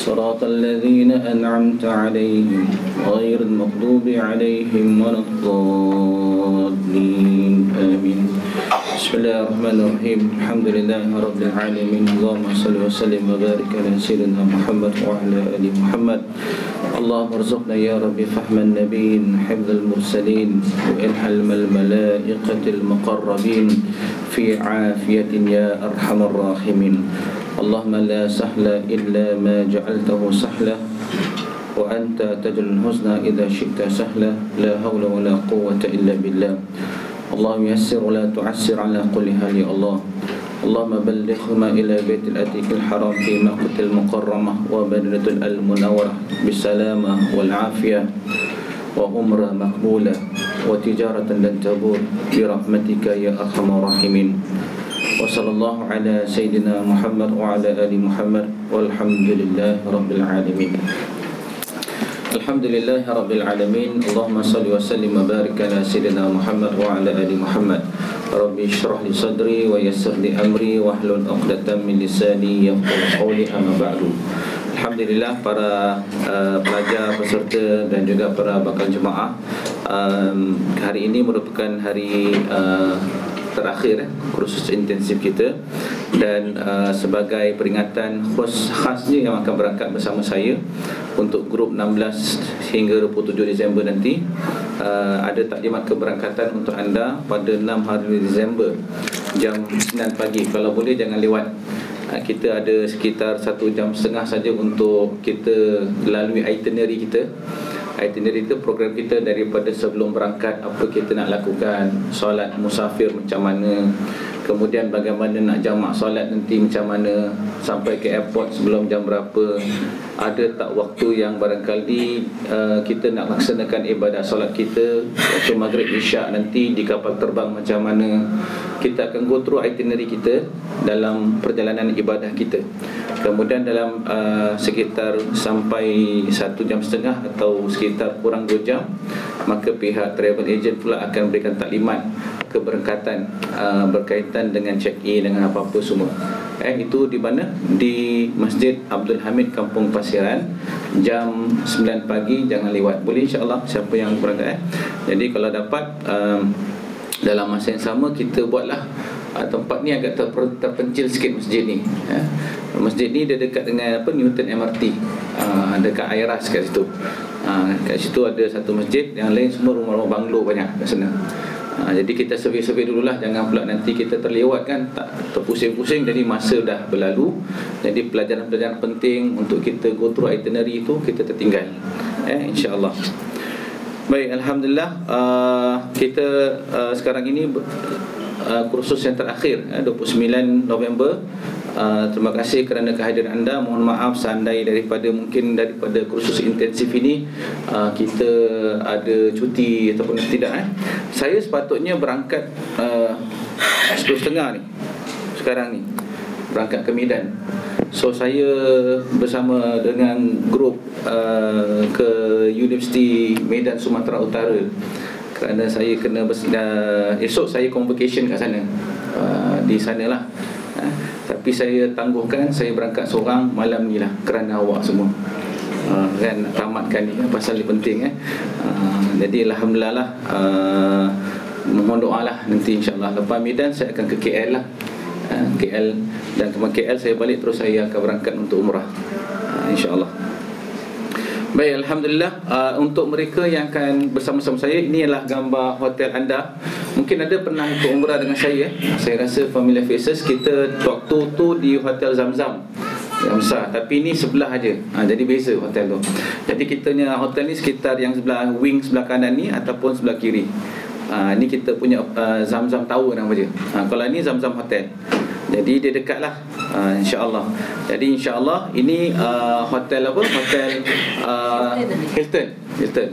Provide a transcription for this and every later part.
صراط الذين أنعمت عليهم غير المغضوب عليهم ولا الضالين. آمين. بسم الله الرحمن الرحيم. الحمد لله رب العالمين. اللهم صل وسلم وبارك على سيدنا محمد وعلى آل محمد. اللهم ارزقنا يا رب فهم النبيين حفظ المرسلين والحلم الملائكة المقربين. في عافية يا أرحم الراحمين. اللهم لا سهل إلا ما جعلته سهلا وأنت تجعل الحزن إذا شئت سهلا لا حول ولا قوة إلا بالله. اللهم يسر ولا تعسر على حال يا الله. اللهم بلغهما إلى بيت الأتيك الحرام في مكة المكرمة ومدينة المنورة بالسلامة والعافية وعمرة مقبولة وتجارة لن تبور برحمتك يا أرحم الراحمين. وصلى الله على سيدنا محمد وعلى آل محمد والحمد لله رب العالمين الحمد لله رب العالمين اللهم صل وسلم وبارك على سيدنا محمد وعلى ال محمد ربي اشرح لي صدري ويسر لي امري واحلل عقدة من لساني يفقهوا قولي اما بعد Alhamdulillah para uh, pelajar, peserta dan juga para bakal jemaah um, Hari ini merupakan hari uh, terakhir eh, kursus intensif kita. Dan uh, sebagai peringatan khas khasnya yang akan berangkat bersama saya untuk grup 16 hingga 27 Disember nanti uh, ada taklimat keberangkatan untuk anda pada 6 hari Disember jam 9 pagi. Kalau boleh jangan lewat. Ha, kita ada sekitar satu jam setengah saja untuk kita lalui itinerary kita itinerary itu program kita daripada sebelum berangkat apa kita nak lakukan solat musafir macam mana kemudian bagaimana nak jamak solat nanti macam mana sampai ke airport sebelum jam berapa. Ada tak waktu yang barangkali uh, kita nak laksanakan ibadat solat kita waktu maghrib isyak nanti di kapal terbang macam mana kita akan go through itinerary kita dalam perjalanan ibadah kita. Kemudian dalam uh, sekitar sampai satu jam setengah atau sekitar kurang 2 jam maka pihak travel agent pula akan berikan taklimat keberangkatan uh, berkaitan dengan check-in dengan apa-apa semua. Eh itu di mana? Di Masjid Abdul Hamid Kampung Pasiran jam 9 pagi jangan lewat. Boleh insya-Allah siapa yang berangkat eh. Jadi kalau dapat um, dalam masa yang sama kita buatlah uh, tempat ni agak ter, terpencil sikit masjid ni ya. Masjid ni dia dekat dengan apa Newton MRT. Uh, dekat Airas kat situ. Uh, kat situ ada satu masjid, yang lain semua rumah-rumah banglo banyak kat sana. Ha, jadi kita survey-survey dululah. Jangan pula nanti kita terlewat kan tak Terpusing-pusing. Jadi masa dah berlalu. Jadi pelajaran-pelajaran penting Untuk kita go through itinerary itu Kita tertinggal. Eh, InsyaAllah. Baik, Alhamdulillah. Uh, Kita uh, sekarang ini uh, Kursus yang terakhir uh, 29 November Uh, terima kasih kerana kehadiran anda. Mohon maaf seandai daripada mungkin daripada kursus intensif ini uh, Kita ada cuti ataupun tidak eh. Saya sepatutnya berangkat uh, 10.30 ni Sekarang ni Berangkat ke Medan. So saya bersama dengan grup uh, ke Universiti Medan Sumatera Utara. Kerana saya kena uh, Esok saya convocation kat sana. Uh, Di sana lah tapi saya tangguhkan Saya berangkat seorang malam ni lah Kerana awak semua. Uh, Kan tamatkan ni Pasal ni penting eh. uh, Jadi Alhamdulillah lah uh, Mohon doa lah Nanti insyaAllah. Lepas Medan saya akan ke KL lah. Uh, KL Dan ke KL saya balik Terus saya akan berangkat untuk umrah. Uh, InsyaAllah Baik, Alhamdulillah. Uh, Untuk mereka yang akan bersama-sama saya Ini adalah gambar hotel anda. Mungkin ada pernah ikut umrah dengan saya? Saya rasa familiar faces Kita waktu tu di Hotel Zamzam. Yang besar. Tapi ini sebelah aja. Ha, jadi beza hotel tu. Jadi kita punya hotel ni sekitar yang sebelah Wing sebelah kanan ni Ataupun sebelah kiri. Ha, Ini kita punya uh, Zamzam Tower nama dia. Ha, Kalau ini Zamzam Hotel Jadi dia dekat lah uh, InsyaAllah. Jadi insyaAllah Ini uh, hotel apa? Hotel uh, Hilton. Hilton.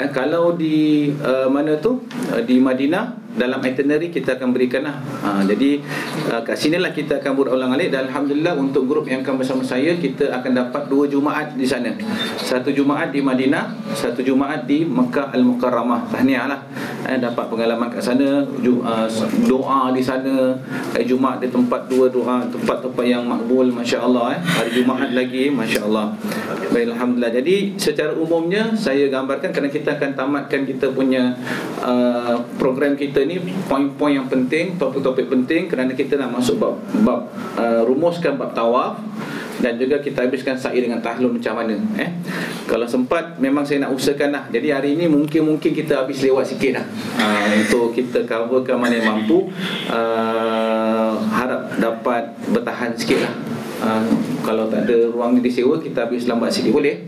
Eh, Kalau di uh, mana tu? Uh, di Madinah dalam itinerary kita akan berikan lah. Ha, jadi uh, kat sinilah kita akan berulang alik dan Alhamdulillah untuk grup yang akan bersama saya kita akan dapat dua Jumaat di sana. Satu Jumaat di Madinah, satu Jumaat di Mekah Al-Mukarramah. Tahniah lah. Eh, dapat pengalaman kat sana, uh, doa di sana, eh, Jumaat di tempat dua doa, tempat-tempat yang makbul Masya Allah. Eh. Hari Jumaat lagi, Masya Allah. Baik, Alhamdulillah. Jadi secara umumnya saya gambarkan kerana kita akan tamatkan kita punya uh, program kita ni poin-poin yang penting, topik-topik penting kerana kita nak masuk bab bab uh, rumuskan bab tawaf dan juga kita habiskan sa'i dengan tahlul macam mana eh. Kalau sempat memang saya nak usahakan lah. Jadi hari ini mungkin-mungkin kita habis lewat sikit lah uh, untuk kita coverkan mana yang mampu. Uh, harap dapat bertahan sikit lah. Uh, kalau tak ada ruang ni disewa kita habis lambat sikit boleh?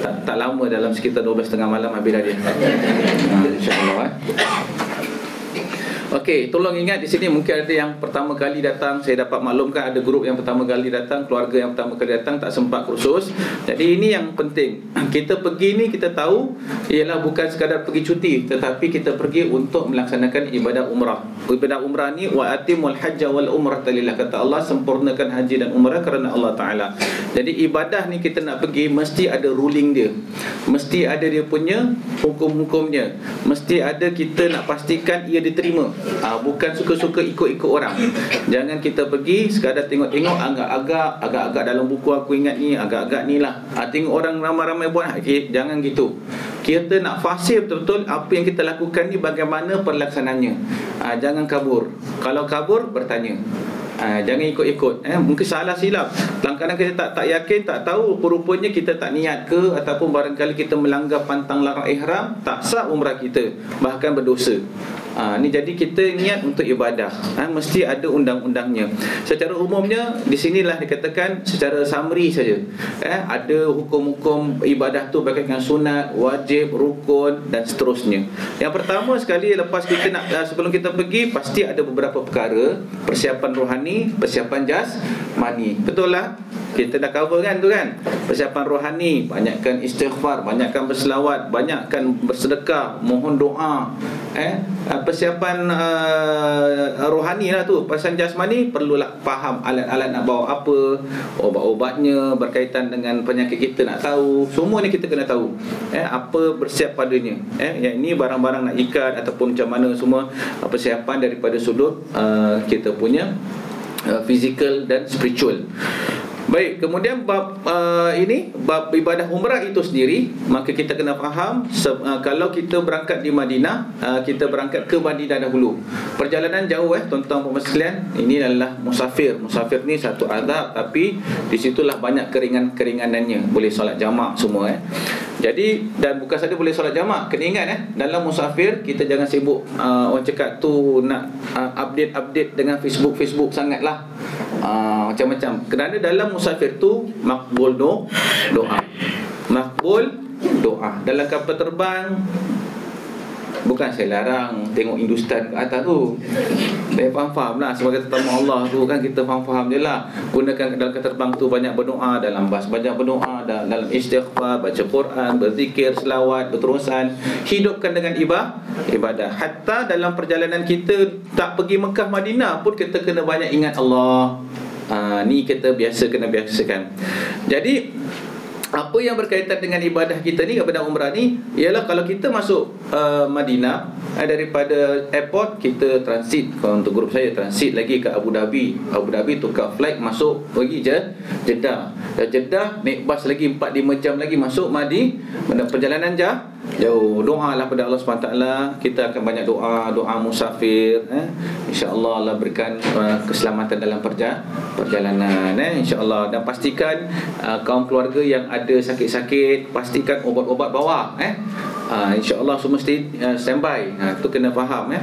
Tak, tak lama dalam sekitar 12.30 malam habis dah dia. Uh, insyaAllah eh Okey, tolong ingat di sini mungkin ada yang pertama kali datang, saya dapat maklumkan ada grup yang pertama kali datang, keluarga yang pertama kali datang tak sempat kursus. Jadi ini yang penting. Kita pergi ni kita tahu ialah bukan sekadar pergi cuti, tetapi kita pergi untuk melaksanakan ibadah umrah. Ibadah umrah ni wa atimul hajj wal umrah lillah kata Allah sempurnakan haji dan umrah kerana Allah Taala. Jadi ibadah ni kita nak pergi mesti ada ruling dia. Mesti ada dia punya hukum-hukumnya. Mesti ada kita nak pastikan ia diterima uh, bukan suka-suka ikut-ikut orang. Jangan kita pergi sekadar tengok-tengok agak-agak agak-agak dalam buku aku ingat ni agak-agak ni lah. Uh, tengok orang ramai-ramai buat okay, jangan gitu. Kita nak fasih betul-betul apa yang kita lakukan ni bagaimana perlaksananya. Uh, jangan kabur. Kalau kabur bertanya. Ha, jangan ikut-ikut eh. Mungkin salah silap. Kadang-kadang kita tak tak yakin tak tahu rupanya kita tak niat ke ataupun barangkali kita melanggar pantang larang ihram tak sah umrah kita bahkan berdosa Ha, ni jadi kita niat untuk ibadah. Ha, mesti ada undang-undangnya. Secara umumnya di sinilah dikatakan secara summary saja. Eh, ada hukum-hukum ibadah tu berkaitan dengan sunat, wajib, rukun dan seterusnya. Yang pertama sekali lepas kita nak uh, sebelum kita pergi pasti ada beberapa perkara, persiapan rohani, persiapan jas, mani. Betul lah? Kita dah cover kan tu kan Persiapan rohani Banyakkan istighfar Banyakkan berselawat Banyakkan bersedekah Mohon doa eh Persiapan uh, rohani lah tu. Pasal jasmani Perlulah faham alat-alat nak bawa apa Obat-obatnya Berkaitan dengan penyakit kita nak tahu. Semua ni kita kena tahu. Eh Apa bersiap padanya. Eh Yang ini barang-barang nak ikat Ataupun macam mana semua Persiapan daripada sudut uh, Kita punya uh, Physical dan spiritual Baik, kemudian bab uh, ini bab ibadah umrah itu sendiri, maka kita kena faham uh, kalau kita berangkat di Madinah, uh, kita berangkat ke Madinah dahulu. Perjalanan jauh eh tuan-tuan puan sekalian. Ini adalah musafir. Musafir ni satu adab tapi di situlah banyak keringan-keringanannya. Boleh solat jamak semua eh. Jadi dan bukan saja boleh solat jamak, kena ingat eh dalam musafir kita jangan sibuk uh, orang cakap tu nak uh, update-update dengan Facebook-Facebook sangatlah. Uh, macam-macam. Kerana dalam musafir tu makbul do doa. Makbul doa. Dalam kapal terbang Bukan saya larang tengok Hindustan ke atas tu. Saya faham-faham lah. Sebagai tetamu Allah tu kan kita faham-faham je lah. Gunakan dalam terbang tu banyak berdoa. Dalam bas banyak berdoa. Dalam istighfar, baca Quran, berzikir, selawat, berterusan. Hidupkan dengan ibadah ibadah. Hatta dalam perjalanan kita Tak pergi Mekah Madinah pun Kita kena banyak ingat Allah Ha, ni kita biasa kena biasakan. Jadi apa yang berkaitan dengan ibadah kita ni kepada umrah ni ialah kalau kita masuk uh, Madinah uh, daripada airport kita transit. Kalau untuk grup saya transit lagi ke Abu Dhabi. Abu Dhabi tukar flight masuk pergi je Jeddah. Dan Jeddah naik bas lagi 4 5 jam lagi masuk Madi perjalanan jauh. Jauh doa lah pada Allah SWT kita akan banyak doa doa musafir eh? insyaAllah Allah berikan uh, keselamatan dalam perja perjalanan eh? insyaAllah. Dan pastikan uh, kaum keluarga yang ada sakit-sakit pastikan obat-obat bawa eh? uh, insyaAllah semua stay, uh, standby uh, itu kena faham eh?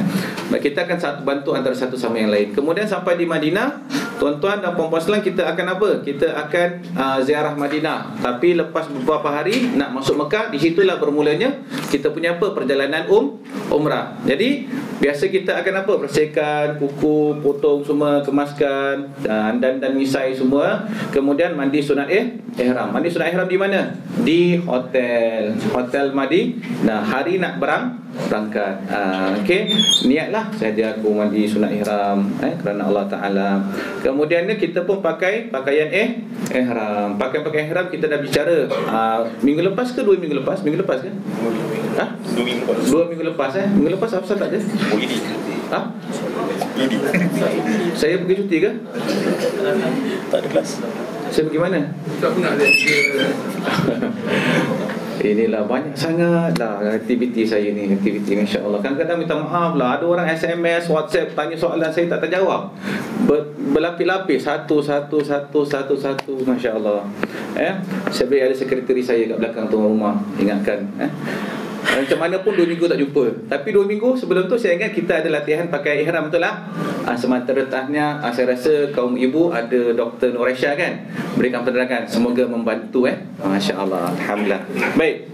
kita akan satu bantu antara satu sama yang lain kemudian sampai di Madinah tuan-tuan dan puan-puan sekalian kita akan apa kita akan uh, ziarah Madinah tapi lepas beberapa hari nak masuk Mekah di situlah bermulanya kita punya apa perjalanan um umrah jadi Biasa kita akan apa? Bersihkan kuku, potong semua, kemaskan dan dan dan misai semua. Kemudian mandi sunat eh ihram. Mandi sunat ihram di mana? Di hotel. Hotel mandi. Nah, hari nak berang berangkat. Uh, okey. Niatlah saya aku mandi sunat ihram eh kerana Allah Taala. Kemudiannya kita pun pakai pakaian eh ihram. Pakai pakaian ihram kita dah bicara uh, minggu lepas ke dua minggu lepas? Minggu lepas ke? Ha? Dua minggu lepas. Dua minggu lepas eh. Minggu lepas apa tak ada? Oh, ini. Ha? Ini. Saya pergi cuti ke? Tak ada kelas. Saya pergi mana? Tak pernah ada Inilah banyak sangat lah aktiviti saya ni Aktiviti Masya Allah Kadang-kadang minta maaf lah Ada orang SMS, WhatsApp Tanya soalan saya tak terjawab Ber, Berlapis-lapis Satu, satu, satu, satu, satu Masya Allah eh? Saya beri ada sekretari saya kat belakang tuan rumah Ingatkan eh? Macam mana pun dua minggu tak jumpa. Tapi dua minggu sebelum tu saya ingat kita ada latihan pakai ihram betul lah ha, Semata retahnya ha, saya rasa kaum ibu ada Dr. Nuresha kan? Berikan penerangan Semoga membantu eh. Masya Allah. Alhamdulillah. Baik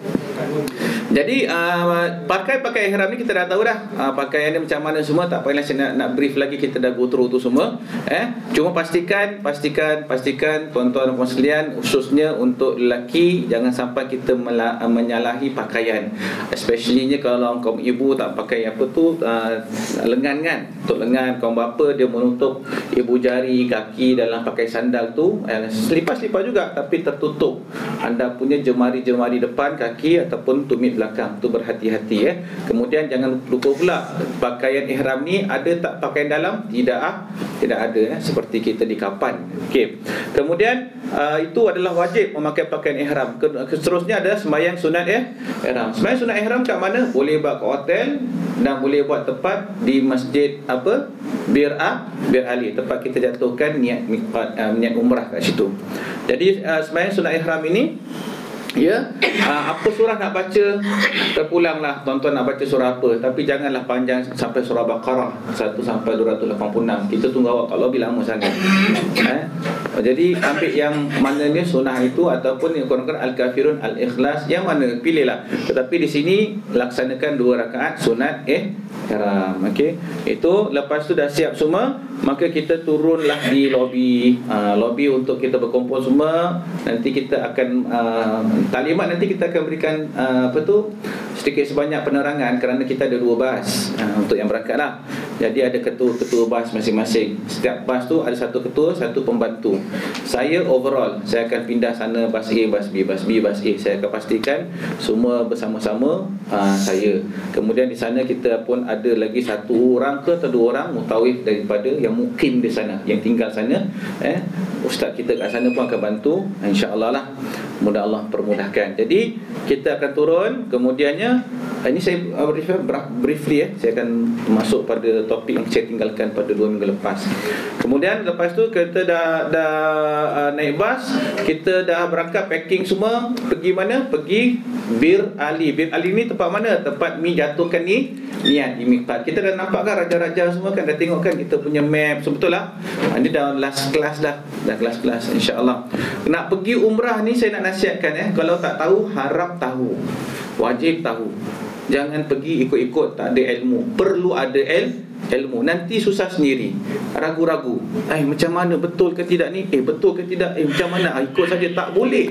jadi uh, pakai pakai ihram ni kita dah tahu dah. Uh, pakaian ni macam mana semua tak payahlah saya nak, nak brief lagi kita dah go through tu semua eh. Cuma pastikan pastikan pastikan tuan-tuan dan puan khususnya untuk lelaki jangan sampai kita mela- menyalahi pakaian. Especially nya kalau kaum ibu tak pakai apa tu uh, lengan kan. Untuk lengan kaum bapa dia menutup ibu jari kaki dalam pakai sandal tu eh, selipas-selipas juga tapi tertutup. Anda punya jemari-jemari depan kaki ataupun tumit belakang tu berhati-hati ya. Kemudian jangan lupa pula pakaian ihram ni ada tak pakaian dalam? Tidak ah, tidak ada ya. seperti kita di kapan. Okey. Kemudian uh, itu adalah wajib memakai pakaian ihram. Seterusnya ada sembahyang sunat ya. Ihram. Sembahyang sunat ihram kat mana? Boleh buat kat hotel dan boleh buat tempat di masjid apa? Bir A, Bir Ali tempat kita jatuhkan niat uh, niat umrah kat situ. Jadi uh, sembahyang sunat ihram ini Ya, uh, apa surah nak baca? Terpulanglah tuan-tuan nak baca surah apa? Tapi janganlah panjang sampai surah Baqarah 1 sampai 286 Kita tunggu awak kalau bila lama sangat. Eh? Jadi ambil yang mana ni sunnah itu Ataupun yang kurang Al-Kafirun Al-Ikhlas Yang mana? Pilihlah. Tetapi di sini laksanakan dua rakaat sunat eh haram okey? Itu lepas tu dah siap semua maka kita turunlah di lobi. Uh, lobi untuk kita berkumpul semua. Nanti kita akan uh, talimat nanti kita akan berikan uh, apa tu sedikit sebanyak penerangan kerana kita ada dua bas uh, untuk yang berangkat lah. Jadi ada ketua-ketua bas masing-masing. Setiap bas tu ada satu ketua satu pembantu. Saya overall saya akan pindah sana bas A bas B. Bas B bas A. Saya akan pastikan semua bersama-sama uh, saya. Kemudian di sana kita pun ada lagi satu orang ke atau dua orang mutawif daripada yang mukim di sana yang tinggal sana. Eh ustaz kita kat sana pun akan bantu insyaallah lah. Mudah Allah permudahkan jadi kita akan turun. Kemudiannya ini saya brief, briefly eh saya akan masuk pada topik yang saya tinggalkan pada dua minggu lepas. Kemudian lepas tu kita dah dah uh, naik bas kita dah berangkat packing semua. Pergi mana? Pergi Bir Ali. Bir Ali ni tempat mana? Tempat mi jatuhkan ni niat di miktat kita dah nampak kan raja-raja semua kan dah tengok kan kita punya map sebetul lah ini dah last class dah. Dah kelas-kelas insyaAllah nak pergi umrah ni saya nak nasihatkan eh kalau tak tahu harap tahu. Wajib tahu. Jangan pergi ikut-ikut tak ada ilmu. Perlu ada ilmu ilmu. Nanti susah sendiri. Ragu-ragu. Eh macam mana? Betul ke tidak ni? Eh betul ke tidak? Eh macam mana? Ah, ikut saja. Tak boleh.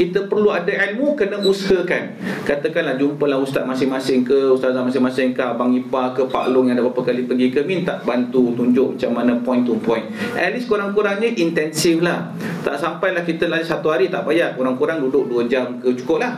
Kita perlu ada ilmu kena usahakan. Katakanlah jumpalah ustaz masing-masing ke ustazah masing-masing ke abang ipar ke pak long yang ada berapa kali pergi ke minta bantu tunjuk macam mana point to point. At least kurang-kurangnya intensif lah. Tak sampailah kita lagi satu hari tak payah. Kurang-kurang duduk 2 jam ke cukup lah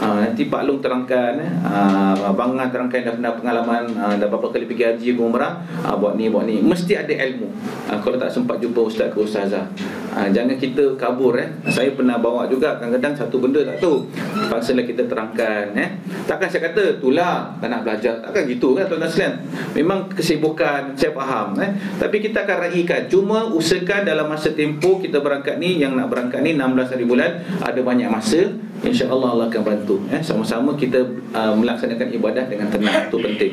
Ha, nanti Pak Long terangkan eh. ha, Abang Ngan terangkan dah pernah pengalaman ha, Dah berapa kali pergi haji ke umrah. Ha, Buat ni, buat ni. Mesti ada ilmu. Ha, Kalau tak sempat jumpa ustaz ke ustazah. Ha, Jangan kita kabur eh. Saya pernah bawa juga Kadang-kadang satu benda tak tahu. Paksalah kita terangkan eh. Takkan saya kata Itulah tak nak belajar. Takkan gitu kan tuan-tuan sekalian? Memang kesibukan Saya faham eh. Tapi kita akan raikan. Cuma usahakan dalam masa tempoh Kita berangkat ni Yang nak berangkat ni 16 hari bulan Ada banyak masa. InsyaAllah Allah akan bantu eh. Sama-sama kita uh, melaksanakan ibadah dengan tenang Itu penting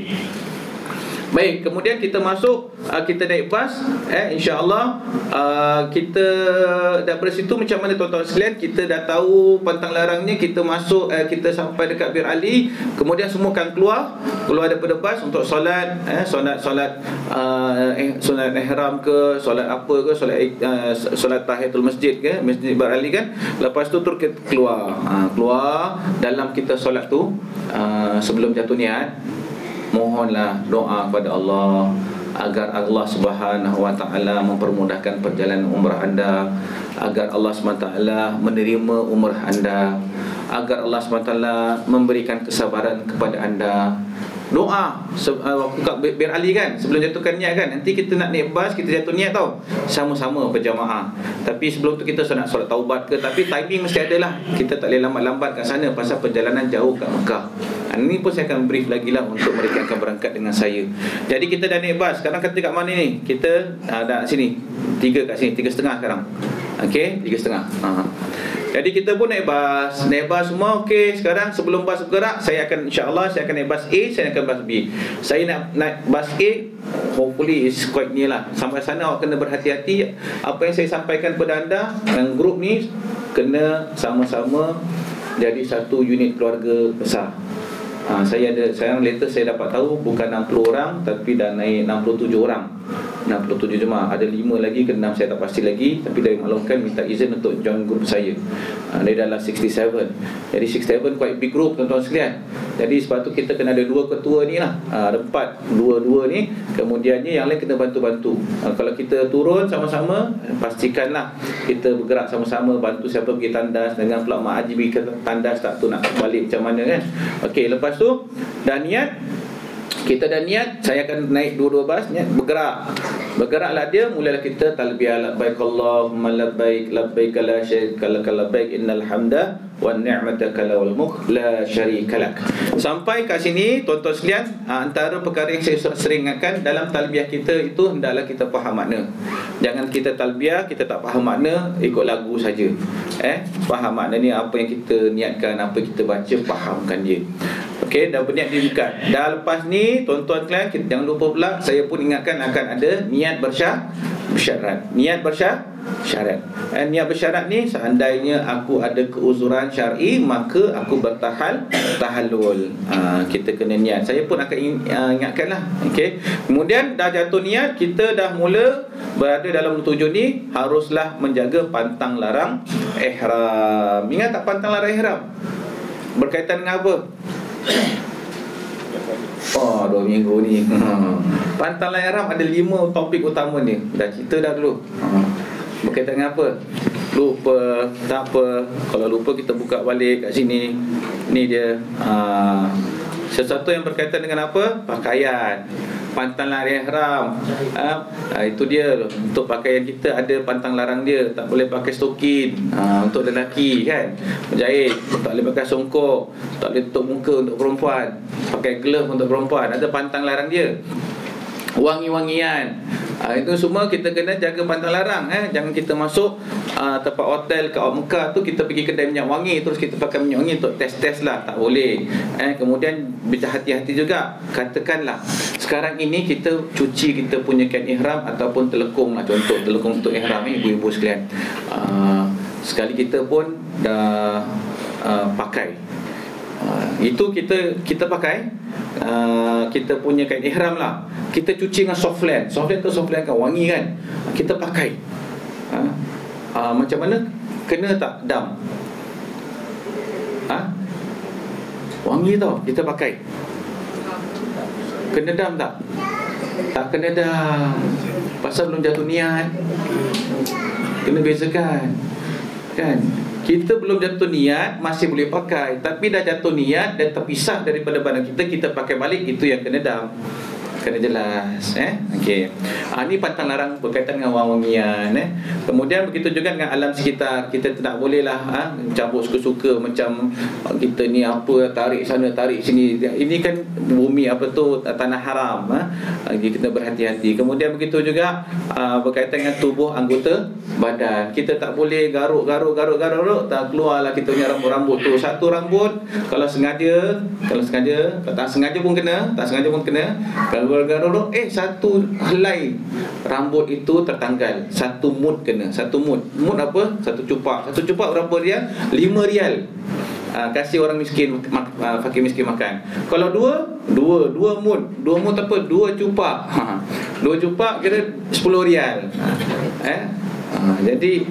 Baik, kemudian kita masuk uh, kita naik bas eh insya-Allah uh, kita daripada situ macam mana tuan-tuan sekalian kita dah tahu pantang larangnya kita masuk uh, kita sampai dekat Bir Ali kemudian semua akan keluar keluar daripada bas untuk solat eh solat solat uh, eh, solat ihram ke solat apa ke solat uh, solat tahiyatul masjid ke masjid Bir Ali kan. Lepas tu terus kita keluar. Uh, keluar dalam kita solat tu uh, sebelum jatuh niat mohonlah doa kepada Allah agar Allah Subhanahu wa taala mempermudahkan perjalanan umrah anda agar Allah Subhanahu wa taala menerima umrah anda agar Allah Subhanahu wa taala memberikan kesabaran kepada anda doa. Waktu kat Bir Ali kan sebelum jatuhkan niat kan. Nanti kita nak naik bas kita jatuh niat tau. Sama-sama berjamaah. Tapi sebelum tu kita nak solat taubat ke tapi timing mesti ada lah. Kita tak boleh lambat-lambat kat sana pasal perjalanan jauh kat Mekah. Ini pun saya akan brief lagi lah untuk mereka akan berangkat dengan saya. Jadi kita dah naik bas. Sekarang kita kat mana ni? Kita ada sini. Tiga kat sini. Tiga setengah sekarang Okey, tiga setengah. Ha. Jadi kita pun naik bas, naik bas semua okey. Sekarang sebelum bas bergerak, saya akan insya-Allah saya akan naik bas A, saya akan bas B. Saya nak naik bas A, hopefully is quite near lah. Sampai sana awak kena berhati-hati. Apa yang saya sampaikan kepada anda, yang grup ni kena sama-sama jadi satu unit keluarga besar. Ha, saya ada sekarang later saya dapat tahu bukan 60 orang tapi dah naik 67 orang. 67 jemaah Ada 5 lagi ke 6 saya tak pasti lagi. Tapi dari maklumkan minta izin untuk join group saya. Uh, Dia adalah 67 Jadi 67 quite big group tuan-tuan sekalian. Jadi sebab tu kita kena ada dua ketua ni lah. Uh, Ada empat Dua-dua ni. Kemudiannya yang lain kena bantu-bantu. Uh, Kalau kita turun sama-sama Pastikanlah kita bergerak sama-sama Bantu siapa pergi tandas. Dengan pula Mak Haji pergi tandas tak tu nak balik macam mana kan. Okey lepas tu Dah niat kita dah niat saya akan naik dua-dua bas niat bergerak. Bergeraklah dia mulalah kita talbiyah labbaik Allahumma labbaik labbaik la syarika lak labbaik innal hamda wan ni'mata wal mulk la syarika lak. Sampai kat sini tuan-tuan sekalian ha, antara perkara yang saya sering ingatkan dalam talbiyah kita itu hendaklah kita faham makna. Jangan kita talbiyah kita tak faham makna ikut lagu saja. Eh faham makna ni apa yang kita niatkan apa kita baca fahamkan dia Okey, dah berniat di dekat. Dah lepas ni, tuan-tuan kalian, jangan lupa pula saya pun ingatkan akan ada niat bersyarat. Bersyarat. Niat bersyarat. Syarat. Eh, niat bersyarat ni seandainya aku ada keuzuran syar'i maka aku bertahal tahallul. Ha, kita kena niat. Saya pun akan in, uh, ingatkanlah. Okey. Kemudian dah jatuh niat, kita dah mula berada dalam tujuan ni haruslah menjaga pantang larang ihram. Ingat tak pantang larang ihram? Berkaitan dengan apa? Oh, dua minggu ni. Pantalan Arab ada lima topik utama ni. Dah cerita dah dulu. Berkaitan dengan apa? Lupa, tak apa. Kalau lupa kita buka balik kat sini. Ni dia. Ha. Sesuatu yang berkaitan dengan apa? Pakaian pantang larang ihram. Ha? ha, itu dia untuk pakaian kita ada pantang larang dia, tak boleh pakai stokin. Ha, untuk lelaki kan. Menjahit, tak boleh pakai songkok, tak boleh tutup muka untuk perempuan. Pakai glove untuk perempuan, ada pantang larang dia. Wangi-wangian Ha, itu semua kita kena jaga pantang larang eh. Jangan kita masuk uh, tempat hotel kat Mekah tu kita pergi kedai minyak wangi terus kita pakai minyak wangi untuk test-test lah. Tak boleh. Eh, kemudian berhati-hati juga. Katakanlah sekarang ini kita cuci kita punya kain ihram ataupun telekung lah. Contoh telekung untuk ihram ni ibu-ibu sekalian. Uh, sekali kita pun dah uh, pakai. Uh, itu kita kita pakai uh, kita punya kain ihram lah. Kita cuci dengan soft lens soft tu soft lens kan wangi kan? Kita pakai. Ha? uh, macam mana? Kena tak dam? Ha? wangi tau kita pakai. Kena dam tak? Tak kena dam. Pasal belum jatuh niat. Kena bezakan kan? Kita belum jatuh niat masih boleh pakai. Tapi dah jatuh niat dan terpisah daripada badan kita kita pakai balik itu yang kena dam kena jelas eh? Okey. Ah ni pantang larang berkaitan dengan wangian eh? Kemudian begitu juga dengan alam sekitar. Kita tidak bolehlah ah ha? cabut suka-suka macam ah, kita ni apa tarik sana tarik sini. Ini kan bumi apa tu tanah haram ah. Ha? jadi kita berhati-hati. Kemudian begitu juga ah, berkaitan dengan tubuh anggota badan. Kita tak boleh garuk garuk garuk garuk tak keluarlah kita punya rambut-rambut tu. Satu rambut kalau sengaja kalau sengaja tak sengaja pun kena tak sengaja pun kena. Kalau Garuk-garuk Eh satu helai Rambut itu tertanggal. Satu mut kena Satu mut. Mut apa? Satu cupak. Satu cupak berapa rial? Lima rial. Uh, Kasih orang miskin mak, uh, Fakir miskin makan. Kalau dua Dua Dua mut. Dua mut apa? Dua cupak. Dua cupak kira Sepuluh rial. Eh? Uh, Jadi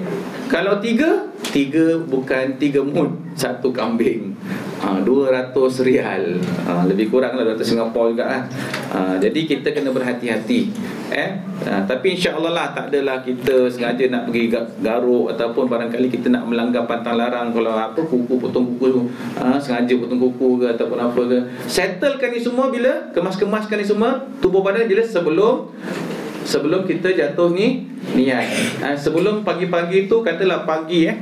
Kalau tiga Tiga bukan tiga mut. Satu kambing uh, 200 rial. Uh, Lebih kurang lah 200 Singapura juga lah uh, Jadi kita kena berhati-hati eh? Uh, Tapi insyaAllah lah Tak adalah kita sengaja nak pergi garuk Ataupun barangkali kita nak melanggar pantang larang Kalau apa kuku potong kuku uh, Sengaja potong kuku ke Ataupun apa ke. Settlekan ni semua bila? Kemas-kemaskan ni semua? Tubuh badan bila? Sebelum sebelum kita jatuh ni niat. Ha, sebelum pagi-pagi tu katalah pagi eh.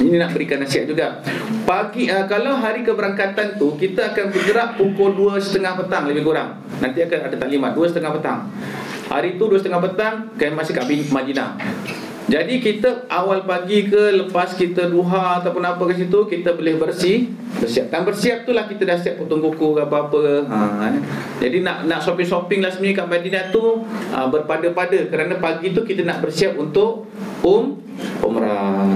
Ini nak berikan nasihat juga. Pagi uh, kalau hari keberangkatan tu kita akan bergerak pukul 2.30 petang lebih kurang. Nanti akan ada taklimat 2.30 petang. Hari tu 2.30 petang kan masih kat Madinah. Jadi kita awal pagi ke lepas kita duha ataupun apa ke situ kita boleh bersih, bersiap. Dan bersiap tu lah kita dah siap potong kuku ke apa-apa. Ha, eh. Jadi nak nak shopping-shopping lah sebenarnya kat Madinah tu ha, berpada-pada kerana pagi tu kita nak bersiap untuk um umrah.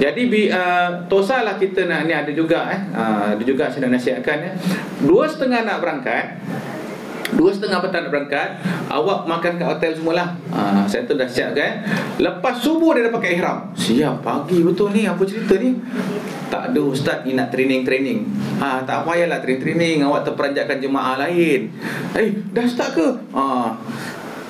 Jadi bi uh, tosa lah kita nak ni ada juga eh. Uh, ada juga saya nak nasihatkan eh. Dua setengah nak berangkat Dua setengah petang nak berangkat Awak makan kat hotel semualah. Ha, Saya tu dah siap kan Lepas subuh dia dah pakai ihram. Siap pagi betul ni Apa cerita ni? Tak ada ustaz ni nak training-training. Ha, Tak payahlah training-training. Awak terperanjatkan jemaah lain. Eh dah start ke? Ha,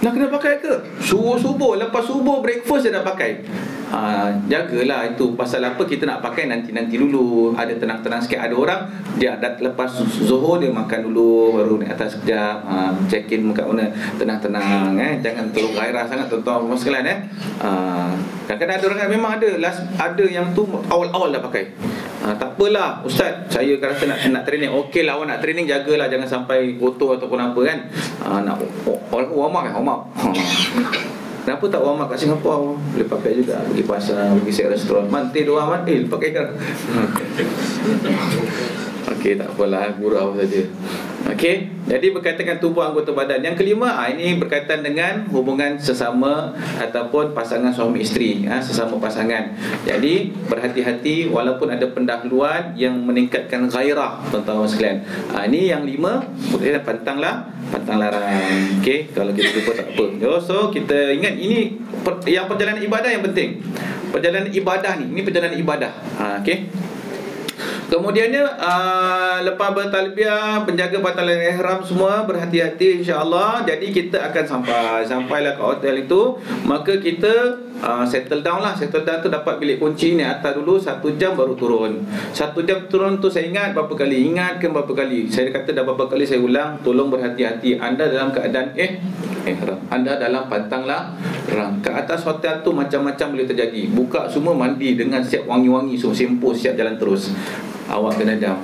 nak kena pakai ke? Subuh-subuh Lepas subuh breakfast dia dah pakai ha, Jagalah itu. Pasal apa kita nak pakai nanti-nanti dulu. Ada tenang-tenang sikit. Ada orang Dia dah lepas zuhur Dia makan dulu Baru naik atas sekejap ha, Check in kat mana. Tenang-tenang eh. Jangan terlalu gairah sangat Tuan-tuan sekalian eh. Ha, kadang-kadang ada orang Memang ada last, Ada yang tu Awal-awal dah pakai. Ha, Tak apalah Ustaz. Saya rasa nak, nak training. Okey lah awak nak training Jagalah. Jangan sampai kotor Ataupun apa kan. Ha, Nak Orang warm up kan Warm up. Kenapa tak warm up kat Singapura Boleh pakai juga Pergi pasar Pergi set restoran Manti doang man Eh pakai. kan Okey tak apalah Gurau saja. Okey Jadi berkaitan dengan tubuh anggota badan. Yang kelima ah, Ini berkaitan dengan Hubungan sesama Ataupun pasangan suami isteri ha, Sesama pasangan. Jadi Berhati-hati Walaupun ada pendahuluan Yang meningkatkan gairah Tuan-tuan sekalian. Ha, Ini yang lima Pantanglah Pantang larang Okey Kalau kita lupa tak apa. So kita ingat Ini Yang perjalanan ibadah yang penting. Perjalanan ibadah ni Ini perjalanan ibadah. Ha, Okey Kemudiannya uh, lepas bertalbiah penjaga batalan ihram semua berhati-hati insya-Allah. Jadi kita akan sampai sampailah ke hotel itu, maka kita uh, settle down lah. Settle down tu dapat bilik kunci ni atas dulu satu jam baru turun. Satu jam turun tu saya ingat berapa kali? Ingatkan berapa kali? Saya kata dah berapa kali saya ulang, tolong berhati-hati. Anda dalam keadaan eh ihram. Anda dalam pantang lah. Ke atas hotel tu macam-macam boleh terjadi. Buka semua mandi dengan siap wangi-wangi semua sempoh siap jalan terus awak kena jam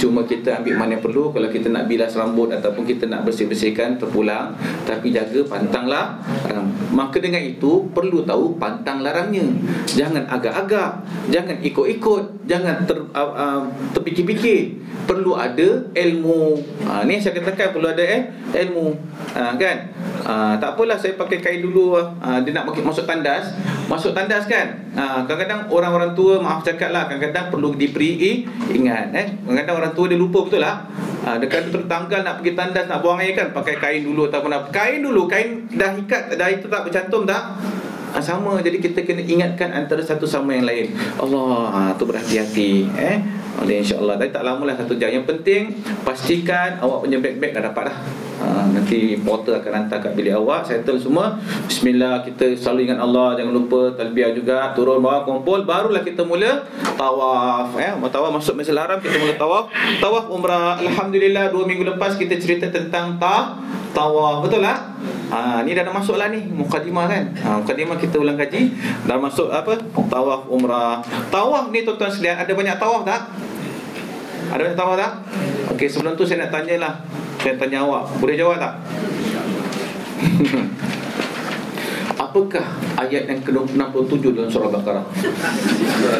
Cuma kita ambil mana yang perlu. Kalau kita nak bilas rambut Ataupun kita nak bersih-bersihkan Terpulang. Tapi jaga pantanglah. Maka dengan itu Perlu tahu pantang larangnya. Jangan agak-agak. Jangan ikut-ikut. Jangan ter, uh, uh, terpikir-pikir Perlu ada ilmu. Uh, Ni saya katakan perlu ada eh, ilmu. Uh, Kan? Uh, Tak apalah saya pakai kain dulu uh, Dia nak masuk tandas. Masuk tandas kan? Uh, Kadang-kadang orang-orang tua Maaf cakap lah Kadang-kadang perlu diberi Ingat eh. Kadang-kadang orang orang tua dia lupa betul lah. Ha, Dekat tu tanggal nak pergi tandas Nak buang air kan Pakai kain dulu ataupun apa. Kain dulu Kain dah ikat Dah itu tak bercantum tak ha, Sama. Jadi kita kena ingatkan Antara satu sama yang lain. Allah ha, tu berhati-hati Eh. Oleh insyaAllah. Tapi tak lama lah satu jam. Yang penting Pastikan awak punya bag-bag dah dapat dah. Ha, Nanti porter akan hantar kat bilik awak Settle semua. Bismillah Kita selalu ingat Allah. Jangan lupa talbiah juga. Turun bawah kumpul. Barulah kita mula Tawaf eh? Tawaf masuk Masjid Haram Kita mula tawaf. Tawaf umrah. Alhamdulillah Dua minggu lepas kita cerita tentang ta Tawaf Betul lah Ha, ni dah dah masuk lah ni Mukadimah kan? Ha, Mukadimah kita ulang kaji Dah masuk apa? Tawaf umrah. Tawaf ni tuan-tuan sekalian Ada banyak tawaf tak? Ada banyak tawaf tak? Okey sebelum tu saya nak tanya lah. Saya tanya awak. Boleh jawab tak? Apakah ayat yang ke-67 dalam surah Baqarah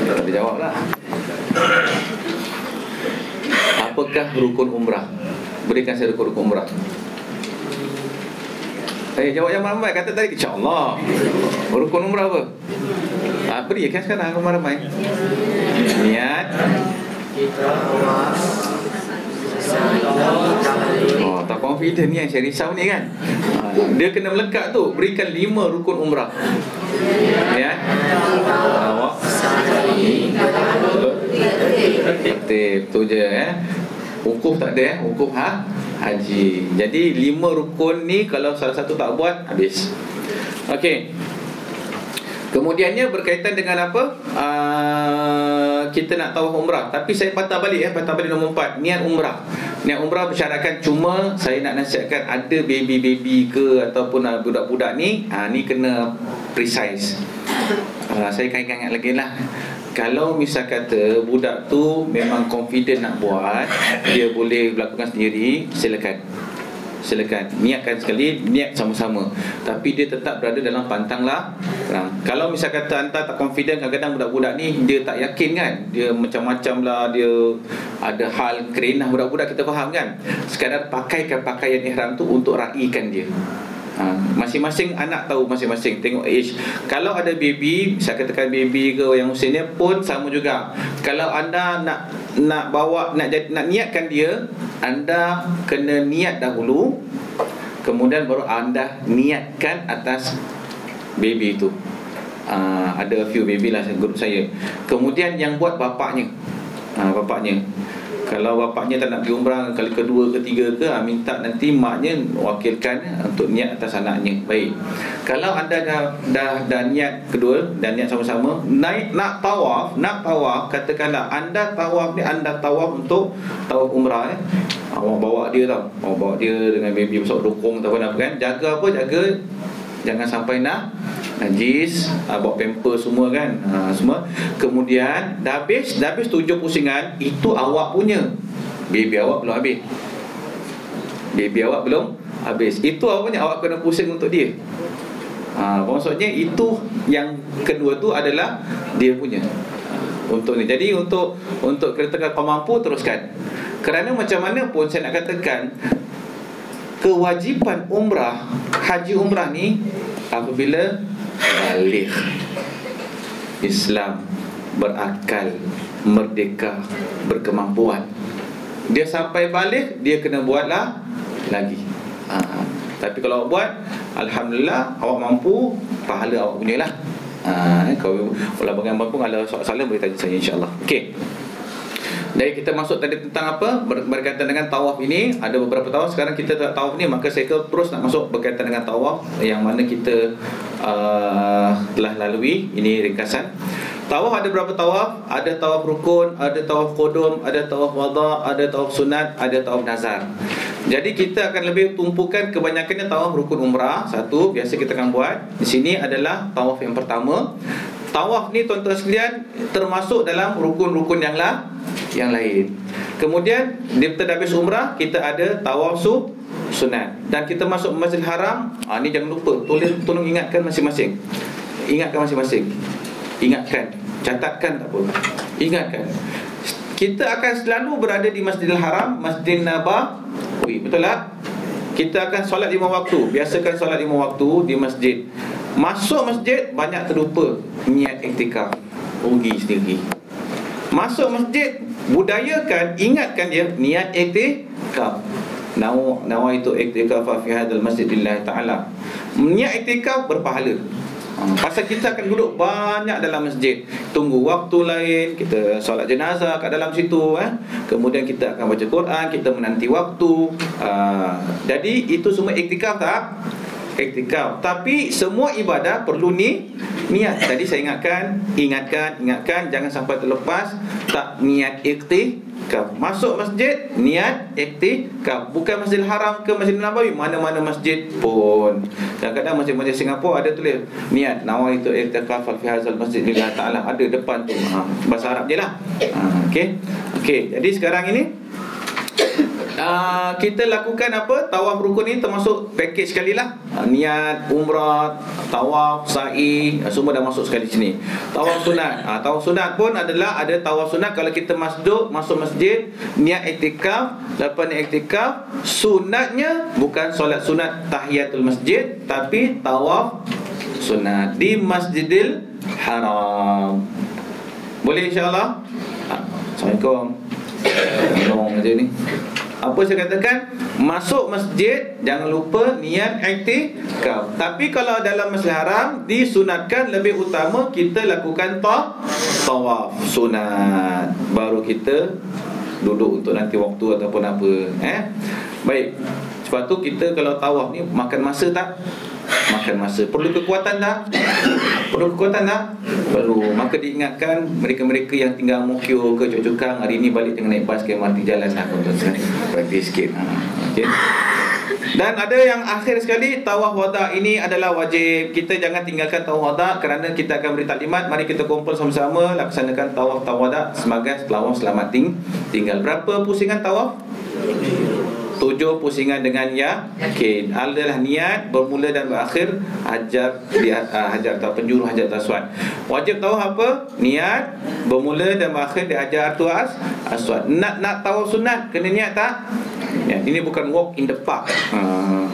Tak boleh jawab lah. Apakah rukun umrah? Berikan saya rukun-rukun umrah? Eh, jawab yang ramai kata tadi InsyaAllah. Rukun umrah apa? Ha, beri kan sekarang ramai-ramai Niat. Oh, tak confident ni yang saya risau ni kan? Ha, Dia kena melekat tu. Berikan lima rukun umrah. Niat Awak. Aktif tu je eh Wukuf tak ada eh Wukuf ha? Haji Jadi lima rukun ni Kalau salah satu tak buat Habis Okey Kemudiannya berkaitan dengan apa? Uh, kita nak tahu umrah. Tapi saya patah balik ya, patah balik nombor empat. Niat umrah. Niat umrah bersyaratkan cuma saya nak nasihatkan ada baby-baby ke ataupun uh, budak-budak ni, uh, ni kena precise. Uh, saya akan ingat lagi lah. Kalau misal kata budak tu memang confident nak buat, dia boleh melakukan sendiri, silakan. Silakan. Niatkan sekali niat sama-sama. Tapi dia tetap berada dalam pantang lah. Kalau misal kata anda tak confident kadang-kadang budak-budak ni dia tak yakin kan? Dia macam-macam lah dia ada hal kerenah budak-budak kita faham kan? Sekadar pakaikan pakaian ihram tu untuk raikan dia Ha, masing-masing anak tahu masing-masing. Tengok age. Kalau ada baby Saya katakan baby ke yang usianya pun sama juga. Kalau anda nak nak bawa Nak nak niatkan dia Anda kena niat dahulu. Kemudian baru anda niatkan atas baby itu. Uh, Ada few baby lah grup saya. Kemudian yang buat bapaknya. Uh, Bapaknya kalau bapaknya tak nak pergi umrah kali kedua ketiga ke ah, minta nanti maknya wakilkan untuk niat atas anaknya. Baik. Kalau anda dah dah, dah niat kedua dan niat sama-sama naik nak tawaf nak tawaf katakanlah anda tawaf ni anda tawaf untuk tawaf umrah eh. Awak bawa dia tau. Awak bawa dia dengan baby besar dukung atau apa kan. Jaga apa? Jaga. Jangan sampai nak najis uh, bawa pamper semua kan. Uh, semua. Kemudian dah habis dah habis tujuh pusingan itu awak punya. Baby awak belum habis. Baby awak belum habis. Itu awak punya awak kena pusing untuk dia. Uh, maksudnya? Itu yang kedua tu adalah dia punya. Untuk ni. Jadi untuk untuk kereta kau mampu teruskan. Kerana macam mana pun saya nak katakan kewajipan umrah haji umrah ni apabila balik. Islam berakal merdeka berkemampuan. Dia sampai balik dia kena buatlah lagi. Ha. tapi kalau awak buat alhamdulillah awak mampu pahala awak punya lah ha. kalau kalau bagian mampu kalau soalan boleh tanya saya insyaallah. Okey jadi kita masuk tadi tentang apa Ber berkaitan dengan tawaf ini ada beberapa tawaf sekarang kita tak tawaf ni maka saya terus nak masuk berkaitan dengan tawaf yang mana kita uh, telah lalui ini ringkasan Tawaf ada berapa tawaf? Ada tawaf rukun, ada tawaf kodum, ada tawaf wada, ada tawaf sunat, ada tawaf nazar. Jadi kita akan lebih tumpukan kebanyakannya tawaf rukun umrah. Satu, biasa kita akan buat. Di sini adalah tawaf yang pertama. Tawaf ni tuan-tuan sekalian termasuk dalam rukun-rukun yang lah yang lain. Kemudian di habis umrah kita ada tawaf su sunat dan kita masuk Masjidil Haram. Ah ni jangan lupa tolong tolong ingatkan masing-masing. Ingatkan masing-masing. Ingatkan, catatkan tak apa. Ingatkan. Kita akan selalu berada di Masjidil Haram, Masjid Nabawi. Betul tak? Kita akan solat lima waktu. Biasakan solat lima waktu di masjid. Masuk masjid banyak terlupa niat iktikaf. Rugi sendiri. Masuk masjid budayakan ingatkan dia niat iktikaf. Nawa nawa itu iktikaf fi hadzal masjidillah taala. Niat iktikaf berpahala. Pasal kita akan duduk banyak dalam masjid Tunggu waktu lain Kita solat jenazah kat dalam situ eh. Kemudian kita akan baca Quran Kita menanti waktu uh, Jadi itu semua iktikaf tak? Iktikaf. Tapi semua ibadah perlu ni Niat. Tadi saya ingatkan Ingatkan, ingatkan Jangan sampai terlepas. Tak niat iktikaf. Masuk masjid Niat iktikaf. Bukan masjid haram ke masjid Nabawi Mana-mana masjid pun. Kadang-kadang masjid-masjid Singapura ada tulis Niat Nawa itu iktikaf Fi hazal masjid Lillah Ta'ala. Ada depan tu. Ha, Bahasa Arab je lah. Ha, Okay Okay Jadi sekarang ini uh, kita lakukan apa? Tawaf rukun ni termasuk package sekali lah. Uh, niat umrah tawaf sa'i uh, semua dah masuk sekali sini. Tawaf sunat. Uh, tawaf sunat pun adalah ada tawaf sunat. Kalau kita masuk masuk masjid niat iktikaf lepas niat iktikaf sunatnya bukan solat sunat tahiyatul masjid tapi tawaf sunat di Masjidil Haram. Boleh insyaAllah? Ha, Assalamualaikum. Tolong aja ni apa saya katakan? Masuk masjid jangan lupa niat iktikaf tapi kalau dalam masjid haram disunatkan lebih utama kita lakukan ta tawaf sunat. Baru kita duduk untuk nanti waktu ataupun apa eh? Baik. Sebab tu kita kalau tawaf ni makan masa tak makan masa. Perlu kekuatan tak perlu kekuatan tak perlu. Maka diingatkan mereka-mereka yang tinggal Mokyo ke Cokcokang hari ni balik jangan naik bas ke MRT jalan lah tuan-tuan. Praktis sikit. Ha. okay. Dan ada yang akhir sekali Tawaf wada ini adalah wajib. Kita jangan tinggalkan tawaf wada Kerana kita akan beri taklimat. Mari kita kumpul sama-sama Laksanakan tawaf tawaf wada Sebagai tawaf selamat. Ting tinggal Berapa pusingan tawaf? Tujuh pusingan dengan ya yakin. Adalah niat bermula dan berakhir Hajar uh, hajar atau penjuru hajar taswad Wajib tahu apa? Niat bermula dan berakhir di hajar tuas aswad. Nak nak tahu sunat Kena niat tak? Ya, ini bukan walk in the park. Uh.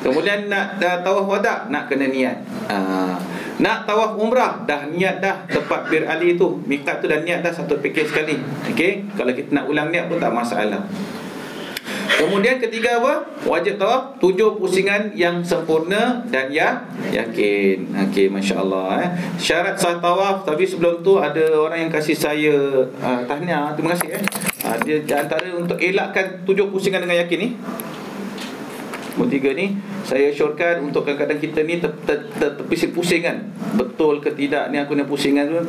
Kemudian nak dah tawaf wada Nak kena niat. Uh. Nak tawaf umrah Dah niat dah Tempat Bir Ali tu. Mikat tu dah niat dah Satu fikir sekali. Okay Kalau kita nak ulang niat pun tak masalah Kemudian ketiga apa? Wajib tawaf tujuh pusingan yang sempurna dan ya yakin. Okey, masya-Allah eh. Syarat sah tawaf tapi sebelum tu ada orang yang kasih saya uh, tahniah. Terima kasih eh. Uh, dia antara untuk elakkan tujuh pusingan dengan yakin ni. Nombor tiga ni Saya syorkan untuk kadang-kadang kita ni ter, ter, ter, Terpusing-pusing kan Betul ke tidak ni aku ni pusingan tu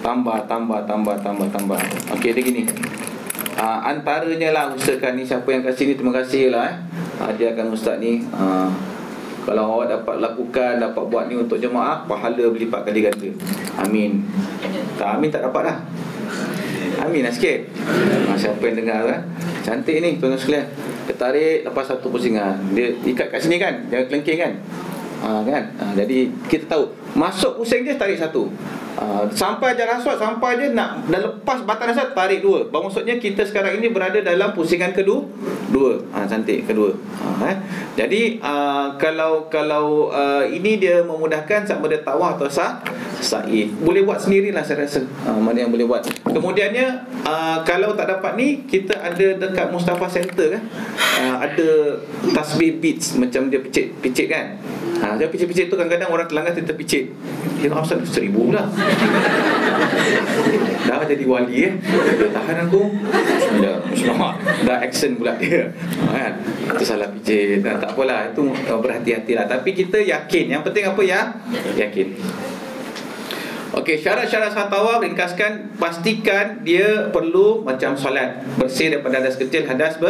Tambah, tambah, tambah, tambah, tambah Okey, dia gini uh, Antaranya lah usahakan ni. Siapa yang kasih ni terima kasih lah eh. uh, Dia akan ustaz ni uh, Kalau awak dapat lakukan Dapat buat ni untuk jemaah Pahala berlipat kali ganda. Amin. Tak amin tak dapat lah Amin lah sikit. Uh, Siapa yang dengar kan Cantik ni tuan-tuan sekalian. Dia tarik lepas satu pusingan. Dia ikat kat sini kan? Jangan kelengking kan? Ha, kan? Ha, jadi kita tahu. Masuk pusing je tarik satu ha, Sampai jalan aswad Sampai je nak Dah lepas batang aswad Tarik dua. Maksudnya kita sekarang ini Berada dalam pusingan kedua Dua. Ha, Cantik kedua. Ha, eh? Jadi uh, Kalau Kalau uh, Ini dia memudahkan Sama dia tawah atau sah Sa'i Boleh buat sendirilah saya rasa. Ha, Mana yang boleh buat. Kemudiannya uh, Kalau tak dapat ni Kita ada dekat Mustafa Center kan uh, Ada Tasbih beats Macam dia picit-picit kan. Ha, dia picit-picit tu kadang-kadang orang telangga kita picit. Dia kata asal seribu pula. Dah jadi wali eh. Tahan aku. Bismillah. Dah action pula dia. Kan? Itu salah picit. Nah, tak apalah. Itu berhati-hatilah. Tapi kita yakin. Yang penting apa ya? Yakin. Okey, syarat-syarat salat tawaf ringkaskan pastikan dia perlu macam solat bersih daripada hadas kecil, hadas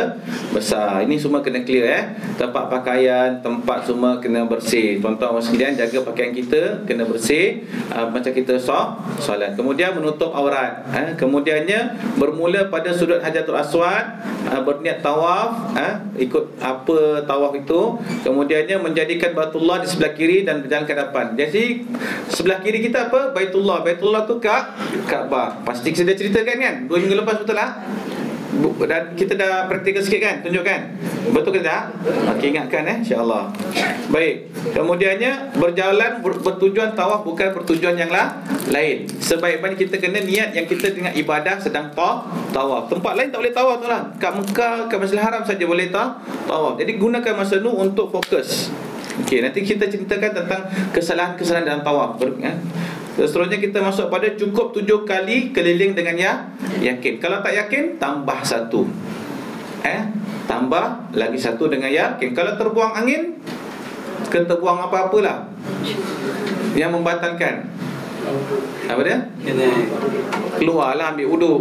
besar. Ini semua kena clear eh. Tempat pakaian, tempat semua kena bersih. Tuan-tuan sekalian jaga pakaian kita kena bersih uh, macam kita sah solat. Kemudian menutup aurat. Eh. Kemudiannya bermula pada sudut Hajarul Aswad, uh, berniat tawaf, eh, ikut apa tawaf itu. Kemudiannya menjadikan Baitullah di sebelah kiri dan berjalan ke depan. Jadi sebelah kiri kita apa? Baitul Baitullah. Baitullah tu Kak Kaabah. Pasti kita dah ceritakan kan Dua minggu lepas betul lah dan kita dah praktikal sikit kan Tunjukkan. Betul ke tak? Okey ingatkan eh InsyaAllah. Baik. Kemudiannya Berjalan ber, Bertujuan tawaf Bukan bertujuan yang lah Lain. Sebaik-baik kita kena niat Yang kita dengan ibadah Sedang tawaf Tawaf. Tempat lain tak boleh tawaf tu lah. Kat Mekah Kat Masjid Haram saja boleh tawaf. Jadi gunakan masa tu Untuk fokus. Okey, nanti kita ceritakan tentang kesalahan-kesalahan dalam tawaf. Ya. Seterusnya kita masuk pada cukup tujuh kali keliling dengan ya yakin. Kalau tak yakin, tambah satu. Eh, tambah lagi satu dengan yakin. Kalau terbuang angin, ke terbuang apa-apalah yang membatalkan. Apa dia? Keluarlah ambil wuduk.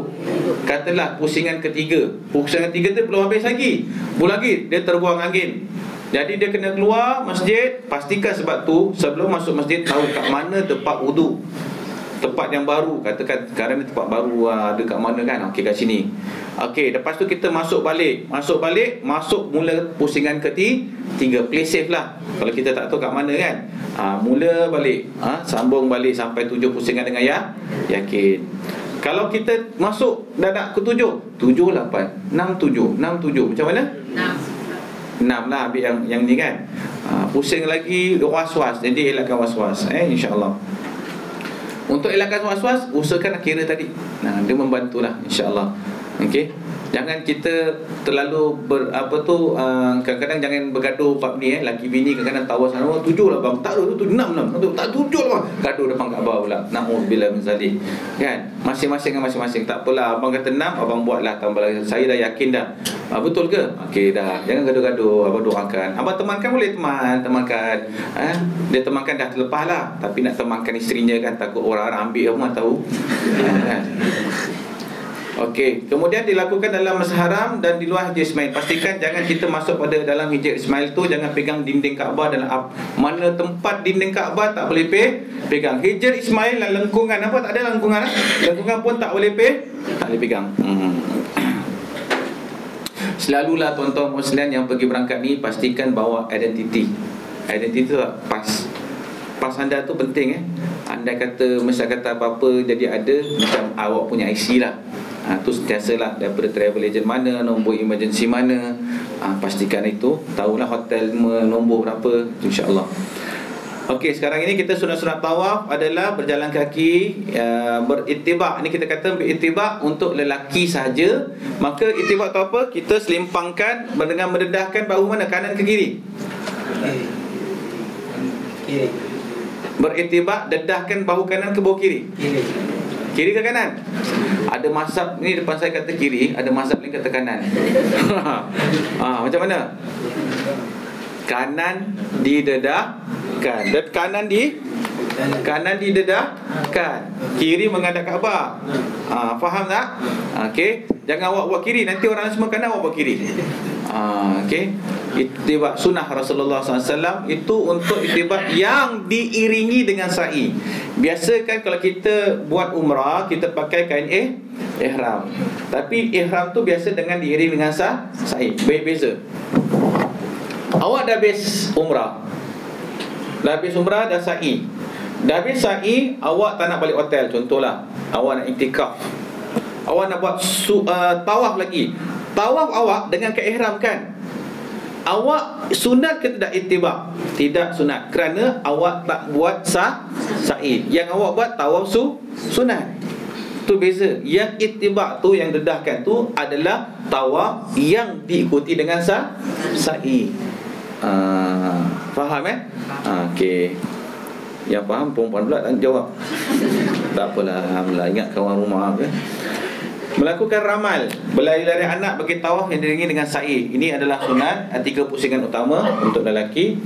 Katalah pusingan ketiga. Pusingan ketiga tu belum habis lagi. Belum lagi dia terbuang angin. Jadi dia kena keluar masjid Pastikan sebab tu Sebelum masuk masjid Tahu kat mana tempat wuduk tempat yang baru katakan sekarang ni tempat baru ah, ada kat mana kan? Okey kat sini. Okey lepas tu kita masuk balik. Masuk balik masuk mula pusingan ketiga play safe lah. Kalau kita tak tahu kat mana kan? Ah, mula balik ah, sambung balik sampai tujuh pusingan dengan ya yakin. Kalau kita masuk dah nak ke tujuh? Tujuh lapan Enam tujuh Enam tujuh. Macam mana? Enam lah ambil yang, yang ni kan. Ha, Pusing lagi Was-was. Jadi elakkan was-was. Eh, InsyaAllah. Untuk elakkan was-was Usahakan kira tadi. Nah, Dia membantulah InsyaAllah. Okey Jangan kita terlalu ber, apa tu uh, kadang-kadang jangan bergaduh bab ni eh. Laki bini kadang-kadang tawas sana oh, tujuh lah bang. Tak ada tu enam enam. Tak tujuh lah bang. Gaduh depan Kaabah pula. Naudzubillah min zalik. Kan? Masing-masing dengan masing-masing. Tak apalah abang kata enam abang buatlah tambah lagi saya dah yakin dah. Uh, betul ke? Okey dah. Jangan gaduh-gaduh abang doakan. Abang temankan boleh teman temankan. Eh dia temankan dah terlepas lah. Tapi nak temankan isterinya kan takut orang-orang ambil rumah tahu. Kan Okey, kemudian dilakukan dalam masa haram dan di luar Hijr Ismail. Pastikan jangan kita masuk pada dalam Hijr Ismail tu jangan pegang dinding Kaabah dan mana tempat dinding Kaabah tak boleh pe, pegang. Hijr Ismail dan lengkungan apa tak ada lengkungan lah. Lengkungan pun tak boleh pe, tak boleh pegang. Hmm. Selalulah tuan-tuan muslimin yang pergi berangkat ni pastikan bawa identiti. Identiti tu pas. Pas anda tu penting eh. Anda kata mesti kata apa-apa jadi ada macam awak punya IC lah ha, tu sentiasalah daripada travel agent mana nombor emergency mana ha, pastikan itu tahulah hotel nombor berapa insyaallah Okey, sekarang ini kita sunat-sunat tawaf adalah berjalan kaki uh, beritibak. Ini kita kata beritibak untuk lelaki saja. Maka itibak tu apa? Kita selimpangkan dengan mendedahkan bahu mana kanan ke kiri? Kiri. Beritibak dedahkan bahu kanan ke bahu kiri? Kiri. Kiri ke kanan? Ada mazhab ni depan saya kata kiri, ada mazhab ni kata kanan. ha, macam mana? Kanan didedahkan. Dan kanan di kanan didedahkan. Kiri menghadap Kaabah. Ha, faham tak? Okey. Jangan awak buat kiri nanti orang semua kanan awak buat kiri. Ha, okey. Itibak sunnah Rasulullah SAW Itu untuk itibak yang diiringi dengan sa'i. Biasa kan kalau kita buat umrah Kita pakai kain eh, ihram. Tapi ihram tu biasa dengan diiring dengan sa sa'i. Beza. Awak dah habis umrah. Dah habis umrah dah sa'i. Dah habis sa'i Awak tak nak balik hotel. Contohlah Awak nak intikaf Awak nak buat su, uh, tawaf lagi. Tawaf awak dengan keihram kan Awak sunat ke tidak itibak? Tidak sunat. Kerana awak tak buat sah sa'i. Yang awak buat tawaf su sunat. Tu beza. Yang itibak tu yang dedahkan tu Adalah tawaf yang diikuti dengan sah sa'i. Uh, Faham eh? Uh, Okey. Yang faham perempuan pula tak jawab. Tak apalah Alhamdulillah. Ingat kawan rumah eh? Melakukan ramal Berlari-lari anak bagi tawaf yang diringi dengan sa'i. Ini adalah sunat Tiga pusingan utama untuk lelaki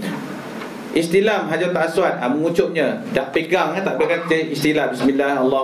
Istilam hajat aswad ha, Mengucupnya. Tak pegang eh, Tak pegang istilah. Bismillah Allah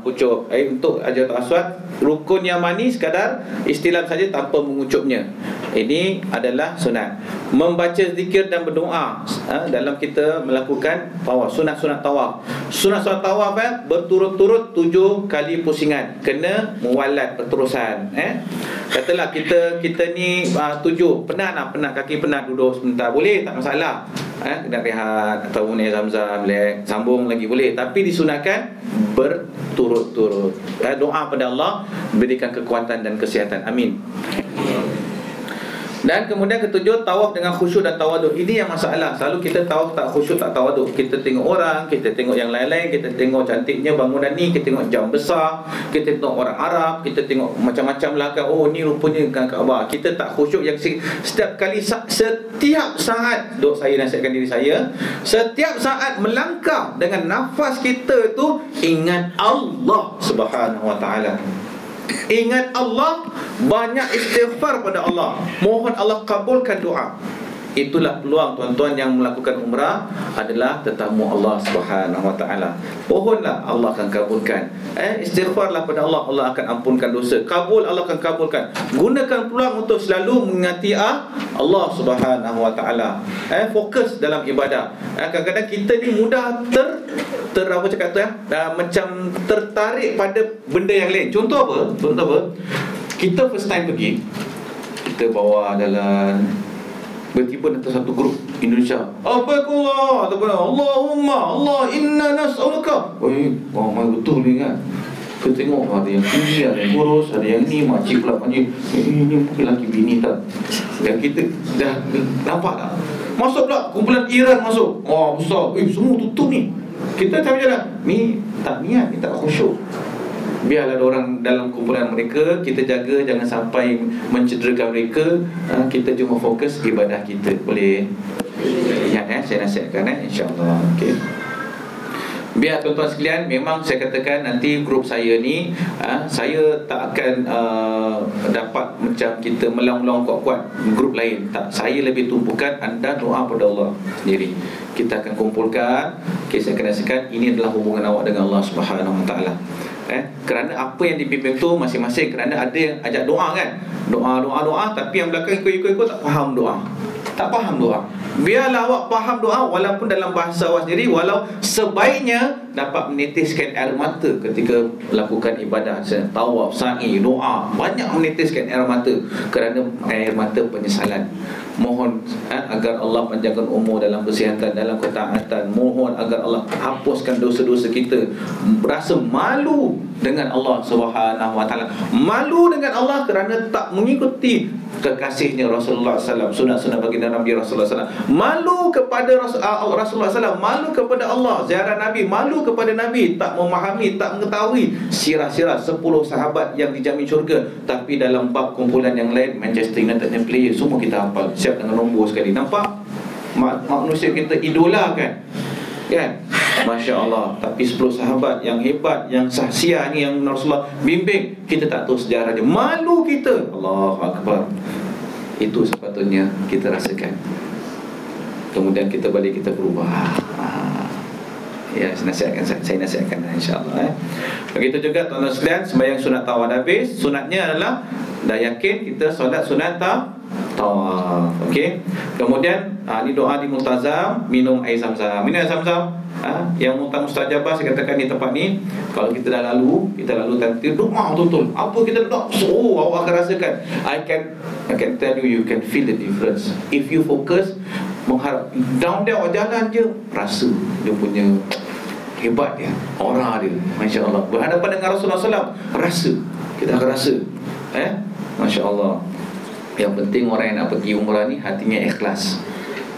Kucup eh, Untuk hajat aswad Rukun yang manis Sekadar istilam saja Tanpa mengucupnya. Ini adalah sunat. Membaca zikir dan berdoa ha, Dalam kita melakukan Tawaf Sunat-sunat tawaf. Sunat-sunat tawaf eh, Berturut-turut Tujuh kali pusingan. Kena Mewalat berterusan eh? Katalah kita Kita ni uh, Tujuh. Penat nak Penat kaki penat Duduk sebentar. Boleh tak masalah eh, Kena rehat Atau ni zam-zam Sambung lagi boleh. Tapi disunahkan Berturut-turut. Eh, Doa pada Allah Berikan kekuatan dan kesihatan. Amin dan kemudian ketujuh tawaf dengan khusyuk dan tawaduk. Ini yang masalah. Selalu kita tawaf tak khusyuk tak tawaduk. Kita tengok orang, kita tengok yang lain-lain, kita tengok cantiknya bangunan ni, kita tengok jam besar, kita tengok orang Arab, kita tengok macam-macam lah kan. Oh ni rupanya kan Kaabah. Kita tak khusyuk yang setiap kali setiap saat dok saya nasihatkan diri saya, setiap saat melangkah dengan nafas kita tu ingat Allah Subhanahu Wa Taala. Ingat Allah Banyak istighfar pada Allah. Mohon Allah kabulkan doa itulah peluang tuan-tuan yang melakukan umrah adalah tetamu Allah Subhanahu Wa Taala. Pohonlah Allah akan kabulkan. Eh istighfarlah pada Allah, Allah akan ampunkan dosa. Kabul Allah akan kabulkan. Gunakan peluang untuk selalu mengingati ah, Allah Subhanahu Wa Taala. Eh fokus dalam ibadah. Eh, kadang-kadang kita ni mudah ter ter apa cakap tu ya? Uh, macam tertarik pada benda yang lain. Contoh apa? Contoh apa? Kita first time pergi kita bawa jalan Tiba-tiba datang satu grup Indonesia. Apa Allah Ataupun Allahumma Allah inna nas'aluka. Weh, oh, mai betul ni kan. Kita tengok ada yang tinggi, ada yang kurus Ada yang ni, makcik pula makcik Eh, ini mungkin lelaki bini tak? Dan kita dah nampak tak? Masuk pula kumpulan Iran masuk. Oh, besar. Eh, semua tutup ni. Kita tak jalan. Ni tak niat, ni tak khusyuk biarlah orang dalam kumpulan mereka kita jaga jangan sampai mencederakan mereka. Uh, kita cuma fokus ibadah kita. Boleh? Ingat eh saya nasihatkan eh insyaallah. Okey Biar tuan-tuan sekalian Memang saya katakan nanti grup saya ni uh, Saya tak akan uh, Dapat macam kita melang-lang kuat-kuat Grup lain. Tak Saya lebih tumpukan anda doa pada Allah sendiri. Kita akan kumpulkan okay, Saya akan rasakan Ini adalah hubungan awak dengan Allah Subhanahu Taala. Eh kerana apa yang dipimpin tu masing-masing kerana ada yang ajak doa kan? Doa doa doa tapi yang belakang ikut-ikut tak faham doa tak faham doa. Biarlah awak faham doa walaupun dalam bahasa awak sendiri walau sebaiknya dapat menitiskan air mata ketika melakukan ibadah. Tawaf sa'i doa. Banyak menitiskan air mata kerana air mata penyesalan. Mohon eh, agar Allah panjangkan umur dalam kesihatan dalam ketaatan. Mohon agar Allah hapuskan dosa-dosa kita. Rasa malu dengan Allah Subhanahu wa taala. Malu dengan Allah kerana tak mengikuti kekasihnya Rasulullah SAW sunat-sunat baginda Nabi Rasulullah SAW malu kepada ah, Rasulullah SAW malu kepada Allah ziarah Nabi. Malu kepada Nabi tak memahami tak mengetahui sirah-sirah 10 sahabat yang dijamin syurga. Tapi dalam bab kumpulan yang lain Manchester United yang player semua kita hafal. Siap dengan nombor sekali. Nampak? Manusia kita idola kan? Kan? Masya Allah Tapi 10 sahabat yang hebat Yang sahsia ni Yang Rasulullah bimbing Kita tak tahu sejarah dia. Malu kita. Allah Akbar. Itu sepatutnya kita rasakan. Kemudian kita balik kita berubah ah. Ya, saya nasihatkan saya, nasihatkan insya-Allah eh. Begitu juga tuan-tuan sekalian sembahyang sunat tawaf habis, sunatnya adalah dah yakin kita solat sunat tawaf. Okey. Kemudian ha, ni doa di multazam, minum air zam-zam. Minum air zam-zam. Ha, yang muntah mustajabah saya katakan di tempat ni kalau kita dah lalu kita lalu nanti doa betul apa kita doa oh awak akan rasakan I can I can tell you you can feel the difference if you focus mengharap down awak jalan je rasa dia punya hebat dia aura dia Masya Allah berhadapan dengan Rasulullah SAW rasa. Kita akan rasa eh? Masya Allah yang penting orang yang nak pergi umrah ni hatinya ikhlas.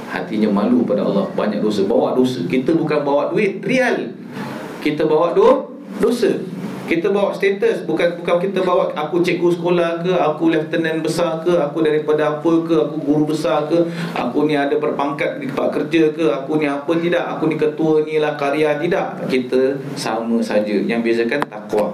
Hatinya malu pada Allah. Banyak dosa. Bawa dosa. Kita bukan bawa duit real. Kita bawa do dosa kita bawa status bukan bukan kita bawa aku cikgu sekolah ke aku lieutenant besar ke aku daripada apa ke aku guru besar ke aku ni ada berpangkat di tempat kerja ke aku ni apa tidak aku ni ketua ni lah karya tidak. Kita sama saja. Yang bezakan takwa.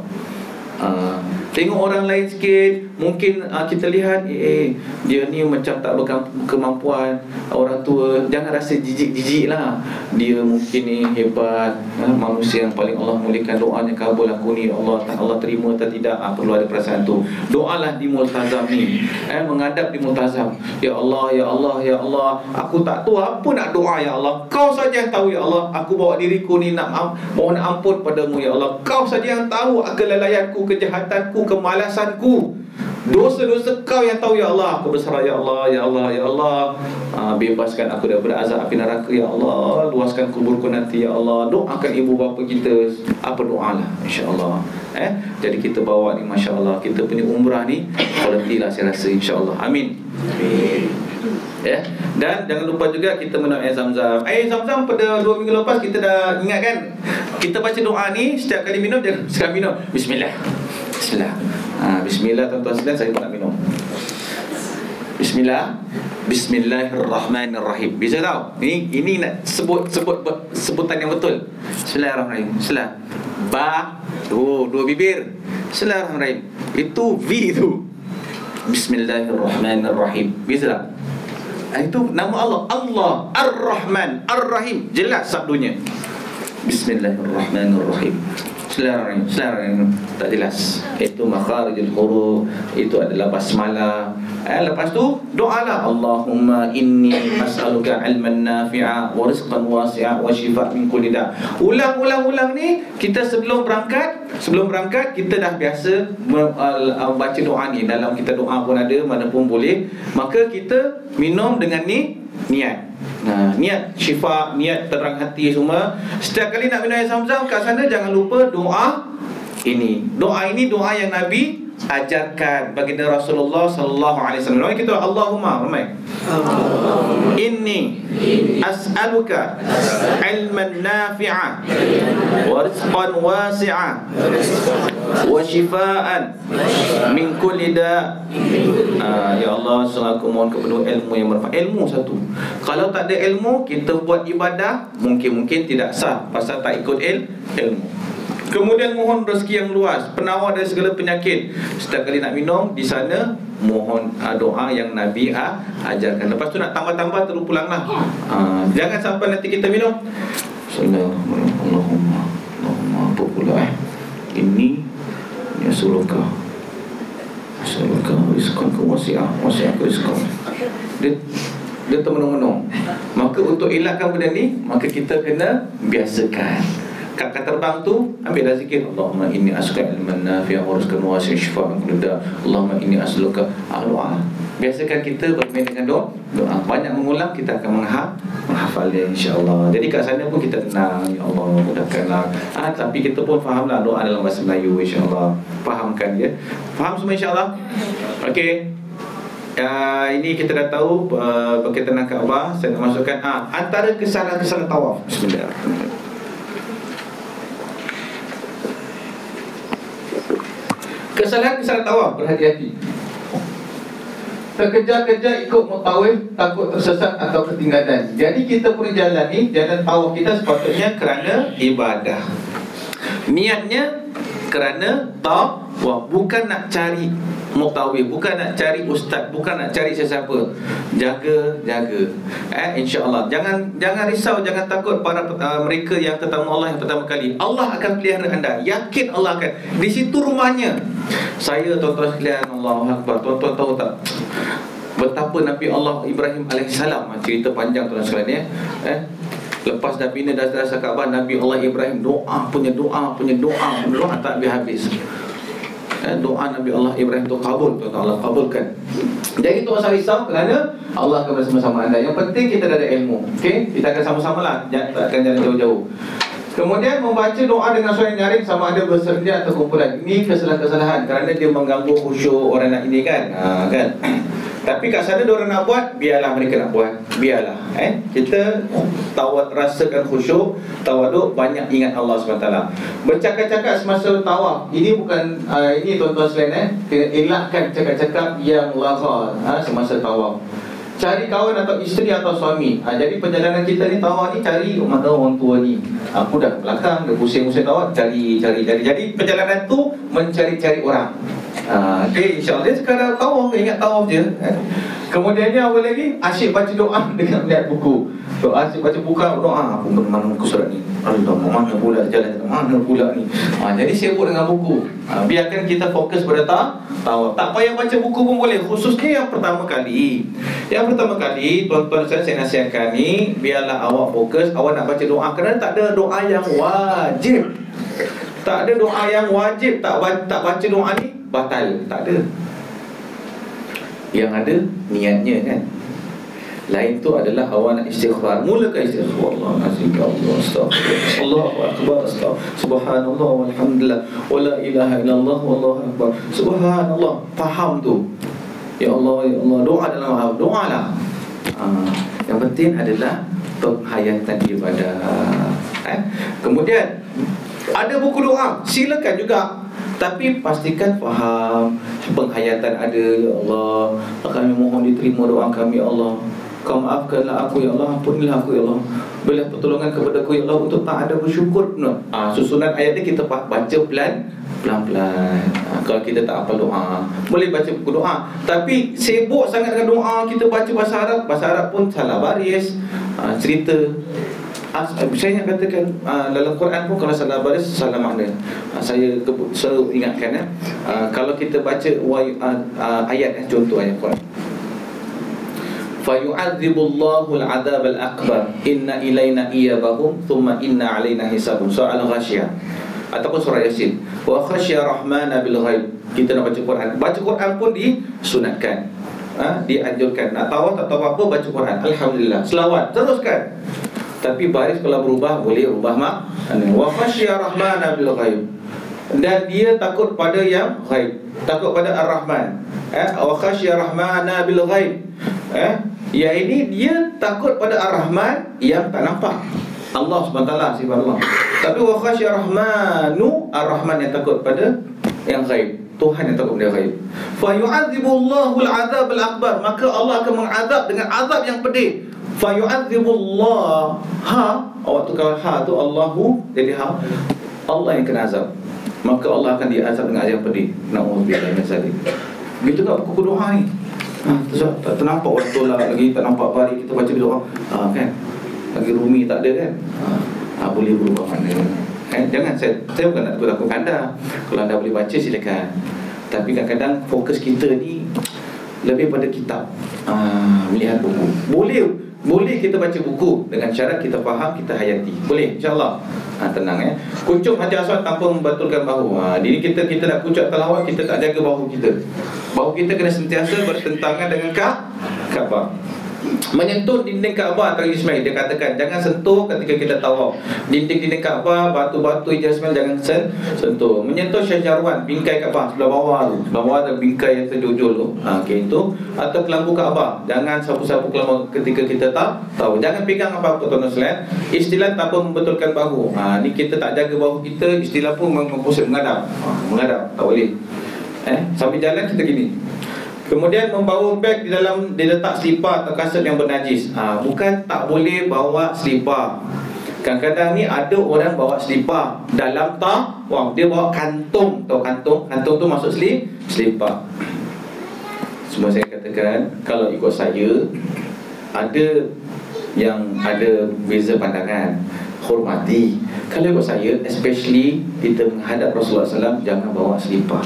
Uh, Tengok orang lain sikit. Mungkin uh, kita lihat eh, eh, Dia ni macam tak berkemampuan Orang tua. Jangan rasa jijik-jijik lah. Dia mungkin ni hebat uh, Manusia yang paling Allah muliakan. Doanya kabul aku ni Allah Allah terima atau tidak uh, Perlu ada perasaan tu. Doalah di multazam ni. Eh, Menghadap di multazam. Ya Allah, Ya Allah, Ya Allah. Aku tak tahu apa nak doa Ya Allah. Kau saja yang tahu Ya Allah. Aku bawa diriku ni nak Mohon ampun padamu Ya Allah. Kau saja yang tahu Kelalaianku, kejahatanku kemalasanku Dosa-dosa kau yang tahu ya Allah Aku berserah ya Allah Ya Allah Ya Allah uh, Bebaskan aku daripada azab api neraka ya Allah Luaskan kuburku nanti ya Allah Doakan ibu bapa kita Apa doa lah InsyaAllah eh? Jadi kita bawa ni Masya Allah Kita punya umrah ni Quality lah saya rasa InsyaAllah Amin Amin Ya. Dan jangan lupa juga kita minum air zam-zam. Air zam-zam pada dua minggu lepas kita dah ingat kan? Kita baca doa ni setiap kali minum jangan sekali minum. Bismillah. Bismillah. Ha, bismillah tuan-tuan sekalian saya nak minum. Bismillah. Bismillahirrahmanirrahim. Bisa tahu? Ini ini nak sebut sebut sebutan yang betul. Bismillahirrahmanirrahim. Bismillah. Ba. Oh, dua bibir. Bismillahirrahmanirrahim. Itu V itu. Bismillahirrahmanirrahim. Bisa tak? Ah, Itu nama Allah Allah Ar-Rahman Ar-Rahim Jelas sabdunya Bismillahirrahmanirrahim Bismillahirrahmanirrahim Bismillahirrahmanirrahim Tak jelas. Itu makharijul huruf Itu adalah basmalah. Eh, Lepas tu doa lah Allahumma inni as'aluka ilman nafi'a Wa rizqan wasi'a Wa shifa' min kulli da' Ulang-ulang-ulang ni Kita sebelum berangkat Sebelum berangkat Kita dah biasa Baca doa ni. Dalam kita doa pun ada Mana pun boleh. Maka kita minum dengan ni Niat Nah, niat syifa, niat terang hati semua. Setiap kali nak minum air Zam-Zam kat sana jangan lupa doa ini. Doa ini doa yang Nabi ajarkan baginda Rasulullah sallallahu alaihi wasallam. Mari kita Allahumma ramai. Inni as'aluka ilman nafi'a wa rizqan wasi'a wa shifaan min kulli da. Ah, ya Allah so aku mohon kepada ilmu yang bermanfaat. Ilmu satu. Kalau tak ada ilmu kita buat ibadah mungkin-mungkin tidak sah pasal tak ikut il, ilmu Kemudian mohon rezeki yang luas Penawar dari segala penyakit. Setiap kali nak minum Di sana Mohon uh, doa yang Nabi uh, ajarkan. Lepas tu nak tambah-tambah terupulanglah. Uh, Jangan sampai nanti kita minum. Bismillahirrahmanirrahim. Allahumma apa pula eh? Ini Ya suluka Suluka Rizkan ke wasi'ah? Wasi'ah ke rizkan Dia dia termenung-menung. Maka untuk elakkan benda ni Maka kita kena biasakan Kat terbang tu Ambillah zikir Allahumma inni as'aluka ilman nafi'a wa rizqan wasi'an syifa'an kullada Allahumma inni as'aluka doa Biasakan kita bermain dengan doa Doa. Banyak mengulang kita akan menghaf Menghafal dia insyaAllah. Jadi kat sana pun kita tenang Ya Allah mudahkanlah. Ah, Tapi kita pun fahamlah doa dalam bahasa Melayu insyaAllah. Fahamkan dia. Faham semua insyaAllah? Okey. Uh, ini kita dah tahu uh, berkaitan dengan Kaabah saya nak masukkan ah antara kesalahan-kesalahan tawaf. Bismillahirrahmanirrahim Kesalahan-kesalahan tawaf Berhati-hati. Terkejar-kejar ikut mutawif Takut tersesat atau ketinggalan. Jadi kita pun jalan ni Jalan tawaf kita sepatutnya kerana ibadah. Niatnya kerana tawaf Bukan nak cari muktawif Bukan nak cari ustaz Bukan nak cari sesiapa. Jaga, jaga. Eh, InsyaAllah. Jangan jangan risau, jangan takut Para uh, mereka yang ketemu Allah yang pertama kali. Allah akan pelihara anda. Yakin Allah akan. Di situ rumahnya. Saya tuan-tuan sekalian Allah Akbar. Tuan-tuan tahu tak? Betapa Nabi Allah Ibrahim AS Cerita panjang tuan sekalian ya. Eh, Lepas dah bina dasar-dasar Kaabah Nabi Allah Ibrahim doa punya doa punya doa punya doa tak habis-habis eh, doa Nabi Allah Ibrahim tu kabul tuan Allah kabulkan. Jadi tu usah risau kerana Allah akan bersama-sama anda. Yang penting kita dah ada ilmu okey? Kita akan sama-sama lah jangan akan jalan jauh-jauh Kemudian membaca doa dengan suara nyaring sama ada bersedia atau kumpulan. Ini kesalahan-kesalahan kerana dia mengganggu khusyuk orang nak ini kan. Ha, kan. Tapi kat sana orang nak buat, biarlah mereka nak buat. Biarlah. Eh? Kita tawat rasakan khusyuk, tawaduk, banyak ingat Allah SWT. Bercakap-cakap semasa tawaf. Ini bukan, uh, ini tuan-tuan sekalian eh. Elakkan cakap-cakap yang lagar ha, semasa tawaf. Cari kawan atau isteri atau suami. Ha, Jadi perjalanan kita ni tawaf ni Cari mana orang tua ni. Aku dah belakang Dah pusing-pusing tawaf Cari, cari, cari. Jadi perjalanan tu Mencari-cari orang ha, Okay insyaAllah. Sekarang tawaf Ingat tawaf je eh. Kemudiannya apa lagi? Asyik baca doa Dengan melihat buku. Doa asyik baca buku Doa. Aku bermana muka surat ni. Allah mana pula jalan Mana pula ni? Ha, Jadi sibuk dengan buku. Ha, Biarkan kita fokus pada ta tawaf. Tak payah baca buku pun boleh. Khususnya yang pertama kali. Yang pertama kali Tuan-tuan saya, saya nasihatkan ni Biarlah awak fokus. Awak nak baca doa. Kerana tak ada doa yang wajib. Tak ada doa yang wajib. Tak, tak baca doa ni Batal. Tak ada Yang ada Niatnya kan. Lain tu adalah awak nak istighfar. Mulakan istighfar. Allah Azim. Ya Allah Astaghfirullah. Allahu Akbar Astaghfirullah. Subhanallah Walhamdulillah Wa la ilaha illallah Wallahu Akbar. Subhanallah. Faham tu? Ya Allah Ya Allah. Doa dalam hal Doa lah. Ha. Yang penting adalah Penghayatan ibadah. Eh? Kemudian Ada buku doa. Silakan juga tapi pastikan faham Penghayatan ada Ya Allah. Kami mohon diterima doa kami Ya Allah. Kau maafkanlah aku Ya Allah. Ampunilah aku Ya Allah. Berilah pertolongan kepada aku Ya Allah Untuk tak ada bersyukur no. ha, Susunan ayat ni kita baca pelan Pelan-pelan. Ha, Kalau kita tak hafal doa Boleh baca buku doa. Tapi sibuk sangat dengan doa Kita baca bahasa Arab Bahasa Arab pun salah baris. Uh, Cerita Saya nak katakan uh, Dalam Quran pun Kalau salah baris Salah makna uh, Saya ke- selalu ingatkan eh, uh, Kalau kita baca uh, uh, Ayat eh, Contoh ayat Quran فيعذب الله العذاب الأكبر إن إلينا إيابهم ثم إن علينا حسابهم surah Al-Ghashiyah ataupun surah Yasin wa khasya rahmana bil ghaib kita nak baca Quran baca Quran pun disunatkan ha? dianjurkan nak tahu tak tahu apa baca Quran alhamdulillah selawat teruskan tapi baris kalau berubah boleh ubah mak. Wa khasya rahmana bil ghaib. Dan dia takut pada yang ghaib. Takut pada ar-rahman. Eh? Wa khasya rahmana bil ghaib. Eh? Yang ini dia takut pada ar-rahman yang tak nampak. Allah SWT sifat Allah. Tapi wa khasya rahmanu Ar-Rahman yang takut pada Yang gaib Tuhan yang takut pada gaib Fa yu'adzibullahu al-azab al-akbar. Maka Allah akan mengazab dengan azab yang pedih Fa yu'adzibullah Ha? Waktu kalau ha tu Allahu Jadi ha? Allah yang kena azab. Maka Allah akan diazab dengan azab yang pedih. Na'udzubillah min zalik. Begitu tak buku doa ni? Ha, tak, ternampak orang tolak lagi Tak nampak pari kita baca doa. Ha, kan? Lagi rumi tak ada kan? Ha, boleh berubah makna. Eh, jangan saya saya bukan nak takut anda kalau anda boleh baca silakan. Tapi kadang-kadang fokus kita ni lebih pada kitab ha, melihat buku. Boleh boleh kita baca buku? Dengan syarat kita faham kita hayati. Boleh insyaallah. Ha, tenang ya kucuk hajar aswad tanpa membatulkan bahu. Ha, jadi kita kita nak kucuk talawat kita tak jaga bahu kita. Bahu kita kena sentiasa bertentangan dengan Ka- Kaabah menyentuh dinding Kaabah antara Ismail. Dia katakan jangan sentuh ketika kita tawaf. Dinding-dinding Kaabah batu-batu Ismail jangan sen sentuh. Menyentuh syajarwan bingkai Kaabah sebelah bawah tu. Sebelah bawah ada bingkai yang terjojol tu. Ha, okay, itu. Atau kelambu Kaabah. Jangan sapu-sapu kelambu ketika kita tak tahu jangan pegang apa-apa tuan Islam istilah tanpa membetulkan bahu. Ha, ni kita tak jaga bahu kita istilah pun mengpusat mengadap. Ha, mengadap. Tak boleh. Eh sambil jalan kita gini Kemudian membawa beg di dalam dia letak selipar atau kasut yang bernajis. Ha, bukan tak boleh bawa selipar. Kadang-kadang ni ada orang bawa selipar dalam wah dia bawa kantung, tahu kantung? Kantung tu masuk selip, selipar. Semua saya katakan kalau ikut saya ada yang ada beza pandangan hormati kalau ikut saya especially kita menghadap Rasulullah SAW jangan bawa selipar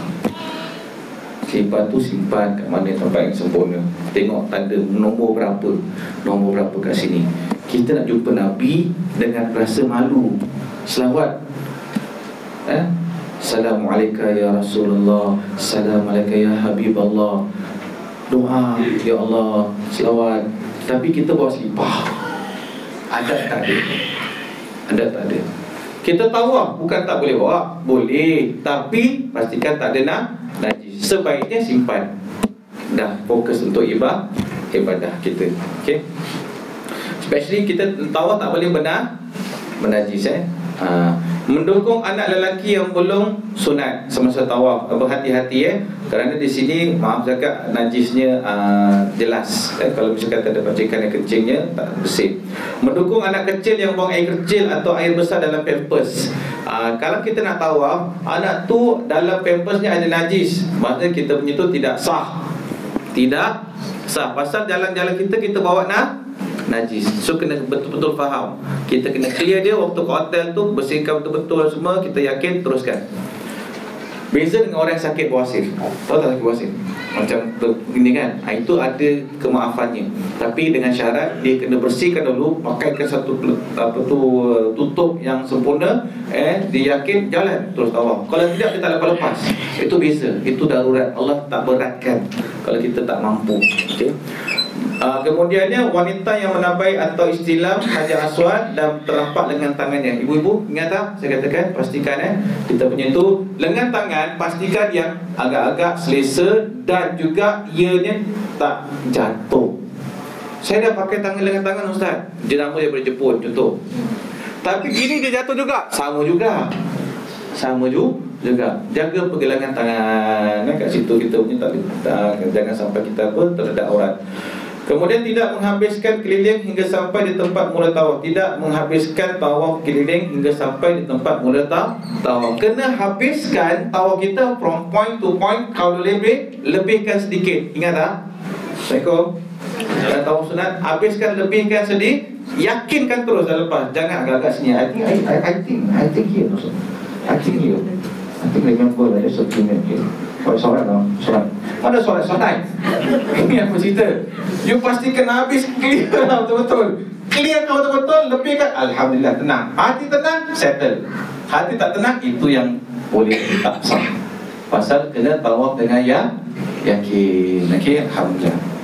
Simpan tu simpan kat mana tempat yang sempurna. Tengok tanda nombor berapa Nombor berapa kat sini. Kita nak jumpa Nabi Dengan rasa malu. Selawat. Eh? Assalamualaikum ya Rasulullah. Assalamualaikum ya Habib Allah Doa Ya Allah Selawat. Tapi kita bawa selipar. Ada tak ada. Ada tak ada kita tahu lah, bukan tak boleh bawa. Boleh, tapi pastikan tak ada nak najis. Sebaiknya simpan. Dah fokus untuk ibadah Ibadah kita. Okay Especially kita tahu tak boleh benar Menajis eh? Ha. Mendukung anak lelaki yang belum sunat. Semasa tawaf. Berhati-hati eh. Kerana di sini Maaf cakap Najisnya uh, jelas eh, Kalau misalkan ada pacikan yang kencingnya Tak bersih. Mendukung anak kecil yang buang air kecil Atau air besar dalam pampers. Uh, Kalau kita nak tawaf Anak tu dalam pampersnya ada najis. Maksudnya kita punya tu tidak sah. Tidak sah. Pasal jalan-jalan kita Kita bawa nak najis. So kena betul-betul faham. Kita kena clear dia waktu ke hotel tu Bersihkan betul-betul semua Kita yakin teruskan. Beza dengan orang yang sakit bawasir Tahu tak sakit bawasir? Macam tu, ini kan? Ha, Itu ada kemaafannya. Tapi dengan syarat Dia kena bersihkan dulu Pakaikan satu apa tu tutup yang sempurna eh Dia yakin jalan terus tawaf. Kalau tidak dia tak lepas-lepas. Itu beza. Itu darurat. Allah tak beratkan Kalau kita tak mampu. Okay? Uh, kemudiannya wanita yang menambai atau istilam hajar aswad dan terlampak lengan tangannya. Ibu-ibu ingat tak? Saya katakan pastikan eh kita punya tu lengan tangan pastikan yang agak-agak selesa dan juga ianya tak jatuh. Saya dah pakai tangan lengan tangan ustaz. Jenama daripada Jepun contoh. Tapi gini dia jatuh juga. Sama juga. Sama juga jaga pergelangan tangan kan kat situ kita punya tak, tak jangan sampai kita apa terdedak aurat Kemudian tidak menghabiskan keliling hingga sampai di tempat mula tawaf. Tidak menghabiskan tawaf keliling hingga sampai di tempat mula ta- tawaf. Kena habiskan tawaf kita from point to point. Kalau lebih, lebihkan sedikit. Ingat tak? Assalamualaikum. Dan tawaf sunat, habiskan lebihkan sedikit. Yakinkan terus dah lepas. Jangan agak-agak sini. I think, I, I, think, I think here also. I think here. I think remember that there's a minutes here. Oh, solat tau, solat. Ada solat solat. Ini apa cerita You pasti kena habis clear lah betul-betul. Clear kau betul-betul Lebihkan. Alhamdulillah tenang. Hati tenang Settle. Hati tak tenang Itu yang boleh tak sah. Pasal kena tawaf dengan ya Yakin. Okay Alhamdulillah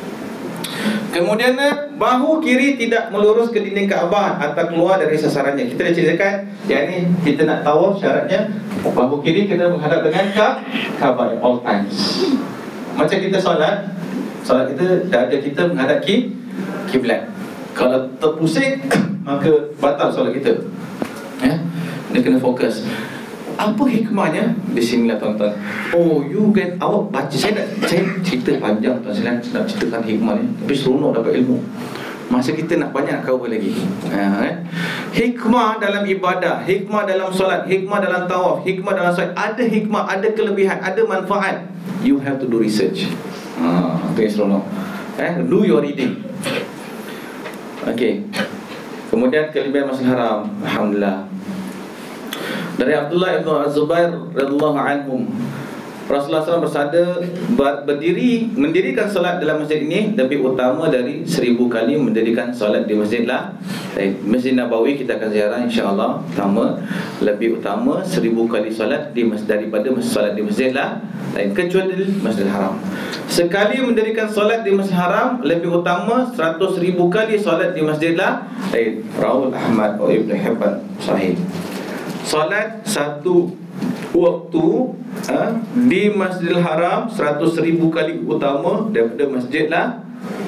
Kemudian eh, bahu kiri tidak melurus ke dinding Kaabah atau keluar dari sasarannya. Kita dah ceritakan yang ni kita nak tawaf syaratnya bahu kiri kena menghadap dengan Ka- Kaabah all times. Macam kita solat, solat kita dada kita menghadap ki kiblat. Kalau terpusing maka batal solat kita. Ya. Dia kena fokus. Apa hikmahnya? Di sinilah tuan-tuan. Oh, you can awak baca saya nak saya cerita panjang tuan saya nak ceritakan hikmah ni. Tapi seronok dapat ilmu. Masa kita nak banyak cover lagi. Ha, eh? Hikmah dalam ibadah, hikmah dalam solat, hikmah dalam tawaf, hikmah dalam solat. Ada hikmah, ada kelebihan, ada manfaat. You have to do research. Ha, itu yang seronok. Eh, do your reading. Okay. Kemudian kelebihan masjid haram. Alhamdulillah. Dari Abdullah ibn Az-Zubair radhiyallahu anhum Rasulullah SAW bersabda ber- berdiri mendirikan solat dalam masjid ini lebih utama dari seribu kali mendirikan solat di masjid lah. Baik, Masjid Nabawi kita akan ziarah insya-Allah utama lebih utama seribu kali solat di masjid daripada masjid solat di masjid lah lain kecuali di Masjidil Haram. Sekali mendirikan solat di Masjid Haram lebih utama seratus ribu kali solat di masjid lah lain Raul Ahmad Ibn Hibban sahih. Solat satu waktu ha, di Masjidil Haram 100 ribu kali utama daripada masjid lah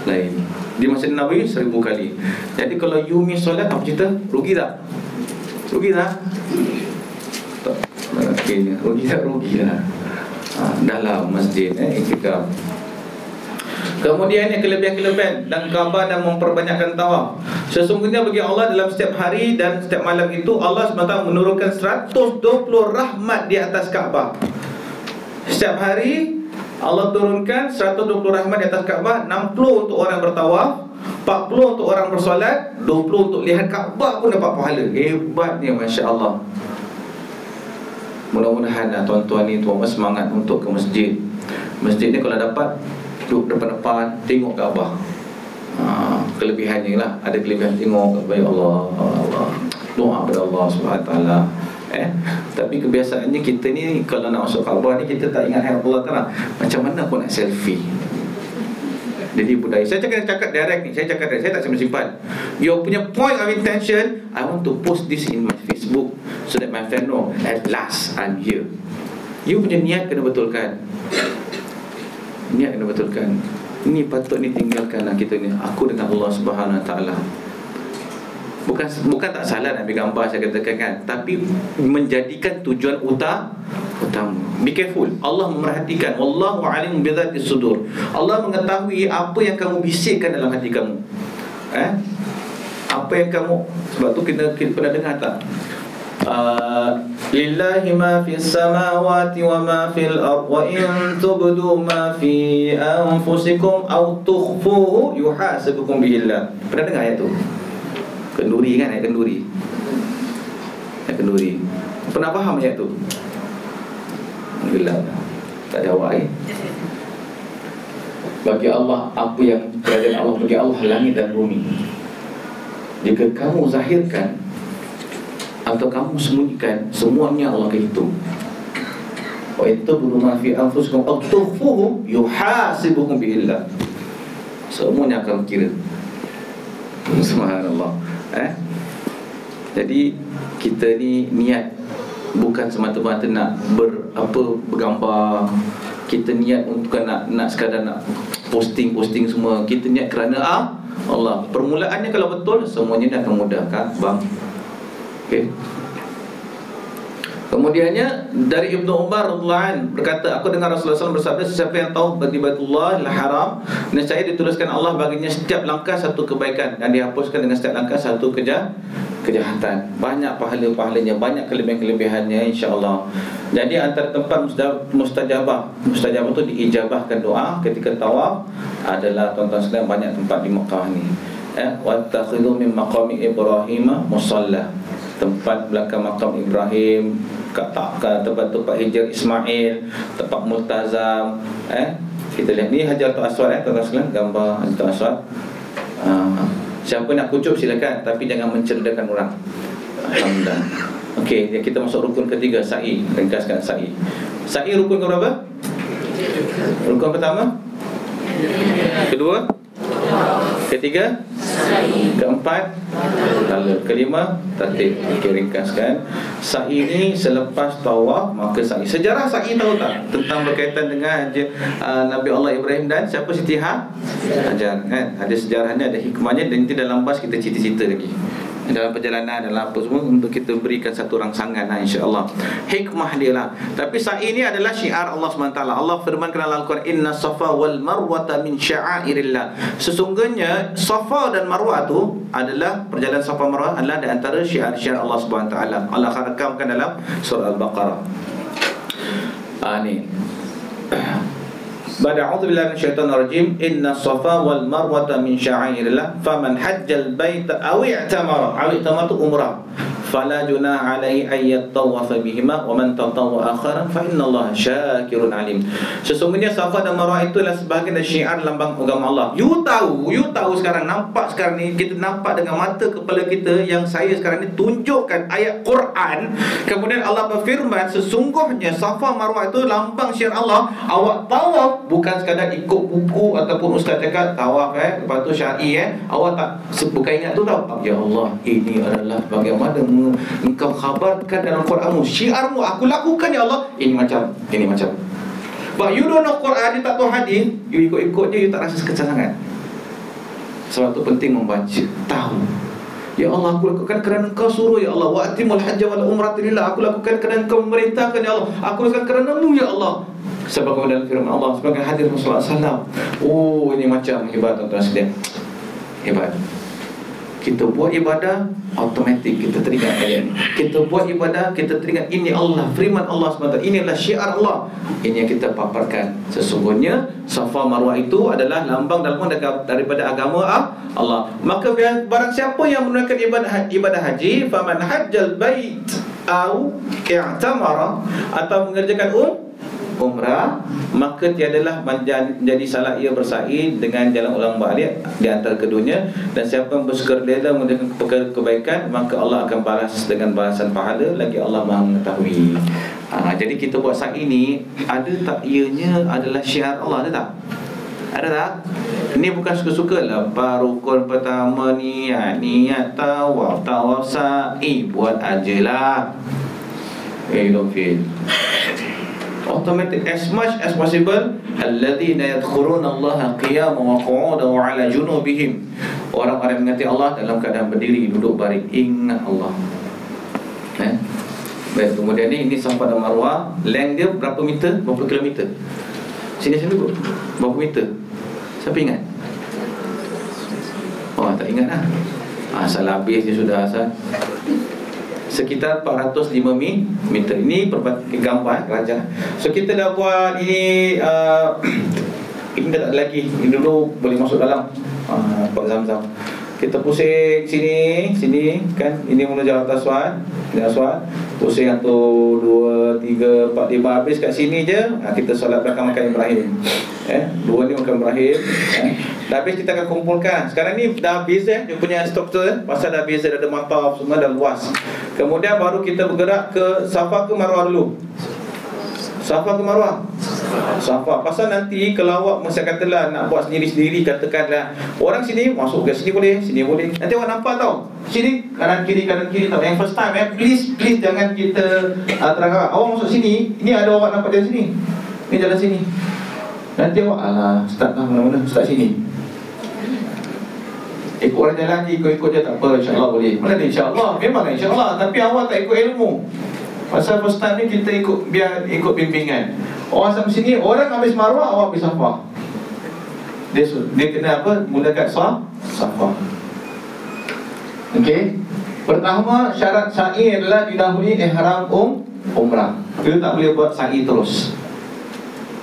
lain. Di Masjid Nabawi 1000 kali. Jadi kalau you miss solat apa cerita? Rugi tak? Rugi tak? Tak. Rugi tak? Rugi lah. Ha, dalam masjid eh, iktikaf. Kemudian yang kelebihan-kelebihan dan kabar dan memperbanyakkan tawaf. Sesungguhnya bagi Allah dalam setiap hari dan setiap malam itu Allah SWT menurunkan 120 rahmat di atas Kaabah. Setiap hari Allah turunkan 120 rahmat di atas Kaabah, 60 untuk orang bertawaf, 40 untuk orang bersolat, 20 untuk lihat Kaabah pun dapat pahala. Hebatnya masya-Allah. Mudah-mudahan lah tuan-tuan ni tuan semangat untuk ke masjid. Masjid ni kalau dapat duduk depan-depan tengok Kaabah. Ha, kelebihannya lah. Ada kelebihan tengok kepada Allah Allah. Doa kepada Allah Subhanahu taala. Eh? Tapi kebiasaannya kita ni kalau nak masuk Kaabah ni kita tak ingat hai Allah Taala. Macam mana pun nak selfie? Jadi budaya. Saya cakap cakap direct ni. Saya cakap direct. Saya tak simpan simpan. Your punya point of intention I want to post this in my Facebook so that my friend know at last I'm here. You punya niat kena betulkan niat kena betulkan. Ini patut ni tinggalkanlah kita ni. Aku dengan Allah Subhanahu Taala. Bukan bukan tak salah nak ambil gambar saya katakan kan. Tapi menjadikan tujuan utama utama. Be careful. Allah memerhatikan. Wallahu alim bi dzati sudur. Allah mengetahui apa yang kamu bisikkan dalam hati kamu. Eh? Apa yang kamu sebab tu kita, kita pernah dengar tak fi samawati wa ma fil ard wa in tubdu ma fi anfusikum aw tukhfuhu yuhasibukum bihi Allah. Pernah dengar ayat tu? Kenduri kan ayat kenduri. Ayat kenduri. Pernah faham ayat tu? Alhamdulillah. Tak jawab eh. Bagi Allah apa yang kerajaan Allah bagi Allah langit dan bumi. Jika kamu zahirkan atau kamu sembunyikan semuanya Allah akan hitung wa budu ma fi anfusikum aw tukhfuhu yuhasibukum billah semuanya akan kira. Subhanallah. Eh? Jadi kita ni niat bukan semata-mata nak ber apa bergambar. Kita niat untuk nak nak sekadar nak posting-posting semua. Kita niat kerana ah Allah. Permulaannya kalau betul semuanya dah akan mudah kan bang Okey. Kemudiannya dari Ibnu Umar radhiyallahu berkata, aku dengar Rasulullah SAW bersabda, siapa yang tahu bagi Baitullah haram, saya dituliskan Allah baginya setiap langkah satu kebaikan dan dihapuskan dengan setiap langkah satu keja kejahatan. Banyak pahala-pahalanya, banyak kelebihan-kelebihannya insya-Allah. Jadi antara tempat mustajab, mustajabah, mustajabah itu diijabahkan doa ketika tawaf adalah tuan-tuan sekalian banyak tempat di Mekah ni. Eh, wa min maqami Ibrahim musalla tempat belakang makam Ibrahim kat tak kat tempat-tempat hijrah Ismail tempat multazam eh? Kita lihat. Ni Hajar Aswad eh tuan-tuan sekalian? Gambar Hajar Aswad. Uh, siapa nak kucup silakan. Tapi jangan mencerdakan orang. Alhamdulillah. Okey kita masuk rukun ketiga sa'i. Ringkaskan sa'i. Sa'i rukun ke berapa? Rukun pertama? Kedua? Ketiga Keempat Lalu kelima Tertib Okey ringkaskan Sa'i ni selepas tawaf Maka sa'i Sejarah sa'i tahu tak Tentang berkaitan dengan uh, Nabi Allah Ibrahim dan Siapa Siti Ha Hajar kan? Ada sejarahnya Ada hikmahnya Dan nanti dalam bas kita cerita-cerita lagi dalam perjalanan dalam apa semua untuk kita berikan satu rangsangan lah insya-Allah. Hikmah dia lah. Tapi sa'i ini adalah syiar Allah SWT Allah firmankan dalam Al-Quran inna safa wal marwata min sya'airillah. Sesungguhnya safa dan marwah tu adalah perjalanan safa marwah adalah di antara syiar-syiar Allah SWT Allah akan rekamkan dalam surah Al-Baqarah. Ah ni. بعد أعوذ بالله من الشيطان الرجيم. إن الصفا والمروة من شعائر الله. فمن حج البيت أو اعتمر أو اعتمر fala junah alaihi ayat tawaf bihima wa man tatawwa akhara fa inna Allah syakirun alim. Sesungguhnya safa dan marwah itu adalah sebahagian dari syiar lambang agama Allah. You tahu you tahu sekarang nampak sekarang ni kita nampak dengan mata kepala kita yang saya sekarang ni tunjukkan ayat Quran. Kemudian Allah berfirman sesungguhnya safa marwah itu lambang syiar Allah awak tawaf. Bukan sekadar ikut buku ataupun ustaz cakap tawaf eh lepas tu syar'i eh. Awak tak bukan ingat tu tau. Ya Allah ini adalah bagaimana engkau khabarkan dalam Quranmu syiarmu aku lakukan ya Allah. Ini macam ini macam. But you don't know Quran you tak tahu hadis you ikut-ikut je you tak rasa sekecil sangat. Sebab tu penting membaca tahu. Ya Allah aku lakukan kerana engkau suruh ya Allah. Wa'atimul hajjah wal umrah lillah Aku lakukan kerana engkau memerintahkan ya Allah. Aku lakukan kerana mu ya Allah. Sebab dalam firman Allah Sebagai hadir Rasulullah SAW Oh ini macam hebat tuan-tuan sekalian. Hebat kita buat ibadah automatik kita teringat ayat. Kita buat ibadah kita teringat ini Allah firman Allah SWT inilah syiar Allah. Ini yang kita paparkan. Sesungguhnya Safa Marwah itu adalah lambang dalam daripada agama Allah. Maka barang siapa yang menunaikan ibadah ibadah haji faman hajjal bait au i'tamara atau mengerjakan um umrah maka tiadalah menjadi salah ia bersa'i dengan jalan ulang balik di antara keduanya. Dan siapa yang bersekerja mengerjakan perkara kebaikan maka Allah akan balas dengan balasan pahala lagi Allah Maha mengetahui. Ha, jadi kita buat sa'i ini ada tak ianya adalah syiar Allah ada tak? Ada tak? Ini bukan suka-suka lah. Rukun pertama niat Niat tawaf Tawaf sa'i Buat ajalah Eh, don't feel automatic as much as possible alladhina yadhkuruna Allah qiyaman wa qu'udan wa 'ala junubihim. Orang-orang yang mengingati Allah dalam keadaan berdiri duduk baring ingat Allah. Eh? Baik kemudian ni ini Safa dan Marwah. Length dia berapa meter? Berapa kilometer? Sini sini berapa meter? Siapa ingat? Oh tak ingat lah. Asal habis dia sudah asal sekitar 405 meter. Ini gambar kerajaan. So kita dah buat ini uh, ini dah tak ada lagi. Ini dulu boleh masuk dalam uh, Zamzam. Kita pusing sini, sini kan. Ini mula jalan Aswan, jalan Aswan. Pusing yang tu 2 3 4 5 habis kat sini je. Ha, kita solat belakang makan Ibrahim. Eh, dua ni makan Ibrahim. Eh. Dah habis kita akan kumpulkan. Sekarang ni dah habis eh dia punya struktur eh. Pasal dah habis dah ada mataf semua dah luas. Kemudian baru kita bergerak ke Safa ke Marwah dulu. Safa ke Marwah? Safa. Pasal nanti kalau awak masa katalah nak buat sendiri-sendiri katakanlah orang sini masuk ke sini boleh, sini boleh. Nanti awak nampak tau. Sini kanan kiri kanan kiri tau. Yang first time eh please please jangan kita uh, terang awak masuk sini, ini ada awak nampak dari sini. Ini jalan sini. Nanti awak alah start lah mana-mana start sini. Ikut orang jalan ikut-ikut je tak apa insya-Allah boleh. Mana insya-Allah? Memang insya-Allah tapi awak tak ikut ilmu. Pasal first time ni kita ikut biar ikut bimbingan. Orang sampai sini orang habis marwah awak habis safa. Dia dia kena apa? Mula kat saf safa. Okey. Pertama syarat sa'i adalah didahului ihram um umrah. Kita tak boleh buat sa'i terus.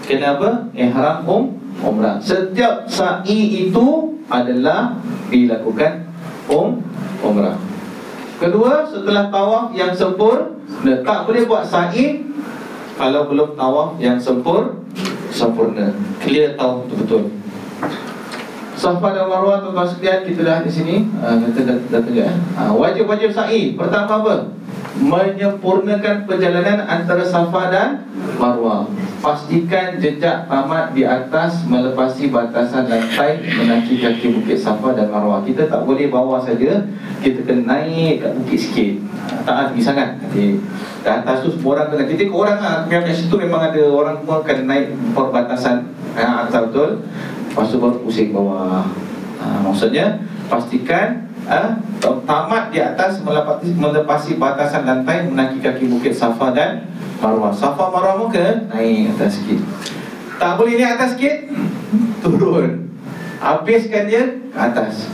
Kenapa? Ihram um umrah. Setiap sa'i itu adalah dilakukan um umrah. Kedua, setelah tawaf yang sempurna, tak boleh buat sa'i kalau belum tawaf yang sempur sempurna. Clear tahu betul-betul. Safa dan Marwah tuan-tuan sekalian kita dah di sini. Ah kita dah, dah eh. Ah, wajib-wajib sa'i. Pertama apa? Menyempurnakan perjalanan antara Safa dan Marwah. Pastikan jejak tamat di atas melepasi batasan lantai menanti kaki bukit Safa dan Marwah. Kita tak boleh bawah saja, kita kena naik kat bukit sikit. Ah, Tak tinggi sangat. Nanti di atas tu semua orang kena. Kita ikut orang lah. Memang kat situ memang ada orang semua kena naik perbatasan. Ah, atas betul. Lepas tu baru pusing bawah ha, Maksudnya Pastikan ha, Tamat di atas melepasi, melepasi batasan lantai Menaki kaki bukit Safa dan Marwah. Safa Marwah muka Naik atas sikit. Tak boleh naik atas sikit? Turun. Habiskan dia ke atas.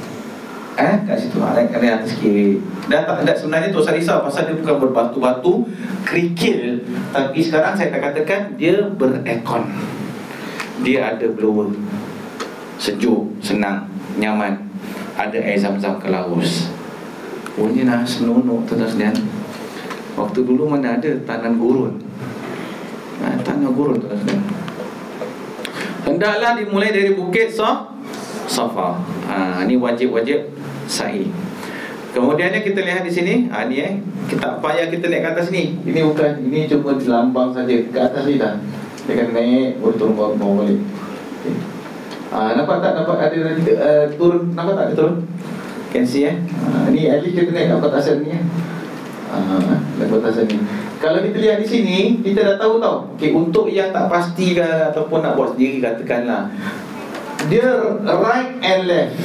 Eh, kat situ. Ada ada atas sikit. Dan tak ada sebenarnya tu saya risau pasal dia bukan berbatu-batu kerikil. Tapi sekarang saya tak katakan dia berekon. Dia ada blower. Sejuk, senang, nyaman. Ada air zam-zam ke laus. Bunyi nak senonok tu sekalian. Waktu dulu mana ada tanah gurun. Ha, tanah gurun tu sekalian. Hendaklah dimulai dari bukit Saf Safa. Ha, ini wajib-wajib sa'i. Kemudiannya kita lihat di sini, ha, ni eh, kita payah kita naik ke atas ni. Ini bukan, ini cuma lambang saja ke atas ni dah. Dia akan naik, boleh turun bawah, bawah balik. Okay. Ah, nampak tak nampak ada uh, turun nampak tak dia turun? Can see eh. Ah, ni at least kita naik kat batasan ni eh. Ah, kat batasan ni. Kalau kita lihat di sini, kita dah tahu tau. Okey, untuk yang tak pasti ke ataupun nak buat sendiri katakanlah. Dia right and left.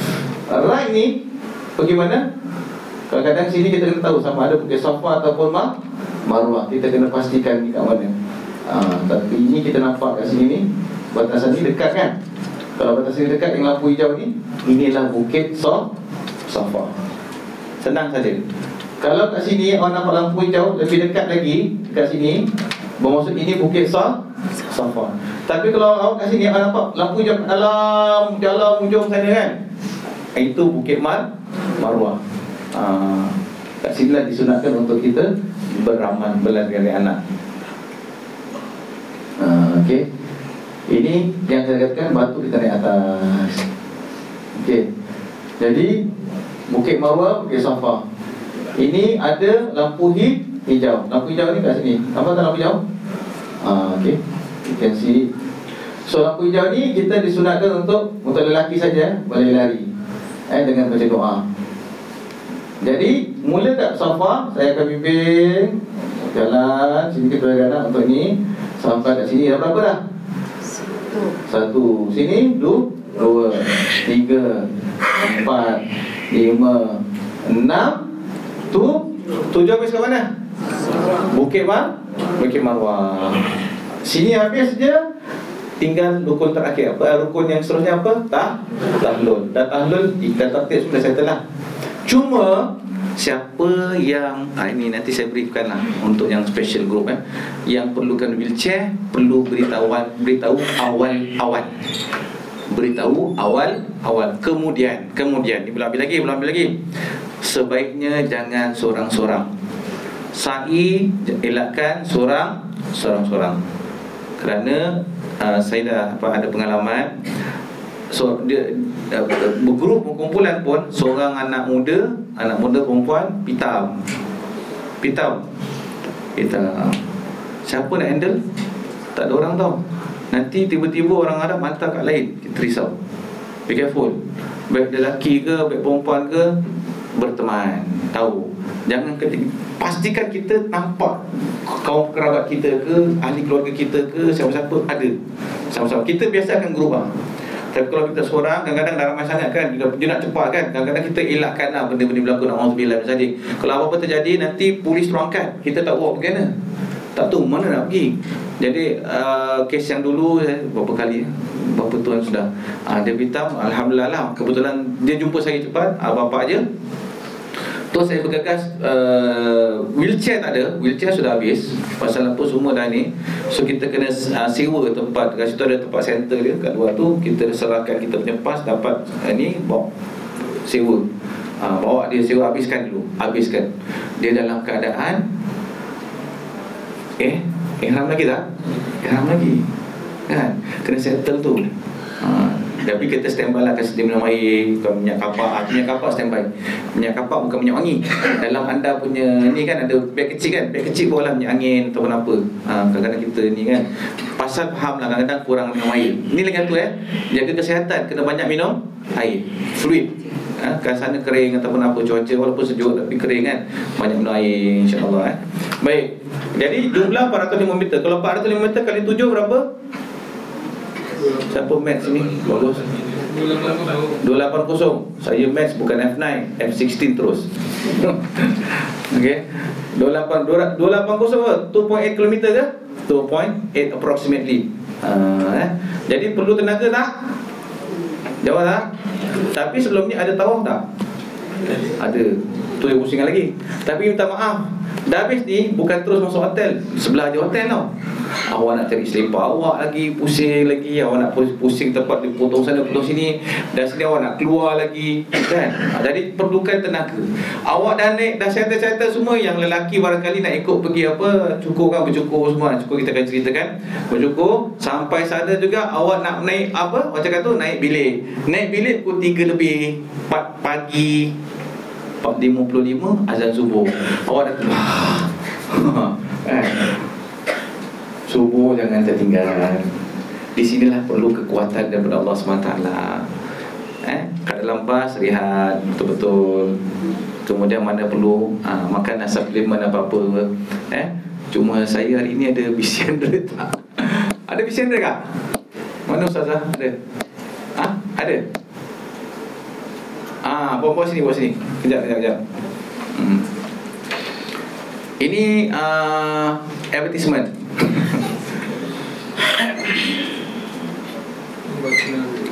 Right ni bagaimana? Kadang-kadang sini kita kena tahu sama ada bukit Safa ataupun Mar Marwah. Kita kena pastikan ni kat mana. Ah, tapi ini kita nampak kat sini ni batasan ni dekat kan? Kalau batasan ni dekat yang lampu hijau ni, inilah bukit Saf Safa. Senang saja. Kalau kat sini orang nampak lampu hijau lebih dekat lagi dekat sini, bermaksud ini bukit Saf Safa. Tapi kalau awak kat sini awak nampak lampu hijau dalam dalam hujung sana kan? Itu bukit Mar Marwah. Ha, kat sinilah disunatkan untuk kita beramal belanja anak. Ha, okey. Ini yang saya katakan batu kita naik atas. Okey. Jadi Bukit Marwah, Bukit Safa. Ini ada lampu hi- hijau. Lampu hijau ni kat sini. Nampak tak lampu hijau? Ah, okey. You can see. So lampu hijau ni kita disunatkan untuk untuk lelaki saja boleh lari. Eh dengan baca doa. Jadi mula kat Safa saya akan bimbing jalan sini kita berada untuk ni sampai kat sini dah berapa dah? Satu Sini Dua Dua Tiga Empat Lima Enam. Tu Tujuh habis ke mana? Bukit Mar Bukit Marwah. Sini habis je. Tinggal rukun terakhir. Apa Rukun yang seterusnya apa? Tah Tahlul Dah tahlul Dah tertib sudah settle lah. Cuma Siapa yang ah, Ini nanti saya berikan lah Untuk yang special group eh, Yang perlukan wheelchair Perlu beritahu Beritahu awal-awal Beritahu awal-awal Kemudian Kemudian Ini belum habis lagi Belum habis lagi. Sebaiknya jangan sorang-sorang Sa'i Elakkan sorang Sorang-sorang Kerana uh, Saya dah apa, ada pengalaman So dia uh, bergrup kumpulan pun seorang anak muda, anak muda perempuan pitam. Pitam. Pitam. Siapa nak handle? Tak ada orang tahu. Nanti tiba-tiba orang Arab hantar kat lain. Kita risau. Be careful. Baik lelaki ke, baik perempuan ke, berteman. Tahu. Jangan ketika pastikan kita nampak kaum kerabat kita ke, ahli keluarga kita ke, siapa-siapa ada. Sama-sama. Kita biasakan grup lah. Tapi kalau kita seorang Kadang-kadang dah ramai sangat kan. Dia, dia nak cepat kan. Kadang-kadang kita elakkan lah Benda-benda berlaku. Na'udzubillah misalnya Kalau apa-apa terjadi Nanti polis terangkat Kita tak buat bagaimana tak tahu mana nak pergi. Jadi uh, kes yang dulu eh, Berapa kali Berapa tuan sudah uh, Dia beritahu Alhamdulillah lah Kebetulan dia jumpa saya cepat uh, Bapak je Terus saya bergagas uh, Wheelchair tak ada. Wheelchair sudah habis. Pasal apa semua dah ni. So kita kena uh, sewa tempat. Kat situ ada tempat center dia. Kat luar tu Kita serahkan kita punya pas Dapat uh, ni Bawa Sewa. Uh, Bawa dia sewa habiskan dulu. Habiskan. Dia dalam keadaan Eh Ihram lagi tak? Ihram lagi. Kan? Kena settle tu ha. Tapi kita standby lah Kasi dia minum air Kalau minyak kapak. Ha, Minyak kapak standby. Minyak kapak bukan minyak wangi. Dalam anda punya Ni kan ada beg kecil kan? Beg kecil bawa lah minyak angin Ataupun apa. Ha, Kadang-kadang kita ni kan Pasal faham lah Kadang-kadang kurang minum air. Ni lagi tu eh. Jaga kesihatan Kena banyak minum Air. Fluid. Ha, Kan sana kering Ataupun apa cuaca Walaupun sejuk Tapi kering kan? Banyak minum air InsyaAllah eh. Baik. Jadi jumlah 405 meter. Kalau 405 meter kali 7 berapa? Siapa maths ni? Bagus 280 Saya maths bukan F9 F16 terus Okay 28 280 apa? 2.8 km ke? 2.8 approximately uh, eh? Jadi perlu tenaga tak? Jawab tak? Tapi sebelum ni ada tawaf tak? Ada Tu yang pusingan lagi Tapi minta maaf Dah habis ni Bukan terus masuk hotel. Sebelah je hotel tau. Awak nak cari selipar awak lagi Pusing lagi. Awak nak pusing tempat Potong sana potong sini. Dan sini awak nak keluar lagi Kan? Ha, Jadi perlukan tenaga. Awak dah naik Dah settle-settle semua Yang lelaki barangkali nak ikut pergi apa Cukur kan bercukur semua. Cukur kita akan ceritakan. Bercukur Sampai sana juga Awak nak naik apa? Macam kata naik bilik. Naik bilik pukul 3 lebih 4 pagi 4.55 azan subuh Awak dah keluar eh. Subuh jangan tertinggal Di sinilah perlu kekuatan daripada Allah SWT eh? Kat dalam bas rehat betul-betul Kemudian mana perlu ha, makan suplemen apa-apa eh? Cuma saya hari ini ada bisian dia tak Ada bisian dia tak? Mana Ustazah? Ada? Ha? Ada? Ah, bawa bawa sini, bawa sini. Kejap, kejap, kejap. Hmm. Ini uh, advertisement.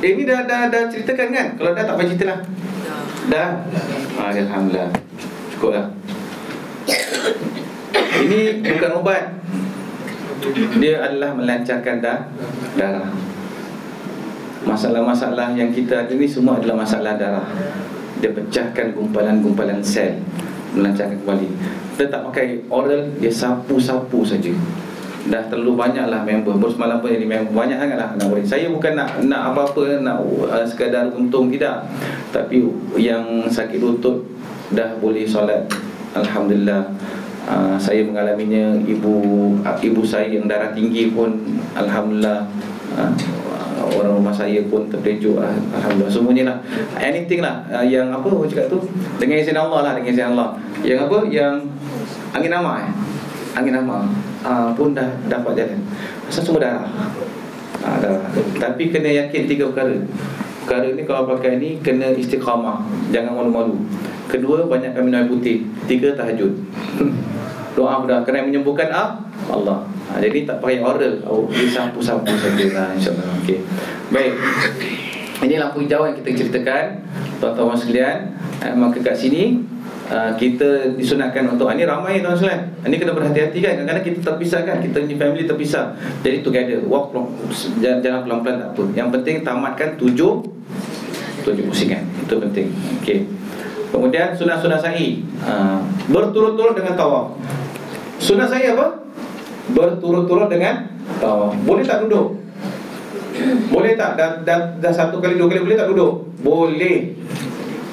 eh, ini dah, dah dah ceritakan kan? Kalau dah tak payah cerita lah. Dah. Ah, alhamdulillah. Cukup lah. Ini bukan ubat. Dia adalah melancarkan dah darah. Masalah-masalah yang kita ada ni semua adalah masalah darah. Dia pecahkan gumpalan-gumpalan sel Melancarkan kembali. Kita tak pakai oral Dia sapu-sapu saja. Dah terlalu banyak lah member. Baru semalam pun jadi member. Banyak sangat lah. Saya bukan nak nak apa-apa Nak uh, sekadar untung tidak. Tapi yang sakit lutut Dah boleh solat. Alhamdulillah. Uh, Saya mengalaminya Ibu uh, ibu saya yang darah tinggi pun Alhamdulillah. Uh, orang rumah saya pun terpejuk lah. Alhamdulillah. Semuanya lah. Anything lah. Uh, yang apa orang cakap tu? Dengan izin Allah lah dengan izin Allah. Yang apa? Yang angin nama eh? Angin nama. Uh, pun dah dapat jalan. Asal semua darah uh, darah tapi kena yakin tiga perkara. Perkara ni kalau pakai ni kena istiqamah. Jangan malu-malu. Kedua banyak minum air putih. Tiga tahajud doa mudah kena menyembuhkan ah Allah. Ha, Jadi tak pakai oral. Oh, Dia sapu-sapu saja lah InsyaAllah. Okay. Baik. Ini lampu hijau yang kita ceritakan. Tuan-tuan sekalian eh, Maka kat sini uh, Kita disunatkan untuk Ini ramai tuan sekalian. Ini kena berhati-hati kan? Kadang-kadang kita terpisah kan? Kita ni family terpisah. Jadi together Walk Jalan pelan-pelan tak apa. Yang penting tamatkan tujuh Tujuh pusingan. Itu penting. Okay Kemudian sunat-sunat sa'i. Uh, Berturut-turut dengan tawaf Sunat sa'i apa? berturut-turut dengan tawaf. Boleh tak duduk? Boleh tak dah, dah, dah satu kali dua kali boleh tak duduk? Boleh.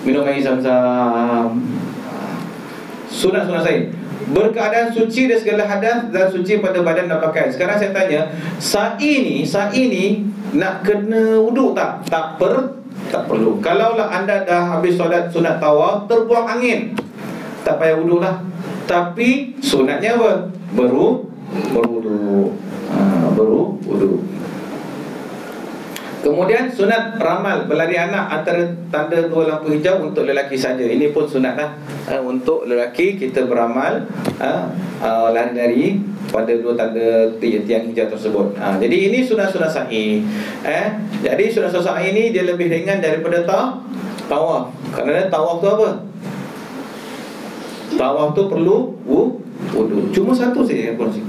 Minum air zam-zam. Sunat-sunat saya. Berkeadaan suci dari segala hadas dan suci pada badan dan pakaian. Sekarang saya tanya, sa'i ni, sa'i ni nak kena wuduk tak? Tak per tak perlu. Kalaulah anda dah habis solat sunat tawaf, terbuang angin. Tak payah wuduk lah. Tapi sunatnya apa? Beru berwudu ha, berwudu Kemudian sunat ramal berlari anak antara tanda dua lampu hijau untuk lelaki saja. Ini pun sunat lah. Uh, untuk lelaki kita beramal uh, uh, lari-lari pada dua tanda ti- tiang hijau tersebut. Uh, jadi ini sunat-sunat sa'i. Eh, jadi sunat-sunat sa'i ini dia lebih ringan daripada ta tawaf. Kerana tawaf tu apa? Tawaf tu perlu wu- wudu. Cuma satu saja yang kongsi.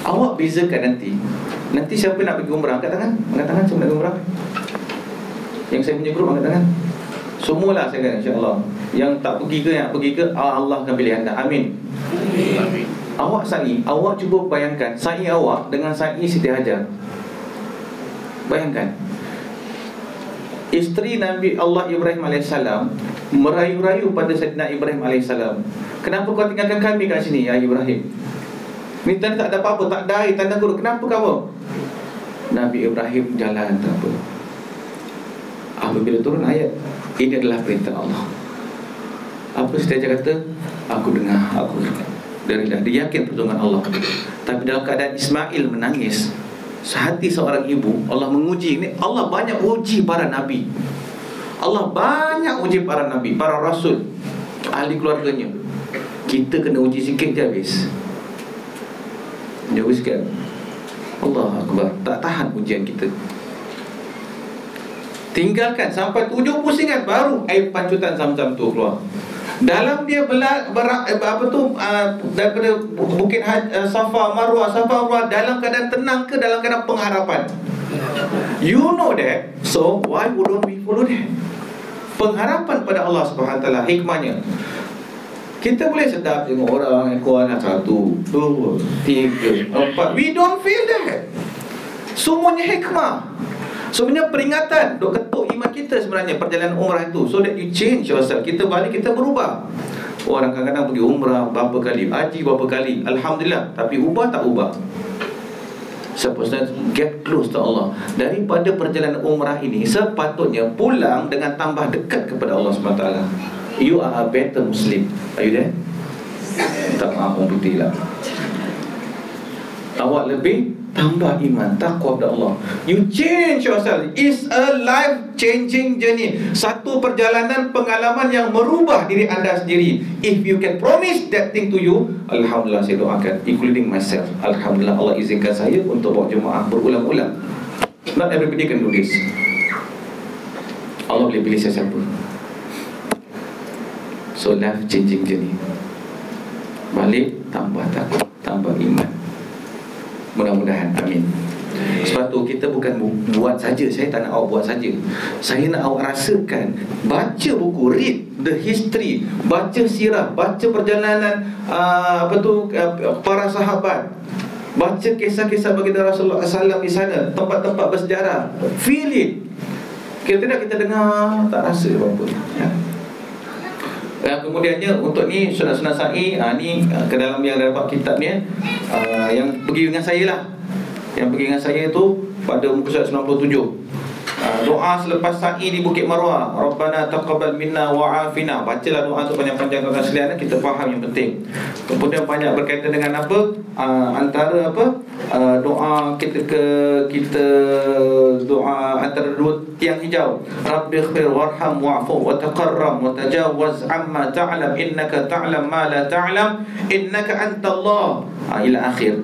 Awak bezakan nanti. Nanti siapa nak pergi umrah? Angkat tangan. Angkat tangan siapa nak pergi umrah? Yang saya punya grup angkat tangan. Semualah saya kata insyaAllah. Yang tak pergi ke Yang pergi ke Allah akan pilih anda. Amin. Amin. Awak sa'i. Awak cuba bayangkan Sa'i awak Dengan sa'i Siti Hajar. Bayangkan Isteri Nabi Allah Ibrahim AS Merayu-rayu pada Sayyidina Ibrahim AS Kenapa kau tinggalkan kami kat sini Ya Ibrahim? Tanda tak ada apa-apa Tak ada air Tanda guru. Kenapa kau Nabi Ibrahim jalan tak apa. Apabila turun ayat Ini adalah perintah Allah. Apa Hajar kata? Aku dengar Aku dengar Dari dia yakin pertolongan Allah. Tapi dalam keadaan Ismail menangis Sehati seorang ibu Allah menguji ini. Allah banyak uji para nabi. Allah banyak uji para nabi Para rasul Ahli keluarganya. Kita kena uji sikit je habis. Jauh sikit. Allah Akbar. Tak tahan ujian kita. Tinggalkan sampai tujuh pusingan Baru air pancutan zam-zam tu keluar dalam dia bela, berak, eh, apa tu uh, daripada bukit Haj, uh, Safa Marwah Safa Marwah dalam keadaan tenang ke dalam keadaan pengharapan you know that so why wouldn't we follow that pengharapan pada Allah Subhanahu Taala hikmahnya kita boleh sedap tengok orang yang kuat satu, dua, tiga, empat. We don't feel that. Semuanya hikmah. Sebenarnya peringatan Duk ketuk iman kita sebenarnya Perjalanan umrah itu. So that you change yourself. Kita balik kita berubah. Orang kadang-kadang pergi umrah Berapa kali? Haji berapa kali? Alhamdulillah. Tapi ubah tak ubah? Sepatutnya get close to Allah. Daripada perjalanan umrah ini Sepatutnya pulang dengan tambah dekat kepada Allah SWT You are a better Muslim. Are you there? Tak maaf orang putih lah. Awak lebih tambah iman takwa kepada Allah. You change yourself. It's a life changing journey. Satu perjalanan pengalaman yang merubah diri anda sendiri. If you can promise that thing to you alhamdulillah saya doakan including myself. Alhamdulillah Allah izinkan saya untuk bawa jemaah berulang-ulang. Not everybody can do this. Allah boleh pilih siapa so life changing journey. Balik tambah takwa tambah iman Mudah-mudahan. Amin. Sebab tu kita bukan bu- buat saja. Saya tak nak awak buat saja. Saya nak awak rasakan Baca buku Read the history Baca sirah Baca perjalanan uh, Apa tu uh, Para sahabat Baca kisah-kisah baginda Rasulullah SAW di sana Tempat-tempat bersejarah. Feel it. Kita tidak kita dengar Tak rasa apa-apa. Ya. Dan kemudiannya untuk ni sunat-sunat sa'i ha, ni uh, ke dalam yang dapat kitab ni uh, yang pergi dengan saya lah. Yang pergi dengan saya tu pada muka surat 97. Uh, doa selepas sa'i di Bukit Marwah. Rabbana taqabbal minna wa afina. Bacalah doa tu panjang-panjang tuan sekalian Kita faham yang penting. Kemudian banyak berkaitan dengan apa? Uh, Antara apa? Uh, Doa kita ke Kita Doa antara dua tiang hijau. Rabbi khir warham wa'fu wa taqarram Wa tajawaz amma ta'lam. Innaka ta'lam ma la ta'lam. Innaka anta Allah ha, Ila akhir.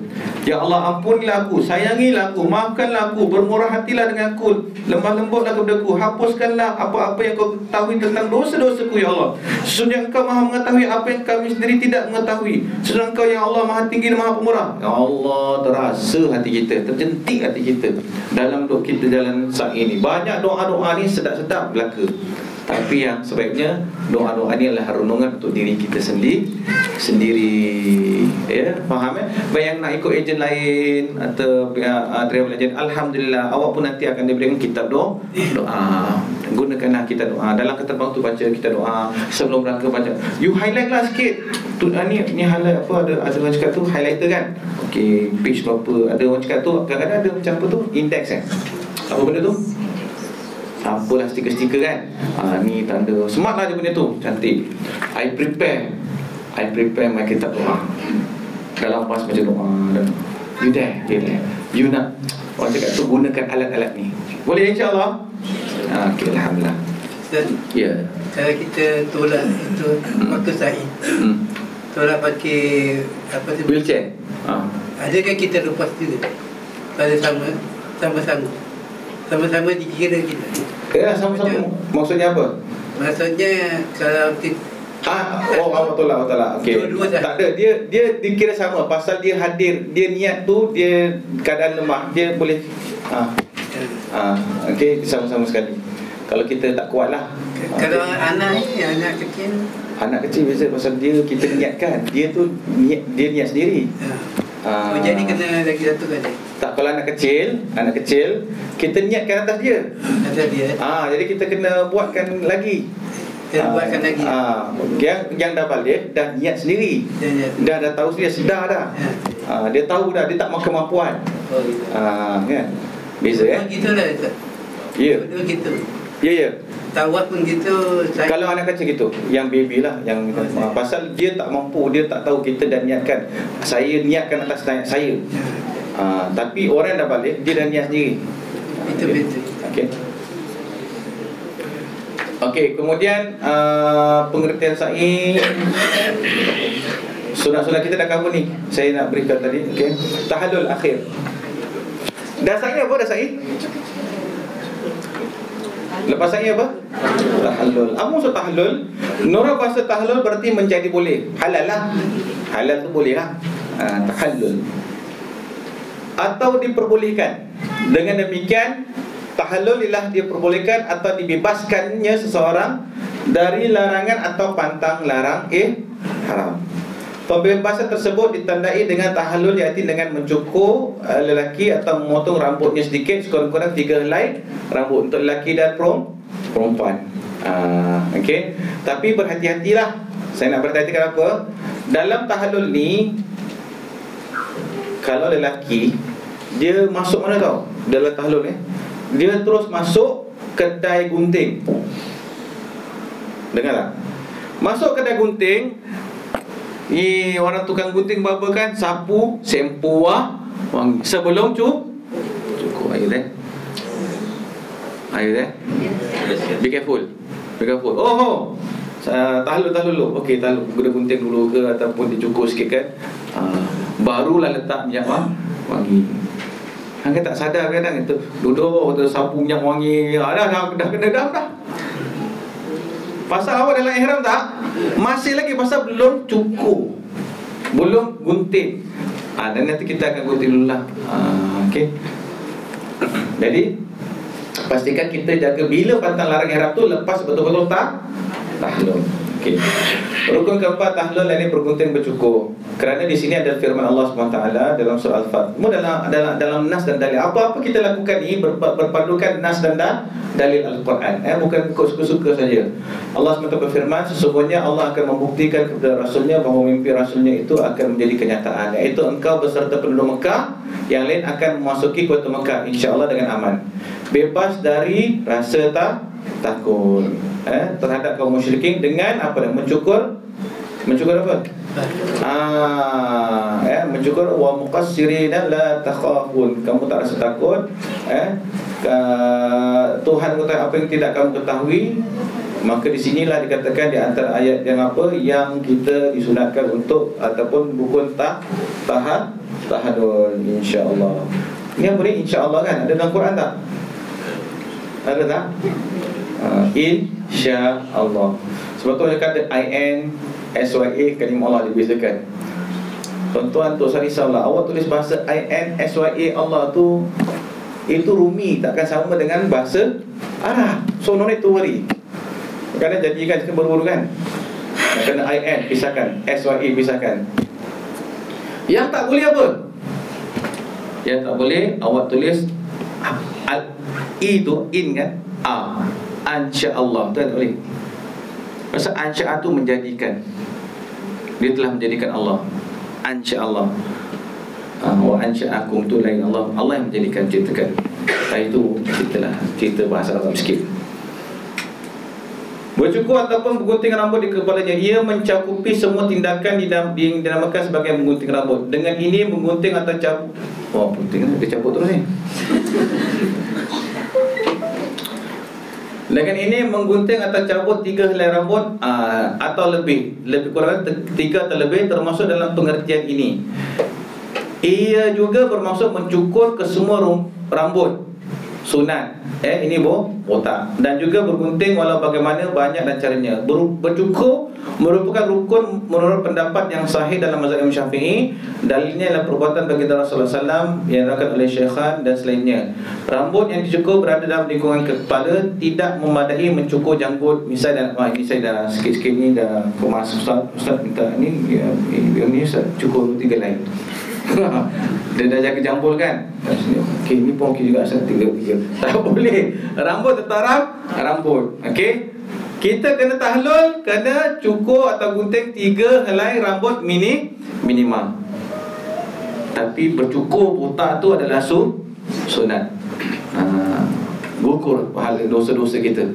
Ya Allah ampunilah aku Sayangilah aku Maafkanlah aku Bermurah hatilah dengan aku. Lemah lembutlah kepada aku Hapuskanlah apa-apa yang kau ketahui Tentang dosa-dosaku Ya Allah. Sesungguhnya engkau maha mengetahui Apa yang kami sendiri tidak mengetahui. Sesungguhnya engkau yang Allah maha tinggi dan maha pemurah. Ya Allah Terasa hati kita Terjentik hati kita Dalam duk kita jalan saat ini. Banyak doa-doa ni sedap-sedap belaka tapi yang sebaiknya doa-doa ni adalah renungan untuk diri kita sendiri sendiri ya faham ya? Bayang nak ikut ejen lain atau uh, travel agent alhamdulillah awak pun nanti akan diberikan kitab doa doa. Gunakanlah kita doa. Dalam keterbang tu baca kita doa. Sebelum berangkat baca. You highlight lah sikit. Tu uh, ni ni highlight apa? Ada ada orang cakap tu highlighter kan? Okey page berapa? Ada orang cakap tu kadang-kadang ada macam apa tu? Index kan? Apa benda tu Apalah stiker-stiker kan. Ha, Ni tanda Smart lah dia punya tu. Cantik. I prepare. I prepare my kitab doa. Dalam pas macam doa dan You there You there You nak? Orang cakap tu gunakan alat-alat ni. Boleh insyaAllah? Ha, Okay Alhamdulillah. Ya. kalau kita tolak itu waktu sa'i hmm. tolak pakai apa tu? Wheelchair. Ha. adakah kita lepas juga? Pada sama sama-sama sama-sama dikira kita Ya sama-sama Maksudnya apa? maksudnya kalau kita Ah, oh, oh betul lah, betul lah. Okey. Tak ada. Dia dia dikira sama pasal dia hadir, dia niat tu dia keadaan lemah, dia boleh ah ah okey sama-sama sekali. Kalau kita tak kuat lah kalau Okey. anak ni anak kecil Anak kecil biasa pasal dia kita niatkan Dia tu niat, dia niat sendiri ha. Ah. Oh, jadi kena lagi satu kali Tak kalau anak kecil Anak kecil Kita niatkan atas dia. Ada dia Ah, Jadi kita kena buatkan lagi. Kena buatkan lagi. ah, Yang yang dah balik Dah niat sendiri. Dia niat. Dah dah tahu sendiri Sedar dah. Ya. ah, Dia tahu dah Dia tak mahu kemampuan. Oh gitu. Ah, kan? Beza eh? gitu lah Ustaz. Ya. Gitu. Ya ya. Tawaf pun gitu saya Kalau anak kecil gitu Yang baby lah yang Oh, ah, Pasal dia tak mampu Dia tak tahu kita dah niatkan. Saya niatkan atas niat saya Ah, Tapi orang dah balik Dia dah niat sendiri. Okey. Okey, kemudian uh, pengertian sa'i Sunat-sunat kita dah cover ni Saya nak berikan tadi Okey. Tahallul akhir Dah sa'i apa dah sa'i? Lepas sa'i apa? Tahallul Apa maksud tahallul? Nora bahasa tahallul berarti menjadi boleh Halal lah Halal tu boleh lah uh, Tahallul Atau diperbolehkan Dengan demikian Tahallul ialah diperbolehkan atau dibebaskannya seseorang dari larangan atau pantang larang eh haram. Pembebasan tersebut ditandai dengan tahallul iaitu dengan mencukur uh, lelaki atau memotong rambutnya sedikit sekurang-kurang tiga helai rambut untuk lelaki dan perempuan. Ah, okey. Tapi berhati-hatilah. Saya nak berhati-hati kenapa? Dalam tahallul ni kalau lelaki dia masuk mana tau dalam tahlul ni? Dia terus masuk kedai gunting. Dengar tak masuk kedai gunting ni orang tukang gunting barber kan sapu sempu ah sebelum cu cukup air eh air eh be careful be careful. Oh oh Uh, tahlul tahlul dulu. Okey tahlul. Guna gunting dulu ke Ataupun dicukur sikit kan? Uh, Barulah letak minyak wang, wangi. Hang kan tak sadar kadang itu. Duduk tu sapu minyak wangi. Ah, dah, dah, dah kena dam dah. Pasal awak dalam ihram tak? Masih lagi pasal belum cukur Belum gunting. Ah, Dan nanti kita akan gunting dulu lah. Ah, Okey. Jadi Pastikan kita jaga Bila pantang larang ihram tu Lepas betul-betul tak? Tahlul Okey. Rukun keempat tahlul ini bergunting bercukur. Kerana di sini ada firman Allah SWT dalam surah Al-Fat. Mu dalam dalam dalam nas dan dalil. Apa-apa kita lakukan ini ber, berpandukan nas dan da- dalil Al-Quran. Eh bukan suka-suka saja. Allah SWT berfirman sesungguhnya Allah akan membuktikan kepada rasulnya bahawa mimpi rasulnya itu akan menjadi kenyataan. Iaitu engkau beserta penduduk Mekah yang lain akan memasuki kota Mekah insya-Allah dengan aman. Bebas dari rasa tak takut eh, terhadap kaum musyrikin dengan apa dah mencukur mencukur apa? Ah eh mencukur wa muqassirina la takhafun. Kamu tak rasa takut eh? Ka- Tuhan kata apa yang tidak kamu ketahui maka di sinilah dikatakan di antara ayat yang apa? Yang kita disunatkan untuk ataupun buku tak tahan tahadul insyaallah. Ini yang boleh insyaallah kan? Ada dalam Quran tak? Ada tak uh, InsyaAllah. Sebab tu dia kata IN SYA kalimah Allah dibezakan. Tuan-tuan tu saya risaulah Awak tulis bahasa IN SYA Allah tu Itu rumi takkan sama dengan bahasa Arab. So no need to worry. Kadang jadikan buru-buru kan? Kena IN pisahkan. SYA pisahkan. Yang tak boleh apa? Yang tak boleh Awak tulis Al I tu in kan? A Ansya Allah Tu tak boleh? Pasal ansya tu menjadikan Dia telah menjadikan Allah. Ansya Allah uh, Wa ansya akum tu lain. Allah Allah yang menjadikan ciptakan Tapi itu cerita lah Cerita bahasa Arab sikit. Bercukur ataupun menggunting rambut di kepalanya. Ia mencakupi semua tindakan yang dinamakan sebagai menggunting rambut. Dengan ini menggunting atau cap- Oh penting kan Dia cabut terus ni Dengan ini menggunting atau cabut tiga helai rambut aa, Atau lebih Lebih kurang tiga atau lebih termasuk dalam pengertian ini. Ia juga bermaksud mencukur ke semua rambut Sunat eh, Ini bo, botak. Dan juga bergunting walau bagaimana banyak dan caranya Ber, Bercukur merupakan rukun menurut pendapat yang sahih dalam mazhab Imam Syafi'i. Dalilnya adalah perbuatan baginda Rasulullah SAW Yang dilakukan oleh syekhan dan selainnya. Rambut yang dicukur berada dalam lingkungan kepala Tidak memadai mencukur janggut Misal dan, wah ini saya dah sikit-sikit ni dah kemas. Ustaz Ustaz minta ni ya, Yang ni Ustaz. Cukur tiga lain dia dah jaga jambul kan? Okey ni pun okey juga Saya tinggal tiga. Tak boleh. Rambut tetaram Rambut. Okey? Kita kena tahlul Kena cukur atau gunting Tiga helai rambut mini Minimum Tapi bercukur botak tu adalah su, Sunat. Ha, Gugur pahala dosa-dosa kita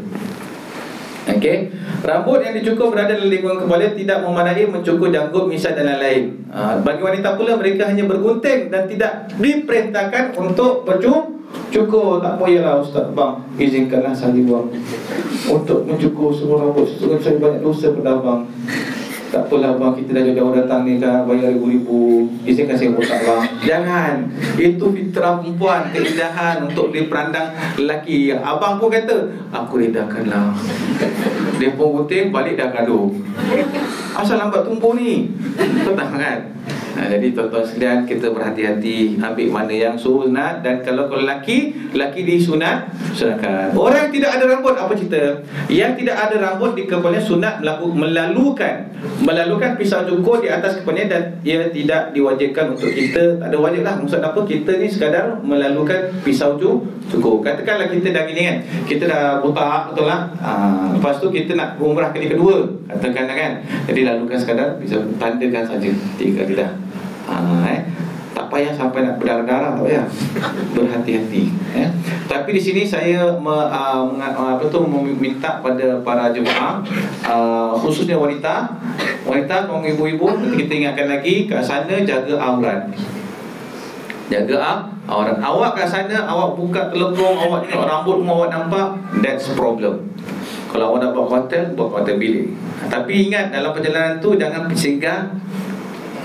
Okey. Rambut yang dicukur berada dalam lingkungan kepala tidak memadai mencukur janggut, misai dan lain-lain. Ha, bagi wanita pula mereka hanya bergunting dan tidak diperintahkan untuk bercukur. Cukur tak payahlah ustaz bang izinkanlah saya buang untuk mencukur semua rambut sebab saya banyak dosa pada abang. Tak apalah bang kita dah jauh datang ni kan bayar ribu-ribu izinkan saya botak bang. Jangan. Itu fitrah perempuan keindahan untuk diperandang lelaki. Abang pun kata aku redakanlah. Dia pun gunting balik dah gaduh. Asal lambat tumbuh ni. Betul kan? Nah, jadi tuan-tuan sekalian kita berhati-hati ambil mana yang sunat dan kalau kalau lelaki lelaki disunat sunatkan. Orang yang tidak ada rambut apa cerita? Yang tidak ada rambut di kepalanya sunat melaku, melalukan. Melalukan pisau cukur di atas kepalanya dan ia tidak diwajibkan untuk kita. Tak ada wajib lah. Maksud apa? Kita ni sekadar melalukan pisau cu- cukur. Katakanlah kita dah gini kan. Kita dah botak betul lah. Ha, lepas tu kita nak umrah kali kedua. Katakanlah kan. Jadi lalukan sekadar bisa tandakan saja. Tiga kali dah ha, eh. tak payah sampai nak berdarah-darah tak payah berhati-hati eh. tapi di sini saya me, uh, menga- uh, apa tu meminta pada para jemaah uh, khususnya wanita wanita kaum ibu-ibu kita ingatkan lagi kat sana jaga aurat. Jaga ah, aurat. Awak kat sana Awak buka telekong Awak tengok rambut awak nampak That's problem. Kalau awak nak buat hotel Buat hotel bilik. Tapi ingat dalam perjalanan tu Jangan singgah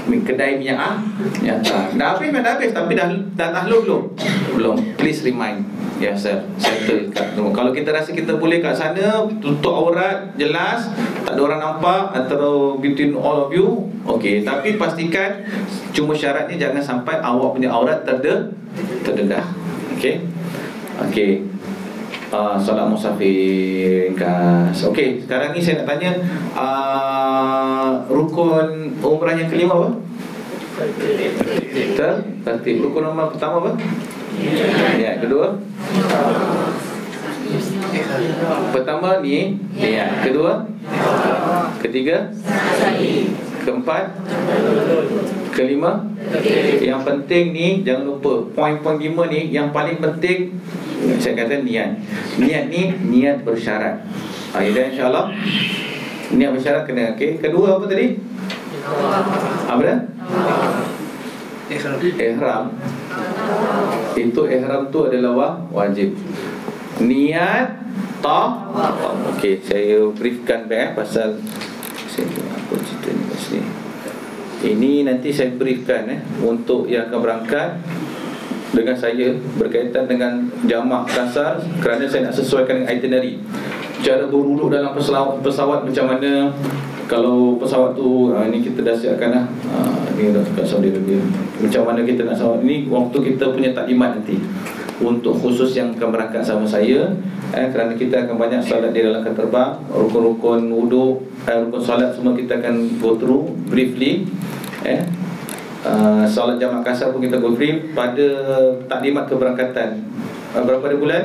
Kedai minyak ah, minyak ah. Dah habis dah habis Tapi dah, dah tahlul belum? Belum Please remind Yourself Settle kat rumah Kalau kita rasa kita boleh kat sana Tutup aurat Jelas Tak ada orang nampak Atau between all of you Okay Tapi pastikan Cuma syaratnya jangan sampai awak punya aurat terde terdedah. Okey. Okey. Uh, solat musafir ringkas. Okey, sekarang ni saya nak tanya uh, rukun umrah yang kelima apa? Ter tertib. Rukun umrah pertama apa? Ya, kedua. Pertama ni niat. Kedua? Ketiga? Keempat? Kelima? Yang penting ni jangan lupa poin-poin lima ni yang paling penting saya kata niat. Niat ni niat bersyarat. Ha, ya insya-Allah. Niat bersyarat kena okey. Kedua apa tadi? Apa dah? Ihram. Itu ihram tu adalah wa- wajib. Niat ta Okey, saya briefkan back eh, pasal saya apa cerita ni kat sini. Ini nanti saya briefkan eh untuk yang akan berangkat dengan saya berkaitan dengan jamak kasar kerana saya nak sesuaikan dengan itinerary. Cara berwuduk dalam pesawat, pesawat macam mana kalau pesawat tu ha, ini kita dah siapkan lah. Ha, Ini dah kat Saudi Arabia. Macam mana kita nak sawat? Ini waktu kita punya taklimat nanti. Untuk khusus yang akan berangkat sama saya eh, Kerana kita akan banyak salat di dalam kapal terbang Rukun-rukun wuduk eh, Rukun salat semua kita akan go through briefly eh. Uh, salat jamak kasar pun kita go through Pada taklimat keberangkatan uh, Berapa ada bulan?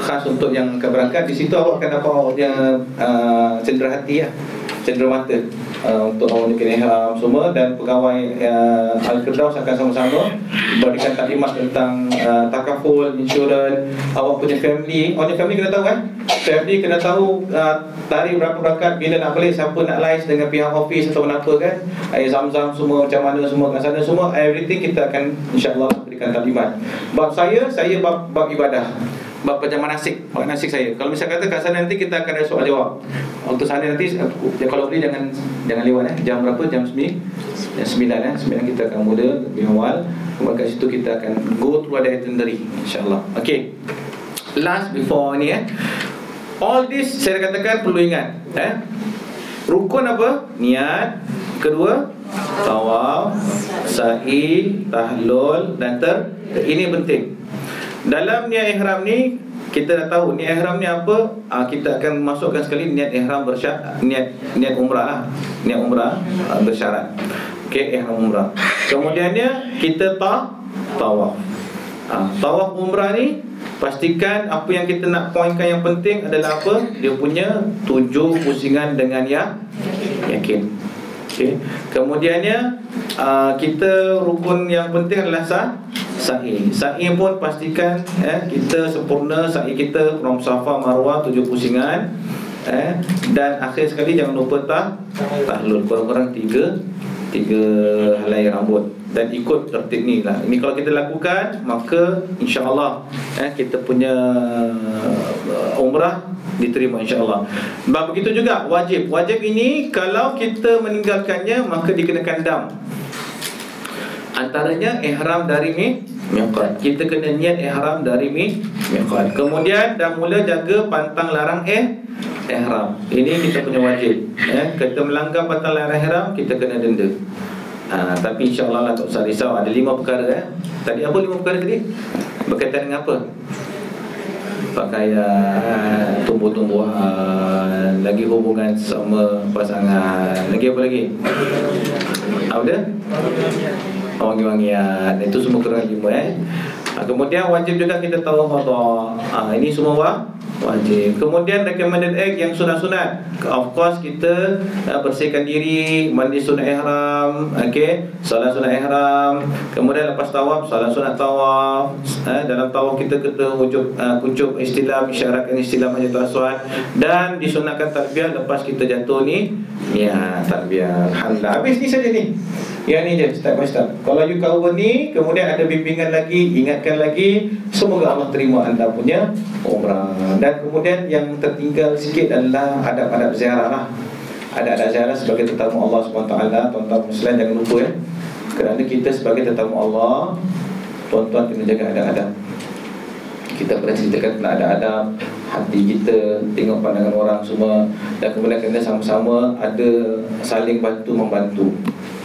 khas untuk yang akan berangkat di situ awak akan dapat awak punya uh, cendera hati lah cendera mata uh, untuk menunjukkan ihram semua dan pegawai uh, Al-Firdaus akan sama-sama berikan taklimat tentang uh, takaful, insurans, awak punya family. Awak punya family kena tahu kan? Family kena tahu uh, tarikh berapa berangkat, bila nak balik, siapa nak live dengan pihak office atau apa kan? Air zam-zam semua macam mana semua kat sana semua everything kita akan insya-Allah berikan taklimat. Bab saya, saya bab bab ibadah bab macam manasik bab manasik saya? Kalau misalnya kata kat sana nanti kita akan ada soal jawab. Untuk sana nanti ya, kalau boleh jangan jangan lewat eh. Jam berapa? Jam 9 jam 9 eh. 9 kita akan mula lebih awal. Kemudian kat situ kita akan go through ada itinerary insyaallah. Okey. Last before ni eh. All this saya katakan perlu ingat eh. Rukun apa? Niat. Kedua tawaf. Sa'i tahlul dan ter ini penting dalam niat ihram ni kita dah tahu niat ihram ni apa uh, kita akan masukkan sekali niat ihram bersyarat niat niat umrah lah. Niat umrah uh, bersyarat. Okey ihram umrah. Kemudiannya kita ta tawaf. Uh, tawaf umrah ni pastikan apa yang kita nak poinkan yang penting adalah apa? Dia punya tujuh pusingan dengan yang yakin. Okey. Kemudiannya uh, kita rukun yang penting adalah sah sa'i. Sa'i pun pastikan eh, kita sempurna sa'i kita from Safa Marwah tujuh pusingan. Eh, dan akhir sekali jangan lupa tah tahlul kurang-kurang tiga tiga helai rambut dan ikut tertib ni lah. Ini kalau kita lakukan maka insya-Allah eh, kita punya uh, umrah diterima insya-Allah. Sebab begitu juga wajib. Wajib ini kalau kita meninggalkannya maka dikenakan dam. Antaranya ihram dari mi miqat. Kita kena niat ihram dari mi miqat. Kemudian dah mula jaga pantang larang eh ihram. Ini kita punya wajib. Ya, kita melanggar pantang larang ihram, kita kena denda. Ha, tapi insya-Allah lah tak usah risau ada lima perkara eh. Tadi apa lima perkara tadi? Berkaitan dengan apa? Pakaian, tumbuh-tumbuhan, lagi hubungan sama pasangan, lagi apa lagi? Apa dia? Wangi-wangian. Itu semua kena lima eh. Ha, kemudian wajib juga kita tahu qada ha, ini semua wajib. Kemudian recommended act yang sunat-sunat. Of course kita uh, bersihkan diri mandi sunat ihram okey? Solat sunat ihram. Kemudian lepas tawaf solat sunat tawaf. Eh, dalam tawaf kita kena wujud uh, kuncup istilah isyaratkan istilah majlis aswad dan disunatkan takbir lepas kita jatuh ni ya takbir alhamdulillah. Habis ni saja ni. Yang ni je. By step Kalau you cover ni Kemudian ada bimbingan lagi Ingatkan lagi Semoga Allah terima anda punya Umrah. Dan kemudian yang tertinggal sikit adalah Adab-adab ziarah lah. Adab-adab ziarah sebagai tetamu Allah SWT Tuan-tuan Muslim jangan lupa ya Kerana kita sebagai tetamu Allah Tuan-tuan kena jaga adab-adab kita pernah ceritakan tentang adab-adab hati kita tengok pandangan orang semua dan kemudian kena sama-sama ada saling bantu membantu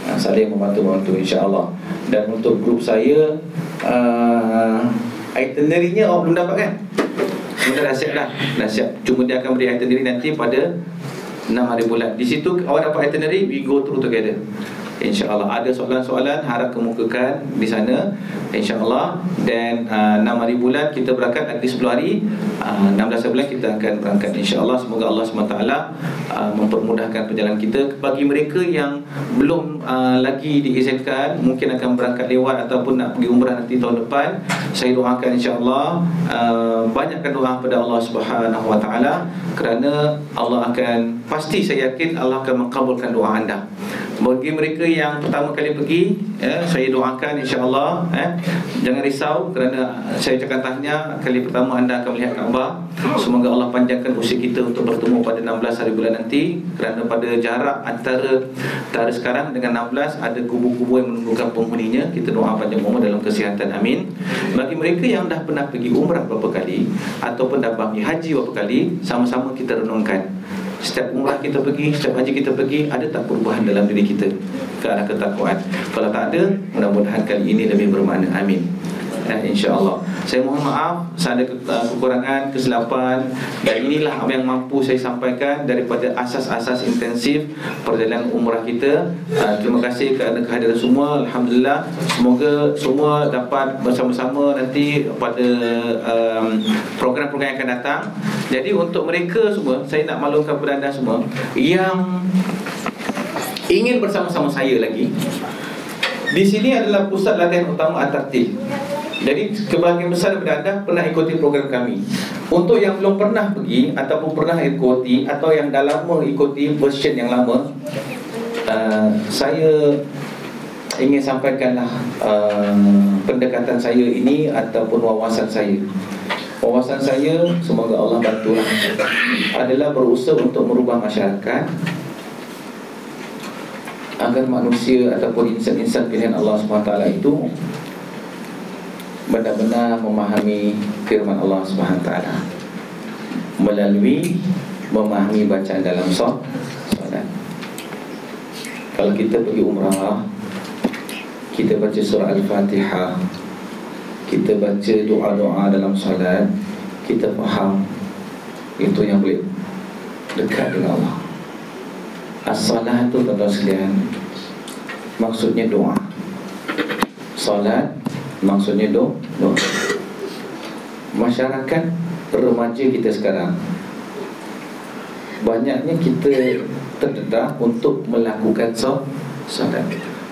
uh, saling membantu-bantu insya-Allah. Dan untuk grup saya uh, itinerary-nya awak belum dapat kan? Sudah dah siap dah. Dah siap. Cuma dia akan beri itinerary nanti pada 6 hari bulan. Di situ awak dapat itinerary, we go through together. InsyaAllah. Ada soalan-soalan harap kemukakan di sana InsyaAllah. Dan uh, 6 hari bulan kita berangkat Nanti 10 hari. Uh, 16 hari bulan kita akan berangkat InsyaAllah. Semoga Allah SWT uh, Mempermudahkan perjalanan kita. Bagi mereka yang belum uh, lagi diizinkan Mungkin akan berangkat lewat Ataupun nak pergi umrah nanti tahun depan Saya doakan insyaAllah uh, Banyakkan doa kepada Allah SWT Kerana Allah akan Pasti saya yakin Allah akan mengkabulkan doa anda. Bagi mereka yang pertama kali pergi ya, Saya doakan insyaAllah eh, Jangan risau kerana saya cakap tanya Kali pertama anda akan melihat Kaabah. Semoga Allah panjangkan usia kita untuk bertemu pada 16 hari bulan nanti. Kerana pada jarak antara Antara sekarang dengan 16 Ada kubu-kubu yang menunggukan penghuninya. Kita doa panjang umur dalam kesihatan. Amin. Bagi mereka yang dah pernah pergi umrah beberapa kali Ataupun dah pergi haji beberapa kali Sama-sama kita renungkan Setiap umrah kita pergi, setiap haji kita pergi Ada tak perubahan dalam diri kita? Ke arah ketakwaan. Kalau tak ada, mudah-mudahan kali ini lebih bermakna. Amin. Ya, InsyaAllah Saya mohon maaf Saya ada uh, kekurangan, kesilapan. Dan inilah apa yang mampu saya sampaikan Daripada asas-asas intensif Perjalanan umrah kita. Uh, Terima kasih kerana kehadiran semua. Alhamdulillah Semoga semua dapat bersama-sama nanti Pada program-program yang akan datang. Jadi untuk mereka semua Saya nak maklumkan kepada anda semua Yang ingin bersama-sama saya lagi di sini adalah pusat latihan utama Atartil jadi kebahagiaan besar daripada anda pernah ikuti program kami. Untuk yang belum pernah pergi Ataupun pernah ikuti Atau yang dah lama ikuti version yang lama uh, Saya ingin sampaikanlah uh, Pendekatan saya ini Ataupun wawasan saya. Wawasan saya Semoga Allah bantulah Adalah berusaha untuk merubah masyarakat Agar manusia Ataupun insan-insan pilihan Allah SWT itu benar-benar memahami firman Allah Subhanahu taala melalui memahami bacaan dalam solat. Kalau kita pergi umrah, kita baca surah Al-Fatihah, kita baca doa-doa dalam solat, kita faham itu yang boleh dekat dengan Allah. As-salat itu tuan-tuan sekalian Maksudnya doa Salat Maksudnya do, doa Masyarakat remaja kita sekarang. Banyaknya kita terdedah untuk melakukan solat.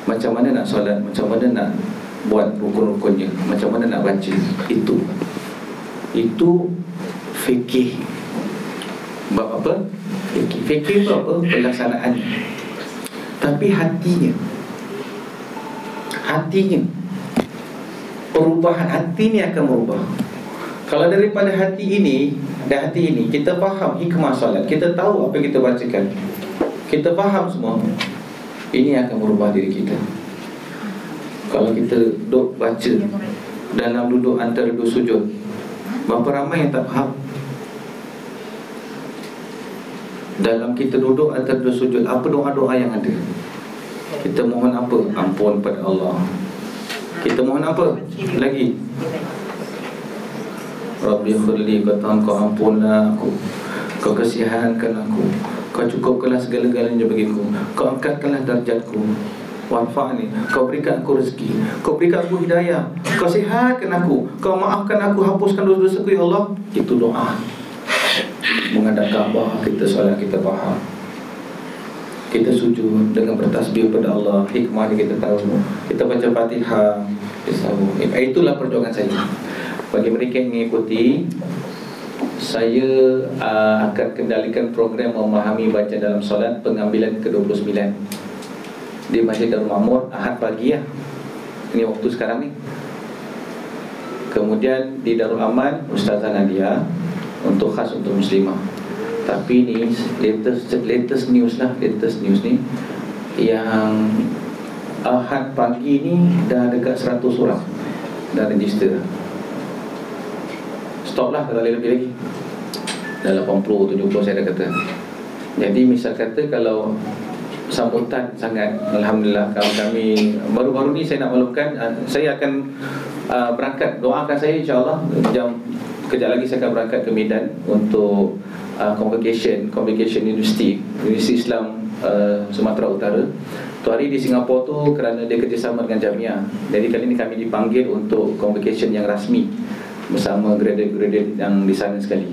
Macam mana nak solat? Macam mana nak buat rukun-rukunnya? Macam mana nak baca? Itu. Itu fikih. Bab apa? Fikih. Fikih itu apa? Pelaksanaan Tapi hatinya. Hatinya perubahan hati ni akan berubah. Kalau daripada hati ini dan hati ini kita faham hikmah solat, kita tahu apa kita bacakan. Kita faham semua. Ini akan merubah diri kita. Kalau kita duduk baca dalam duduk antara dua sujud, berapa ramai yang tak faham? Dalam kita duduk antara dua sujud, apa doa-doa yang ada? Kita mohon apa? Ampun pada Allah kita mohon apa? Lagi? Rabbi khulli kata kau ampunlah aku. Kau kasihankan aku. Kau cukupkanlah segala-galanya bagiku. Kau angkatkanlah darjatku. Wanfa'ni. Kau berikan aku rezeki. Kau berikan aku hidayah. Kau sihatkan aku. Kau maafkan aku. Hapuskan dosa-dosaku ya Allah. Itu doa. Menghadap Kaabah kita solat kita faham kita sujud dengan bertasbih kepada Allah. Hikmah yang kita tahu kita baca Fatihah tahu eh, itulah perjuangan saya. Bagi mereka yang mengikuti saya uh, akan kendalikan program memahami baca dalam solat pengambilan ke-29. Di Masjid Darul Mamur Ahad pagi ya. Ini waktu sekarang ni. Kemudian di Darul Aman Ustazah Nadia untuk khas untuk muslimah tapi ni latest latest news lah latest news ni yang Ahad pagi ni dah dekat 100 orang dah register. Stop lah kalau lebih lagi. Dah 80 70 saya dah kata. Jadi misal kata kalau sambutan sangat alhamdulillah kalau kami baru-baru ni saya nak maklumkan uh, saya akan uh, berangkat doakan saya insyaallah jam kejap lagi saya akan berangkat ke Medan untuk uh, convocation convocation university universiti Islam uh, Sumatera Utara. Tu hari di Singapura tu kerana dia kerjasama dengan Jamia jadi kali ini kami dipanggil untuk convocation yang rasmi bersama graduate-graduate yang di sana sekali.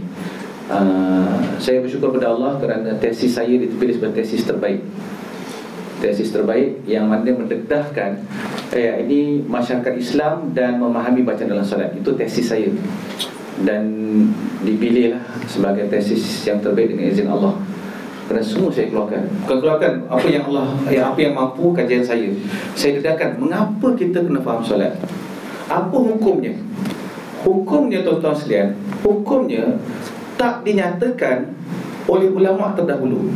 Uh, saya bersyukur kepada Allah kerana tesis saya dipilih sebagai tesis terbaik. Tesis terbaik yang mana mendedahkan eh, ini masyarakat Islam dan memahami bacaan dalam solat. Itu tesis saya dan dipilihlah sebagai tesis yang terbaik dengan izin Allah. Kerana semua saya keluarkan. Bukan keluarkan apa yang Allah yang apa yang mampu kajian saya. Saya dedahkan mengapa kita kena faham solat. Apa hukumnya? Hukumnya tuan-tuan sekalian, hukumnya tak dinyatakan oleh ulama terdahulu.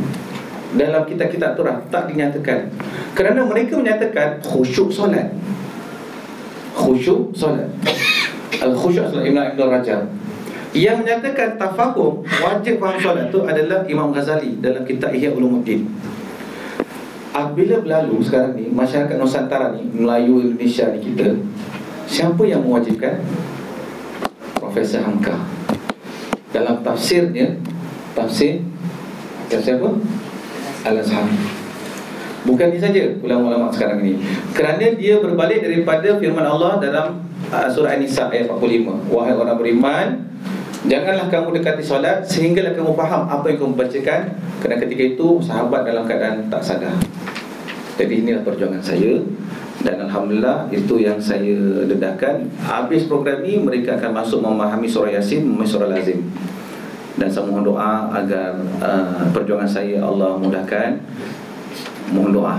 Dalam kitab-kitab Torah tak dinyatakan. Kerana mereka menyatakan khusyuk solat. Khusyuk solat. Adalah Ibn Rajab. Yang menyatakan tafahum Wajib faham solat itu adalah Imam Ghazali Dalam kitab Ihya Ulumuddin. Apabila berlalu sekarang ni Masyarakat Nusantara ni Melayu Indonesia ni kita Siapa yang mewajibkan? Profesor Hamka. Dalam tafsirnya Tafsir Tafsir apa? Al-Azhar. Bukan ini saja ulama-ulama sekarang ini Kerana dia berbalik daripada firman Allah dalam surah An-Nisa ayat 45 Wahai orang beriman Janganlah kamu dekati solat Sehinggalah kamu faham apa yang kamu bacakan. Kerana ketika itu sahabat dalam keadaan tak sadar. Jadi inilah perjuangan saya. Dan Alhamdulillah itu yang saya dedahkan. Habis program ini mereka akan masuk memahami surah Yasin, memahami surah Lazim. Dan saya mohon doa agar uh, perjuangan saya Allah mudahkan. Mohon doa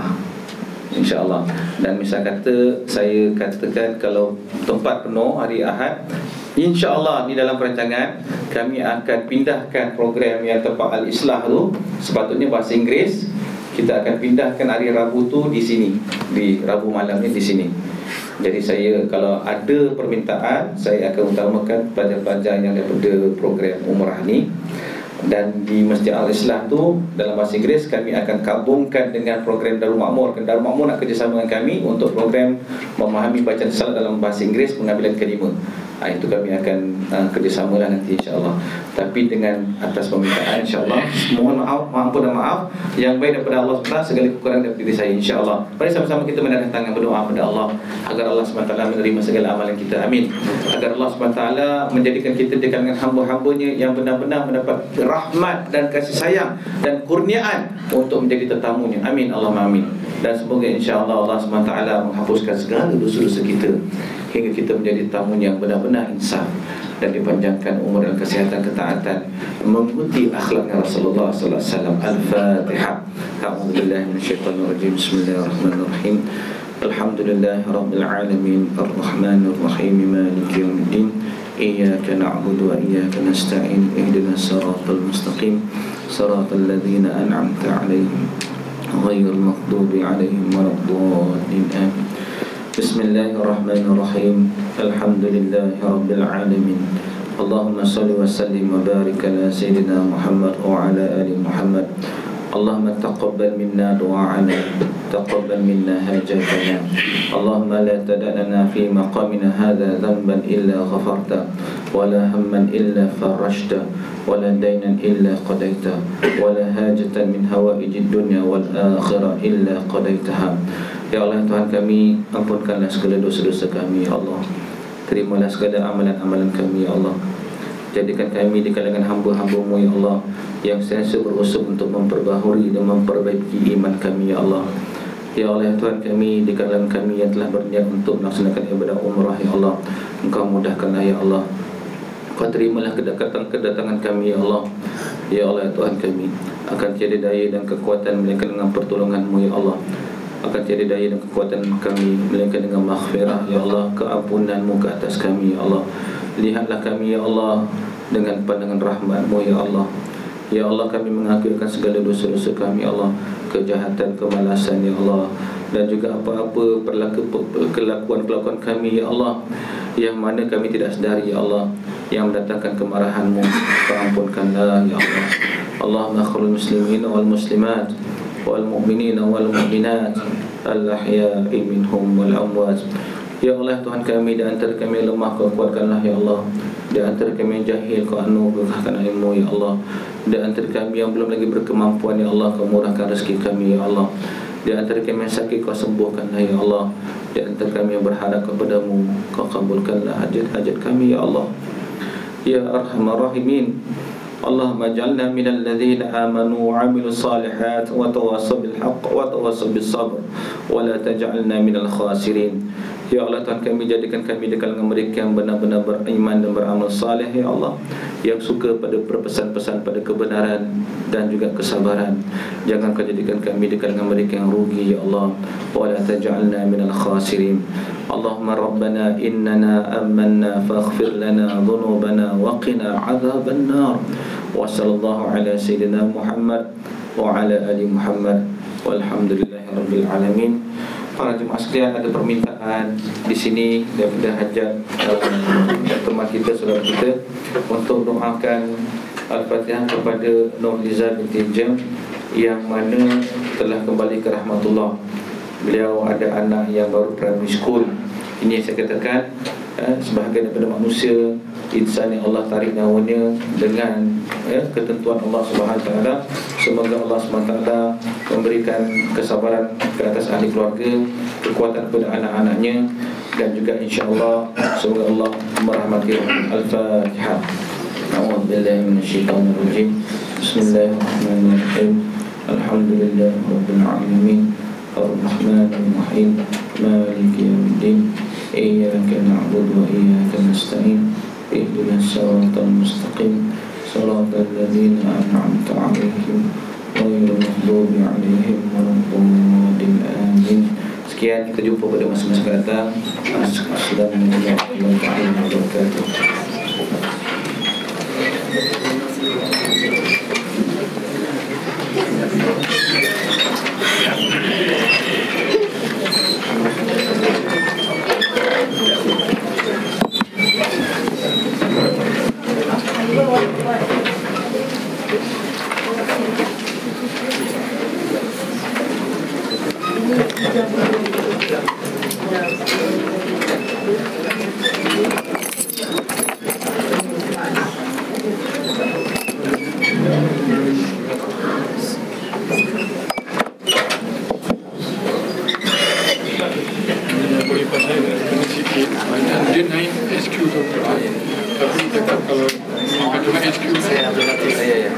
InsyaAllah. Dan misal kata Saya katakan Kalau tempat penuh hari Ahad InsyaAllah di dalam perancangan Kami akan pindahkan program yang tempat Al-Islah tu Sepatutnya bahasa Inggeris Kita akan pindahkan hari Rabu tu di sini Di Rabu malam ni di sini. Jadi saya kalau ada permintaan Saya akan utamakan pelajar-pelajar yang daripada program umrah ni dan di Masjid Al-Islah tu dalam bahasa Inggeris kami akan kabungkan dengan program Darul Makmur. Darul Makmur nak kerjasama dengan kami untuk program memahami bacaan salat dalam bahasa Inggeris pengambilan kelima ha, Itu kami akan uh, kerjasama lah nanti insyaAllah. Tapi dengan atas permintaan insyaAllah. Mohon maaf, maaf dan maaf. Yang baik daripada Allah SWT segala kekurangan daripada diri saya insyaAllah. Mari sama-sama kita menadahkan tangan berdoa kepada Allah Agar Allah SWT menerima segala amalan kita. Amin. Agar Allah SWT menjadikan kita di kalangan hamba-hambanya Yang benar-benar mendapat rahmat dan kasih sayang Dan kurniaan untuk menjadi tetamunya. Amin. Allah amin. Dan semoga insyaAllah Allah SWT menghapuskan segala dosa-dosa kita hingga kita menjadi tamu yang benar-benar insaf dan dipanjangkan umur dan kesihatan ketaatan mengikuti akhlaknya Rasulullah sallallahu alaihi wasallam. al-Fatihah. A'udzubillahi minasyaitonir rajim bismillahirrahmanirrahim. Alhamdulillahi rabbil alamin. Arrahmanir rahim maliki yaumiddin إياك نعبد وإياك نستعين اهدنا الصراط المستقيم صراط الذين أنعمت عليهم غير المغضوب عليهم ولا الضالين. آمين. بسم الله الرحمن الرحيم. الحمد لله رب العالمين. اللهم صل وسلم وبارك على سيدنا محمد وعلى آل محمد. اللهم تقبل منا دعاءنا تقبل منا حاجاتنا اللهم لا تدع لنا في مقامنا هذا ذنبا الا غفرته ولا هما الا فرجته ولا دينا الا قضيته ولا حاجه من هوائج الدنيا والاخره الا قضيتها Ya Allah Tuhan kami Ampunkanlah segala dosa-dosa kami Ya Allah Terimalah segala amalan-amalan kami Ya Allah Jadikan kami di kalangan hamba-hambamu Ya Allah yang sentiasa berusaha untuk memperbaharui Dan memperbaiki iman kami Ya Allah. Ya Allah Tuhan kami Di kalangan kami yang telah berniat Untuk melaksanakan ibadah umrah Ya Allah. Engkau mudahkanlah Ya Allah. Kau terimalah kedatangan-kedatangan kami Ya Allah. Ya Allah Tuhan kami Akan tiada daya dan kekuatan Melainkan dengan pertolonganmu Ya Allah. Akan tiada daya dan kekuatan kami melainkan dengan maghfirah ya Allah. Keampunanmu ke atas kami ya Allah. Lihatlah kami ya Allah dengan pandangan rahmatmu ya Allah Ya Allah kami mengakhirkan segala dosa-dosa kami ya Allah. Kejahatan, kemalasan Ya Allah. Dan juga apa-apa kelakuan-kelakuan kami Ya Allah Yang mana kami tidak sedari Ya Allah Yang mendatangkan kemarahanmu. Perampunkanlah Ya Allah. Allahumma khulul muslimin wal muslimat Wal mu'minin wal mu'minat Al-ahya'i minhum wal amwat. Ya Allah Tuhan kami di antara kami lemah kau kuatkanlah ya Allah. Di antara kami yang jahil kau anugerahkan ilmu ya Allah. Di antara kami yang belum lagi berkemampuan ya Allah kau murahkan rezeki kami ya Allah. Di antara kami yang sakit kau sembuhkanlah ya Allah. Di antara kami yang berharap kepadamu kau kabulkanlah hajat-hajat kami ya Allah. Ya Arhamar Rahimin اللهم اجعلنا من الذين آمنوا وعملوا الصالحات وتواصوا بالحق وتواصوا بالصبر ولا تجعلنا من الخاسرين Ya Allah Tuhan kami jadikan kami di kalangan mereka yang benar-benar beriman dan beramal saleh Ya Allah Yang suka pada perpesan-pesan pada kebenaran dan juga kesabaran Jangan kau jadikan kami di kalangan mereka yang rugi Ya Allah Wa la taj'alna minal khasirin Allahumma Rabbana innana amanna faghfir lana dhunubana wa qina azaban nar Wa sallallahu ala sayyidina Muhammad wa ala ali Muhammad Walhamdulillahi rabbil alamin para jemaah sekalian ada permintaan di sini daripada hajat um, teman kita saudara kita untuk doakan al-Fatihah kepada Nur Liza binti Jem yang mana telah kembali ke rahmatullah. Beliau ada anak yang baru primary school. Ini saya katakan eh, sebahagian daripada manusia insan yang Allah tarik nyawanya dengan ya, ketentuan Allah Subhanahu taala semoga Allah Subhanahu taala memberikan kesabaran ke atas ahli keluarga kekuatan kepada anak-anaknya dan juga insya-Allah semoga Allah merahmati al-Fatihah A'udzu billahi minasyaitonir rajim Bismillahirrahmanirrahim Alhamdulillahirabbil alamin الرحمن الرحيم مالك يوم الدين إياك نعبد وإياك نستعين اهدنا الصراط المستقيم صراط الذين أنعمت عليهم غير المغضوب عليهم ولا الضالين آمين Sekian kita jumpa pada masa-masa akan datang. Assalamualaikum warahmatullahi wabarakatuh. boleh pasal kena sikit macam tapi tetap kalau Saya saya ya.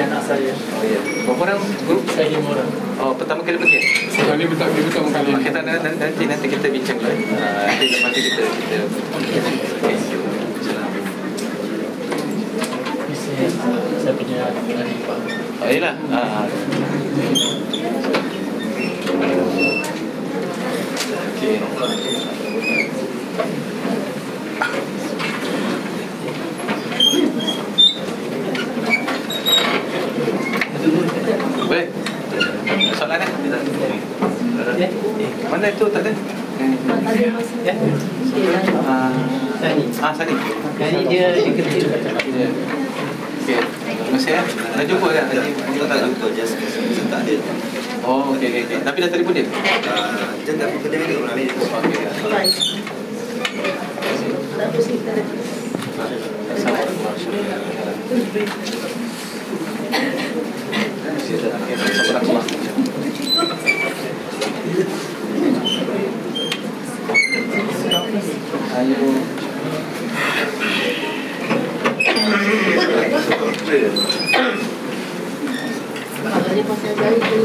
Anak saya. Oh ya. Berapa orang grup? Saya lima orang. Oh pertama kali pergi. Sekali dia betul dia betul kali Okey tak nanti, nanti nanti kita bincang. Uh, nanti lepas tu kita kita Thank you. Ini saya, saya punya adik. Oh iyalah. Ah. Okey. Boleh? Soalan eh? Ya? Mana itu tak ada? Ya? Ah, Tani. ah Sani. Tani dia dia kecil. Ya. Okey. Terima kasih ya. Dah jumpa dah? Kita tak jumpa just tak ada. Oh, okey okey okey. Tapi dah telefon dia? Dia tak kerja ni orang ni. Okey. Assalamualaikum warahmatullahi wabarakatuh. Ayo. Kalau dia pasal jari tu